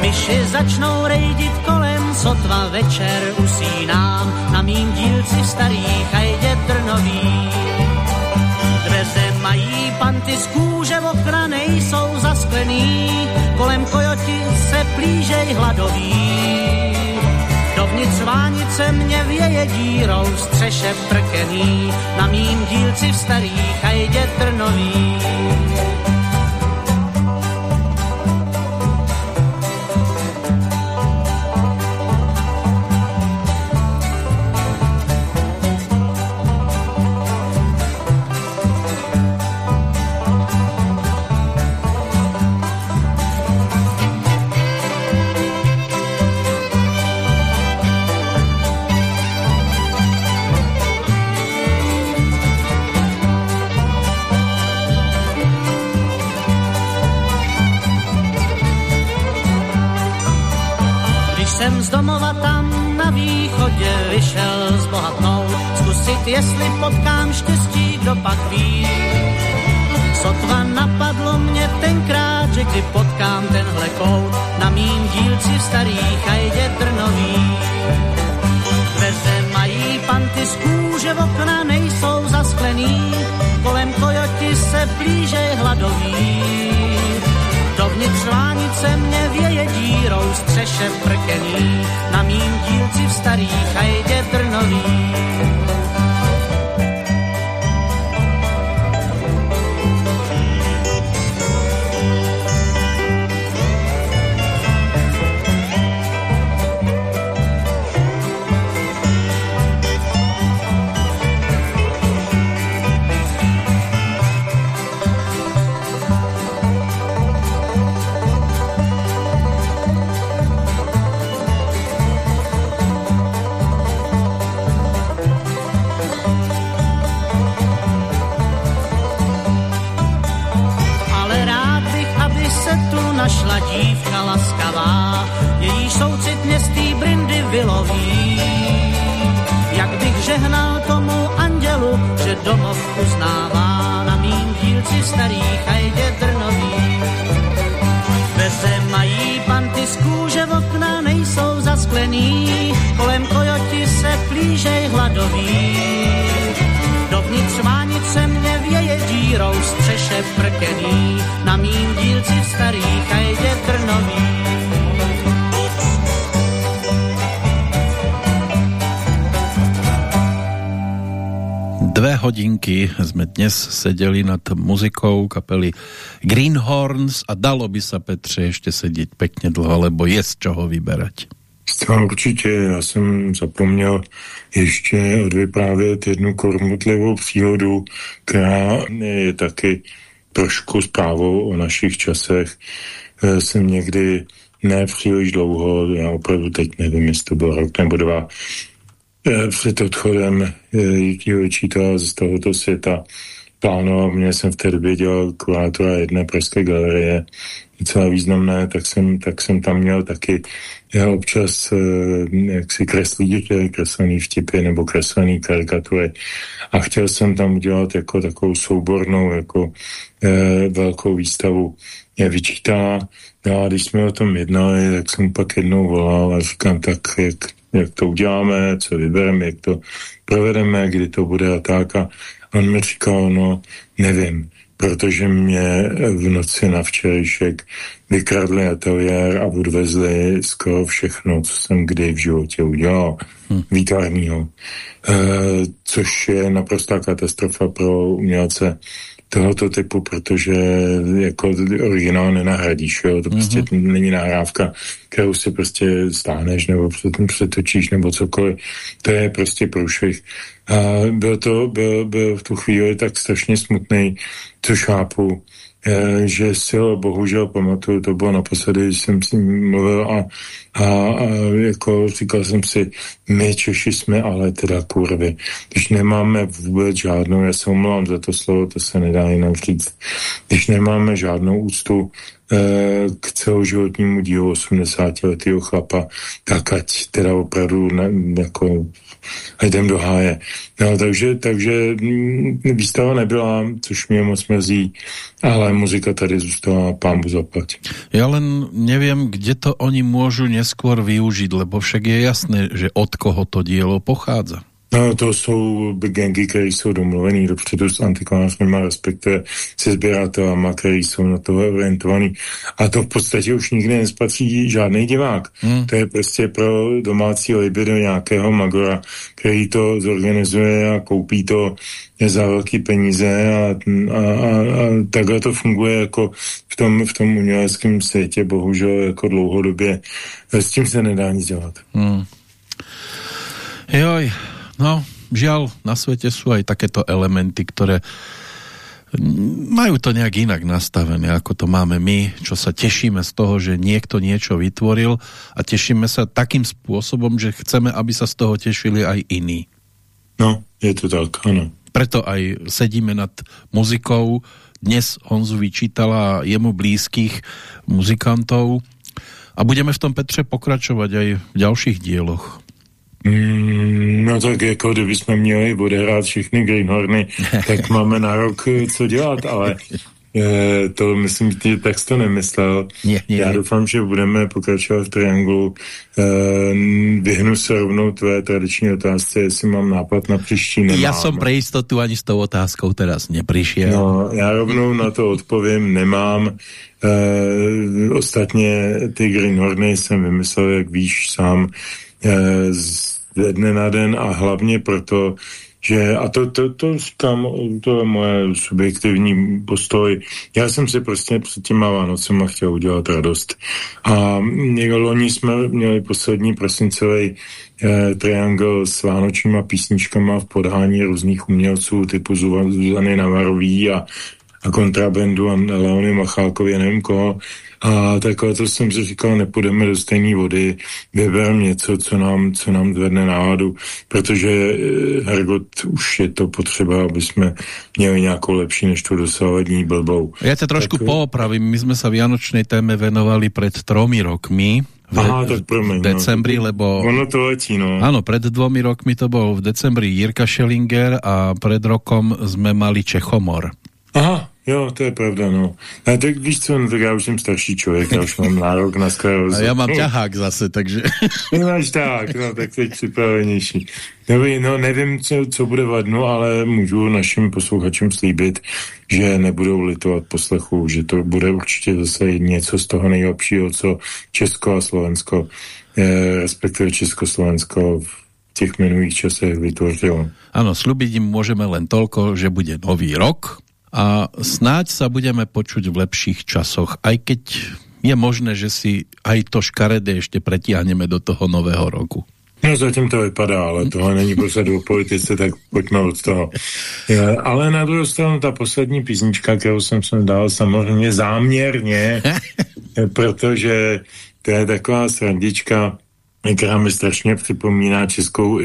Myši začnou rejdit kolem, sotva večer usínám na mým dílci starý chajdě trnový. Dveře mají panty z kůže, okna nejsou zasklený, kolem kojoti se plížej hladoví Dovnitř vánice mě věje dírou střeše prkený, na mým dílci v starých jde trnový. Domova tam na východě vyšel s bohatnou, zkusit jestli potkám štěstí, kdo pak ví. Sotva napadlo mě tenkrát, že kdy potkám tenhle kout na mým dílci v starých chajdě trnový. Dveře mají panty z kůže, okna nejsou zasklený, kolem kojoti se blíže hladoví. Dovnitř lánice mě věje dírou střeše prkený, na mým dílci v starých chajdě trnový. Dílci starých hajdě drnový. Dveře mají panty z kůže, okna nejsou zasklený, kolem kojoti se plížej hladový. Dovnitř vánice mě věje dírou střeše prkený, na mým dílci v starých chajdě trnový. Dve hodinky sme dnes sedeli nad muzikou kapely Greenhorns a dalo by sa Petře ešte sedieť pekne dlho, lebo je z čoho vyberať. Zcela určitě, já jsem zapomněl ještě odvyprávět jednu kormutlivou příhodu, která je taky trošku zprávou o našich časech. E, jsem někdy ne příliš dlouho, já opravdu teď nevím, jestli to byl rok nebo dva, před odchodem Jitího Vyčítala z tohoto světa. Plánoval, mě jsem v té době dělal kurátora jedné pražské galerie, docela významné, tak jsem, tak jsem tam měl taky já občas jak si kreslí kreslený vtipy nebo kreslený karikatury. A chtěl jsem tam udělat jako takovou soubornou jako eh, velkou výstavu. Je vyčítá. Já když jsme o tom jednali, tak jsem pak jednou volal a říkám, tak jak, jak to uděláme, co vybereme, jak to provedeme, kdy to bude a tak. A on mi říkal, no nevím, protože mě v noci na včerejšek vykradli ateliér a odvezli skoro všechno, co jsem kdy v životě udělal, hmm. výtvarného. E, což je naprostá katastrofa pro umělce tohoto typu, protože jako originál nenahradíš, jo? to prostě mm-hmm. není nahrávka, kterou si prostě stáneš nebo přetočíš nebo cokoliv. To je prostě průšvih. A byl to, byl, byl v tu chvíli tak strašně smutný, co chápu, je, že si ho bohužel pamatuju, to bylo naposledy, když jsem s ním mluvil a, a, a jako říkal jsem si, my Češi jsme ale teda kurvy. Když nemáme vůbec žádnou, já se omlouvám za to slovo, to se nedá jinak říct, když nemáme žádnou úctu eh, k celoživotnímu dílu 80 letého chlapa, tak ať teda opravdu ne, jako a jdem do háje. No, takže, takže mm, výstava nebyla, což mě moc mrzí, ale muzika tady zůstala pámbu zaplať. Já len nevím, kde to oni můžu neskôr využít, lebo však je jasné, že od koho to dílo pochádza. No, to jsou gengy, které jsou domluvený dopředu s antikvářmi, respektive se sběratelama, který jsou na to orientovaný. A to v podstatě už nikdy nespatří žádný divák. Hmm. To je prostě pro domácí libido nějakého magora, který to zorganizuje a koupí to za velký peníze a, a, a, a takhle to funguje jako v tom, v tom uměleckém světě, bohužel jako dlouhodobě. S tím se nedá nic dělat. Hmm. Joj, No, žiaľ, na svete sú aj takéto elementy, ktoré majú to nejak inak nastavené, ako to máme my, čo sa tešíme z toho, že niekto niečo vytvoril a tešíme sa takým spôsobom, že chceme, aby sa z toho tešili aj iní. No, je to tak, ano. Preto aj sedíme nad muzikou, dnes Honzu vyčítala jemu blízkých muzikantov a budeme v tom Petře pokračovať aj v ďalších dieloch. Mm, no tak jako kdybychom měli odehrát všechny Greenhorny, <laughs> tak máme na rok eh, co dělat, ale je, to myslím, že tak to nemyslel. Nie, nie, Já doufám, že budeme pokračovat v trianglu. E, vyhnu se rovnou tvé tradiční otázce, jestli mám nápad na příští. Nemám. Já jsem pro jistotu ani s tou otázkou teraz nepřišel. No, já rovnou na to odpovím, nemám. E, ostatně ty Greenhorny jsem vymyslel, jak víš sám, e, z dne na den a hlavně proto, že, a to, to, to říkám, to je moje subjektivní postoj, já jsem si prostě před těma Vánocema chtěl udělat radost. A loni jsme měli poslední prosincový eh, triangl s vánočníma písničkama v podhání různých umělců typu Zuzany Navarový a, a kontrabendu a Leony Machálkově, nevím koho. A takhle to jsem si říkal, nepůjdeme do stejné vody, vybereme něco, co nám, co nám zvedne náladu, protože eh, Hergot už je to potřeba, aby jsme měli nějakou lepší než tu dosávadní blbou. Já tě trošku tak... poopravím, my jsme se Vianočnej téme venovali před tromi rokmi, v, Aha, tak promiň, v decembri, no, lebo... Ono to letí, no. Áno, pred dvomi rokmi to bol v decembri Jirka Schellinger a pred rokom sme mali Čechomor. Aha, Jo, to je pravda, no. A tak víš co, no, tak já už jsem starší člověk, já už mám nárok na sklerózu. A já mám ťahák zase, takže... Ty máš tak, no, tak teď připravenější. No, no nevím, co, co bude vadno, ale můžu našim posluchačům slíbit, že nebudou litovat poslechu, že to bude určitě zase něco z toho nejlepšího, co Česko a Slovensko, eh, respektive Československo v těch minulých časech vytvořilo. Ano, slúbiť im môžeme len toľko, že bude nový rok, a snáď sa budeme počuť v lepších časoch, aj keď je možné, že si aj to škaredé ešte pretiahneme do toho nového roku. No zatím to vypadá, ale tohle není posadu o politice, tak pojďme od toho. Je, ale na druhou stranu ta poslední písnička, kterou jsem sem dal samozřejmě záměrně, <laughs> protože to je taková srandička, která mi strašně připomíná českou,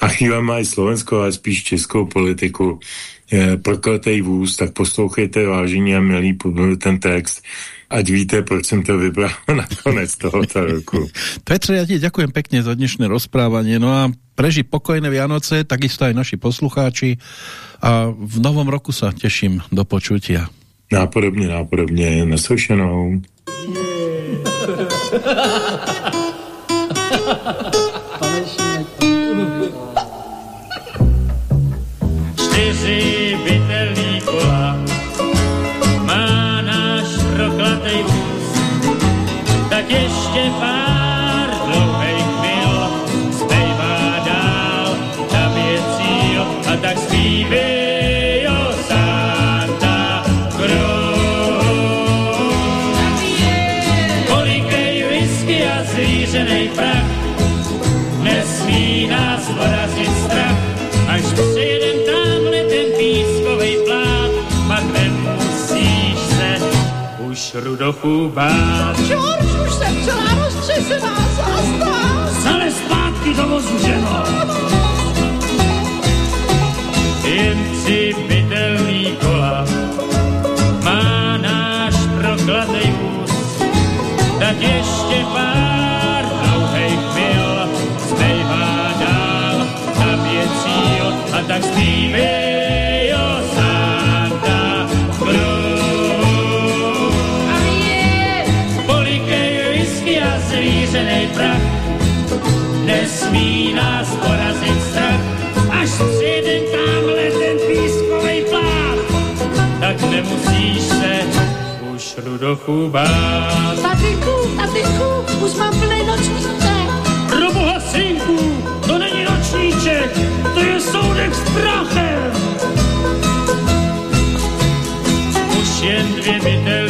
a chvílema i slovenskou, ale spíš českou politiku prokletej vůz, tak poslouchejte vážení a milí ten text, ať víte, proč jsem to vybral <laughs> na konec tohoto roku. Petře, já ti děkujem pekne za dnešné rozprávanie. No a preži pokojné Vianoce, takisto aj naši poslucháči a v novom roku sa teším do počutia. Nápodobně, nápodobně, naslyšenou. čtyři rudochů bát. George, už jsem celá roztřesená, zastav! Zale zpátky do vozu, ženo! Jen tři bytelný kola má náš proklatej vůz, tak ještě pár dlouhých chvil zbývá dál, tam je cíl a tak zpívej nesmí nás porazit strach, až přijde tamhle ten pískovej plát, tak nemusíš se už Rudochu bát. Tatinku, tatinku, už mám plný nočníček. Proboha, synku, to není nočníček, to je soudek s prachem. Už jen dvě bytelní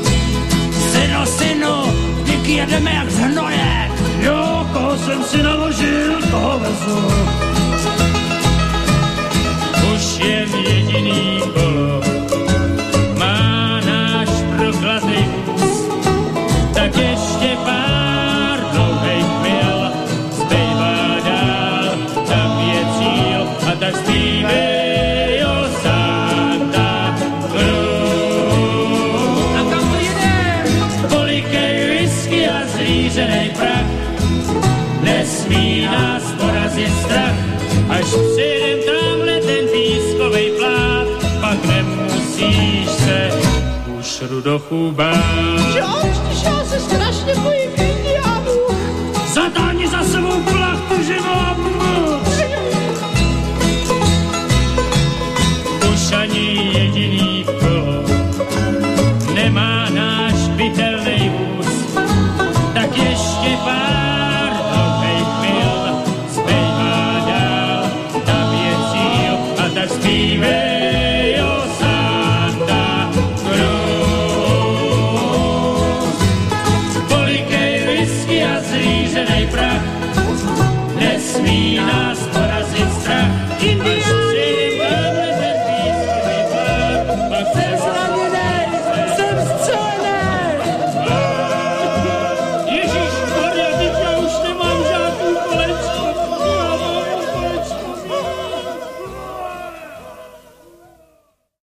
jedeme jak zhnojek. Jo, koho jsem si naložil, toho vezu. George, když já se strašně bojím indiánů. Zatáhni za sebou plachtu, že mám moc. Už ani jediný kolo nemá náš bytelný vůz, tak ještě pár nesmí nás porazit strach. Indiana.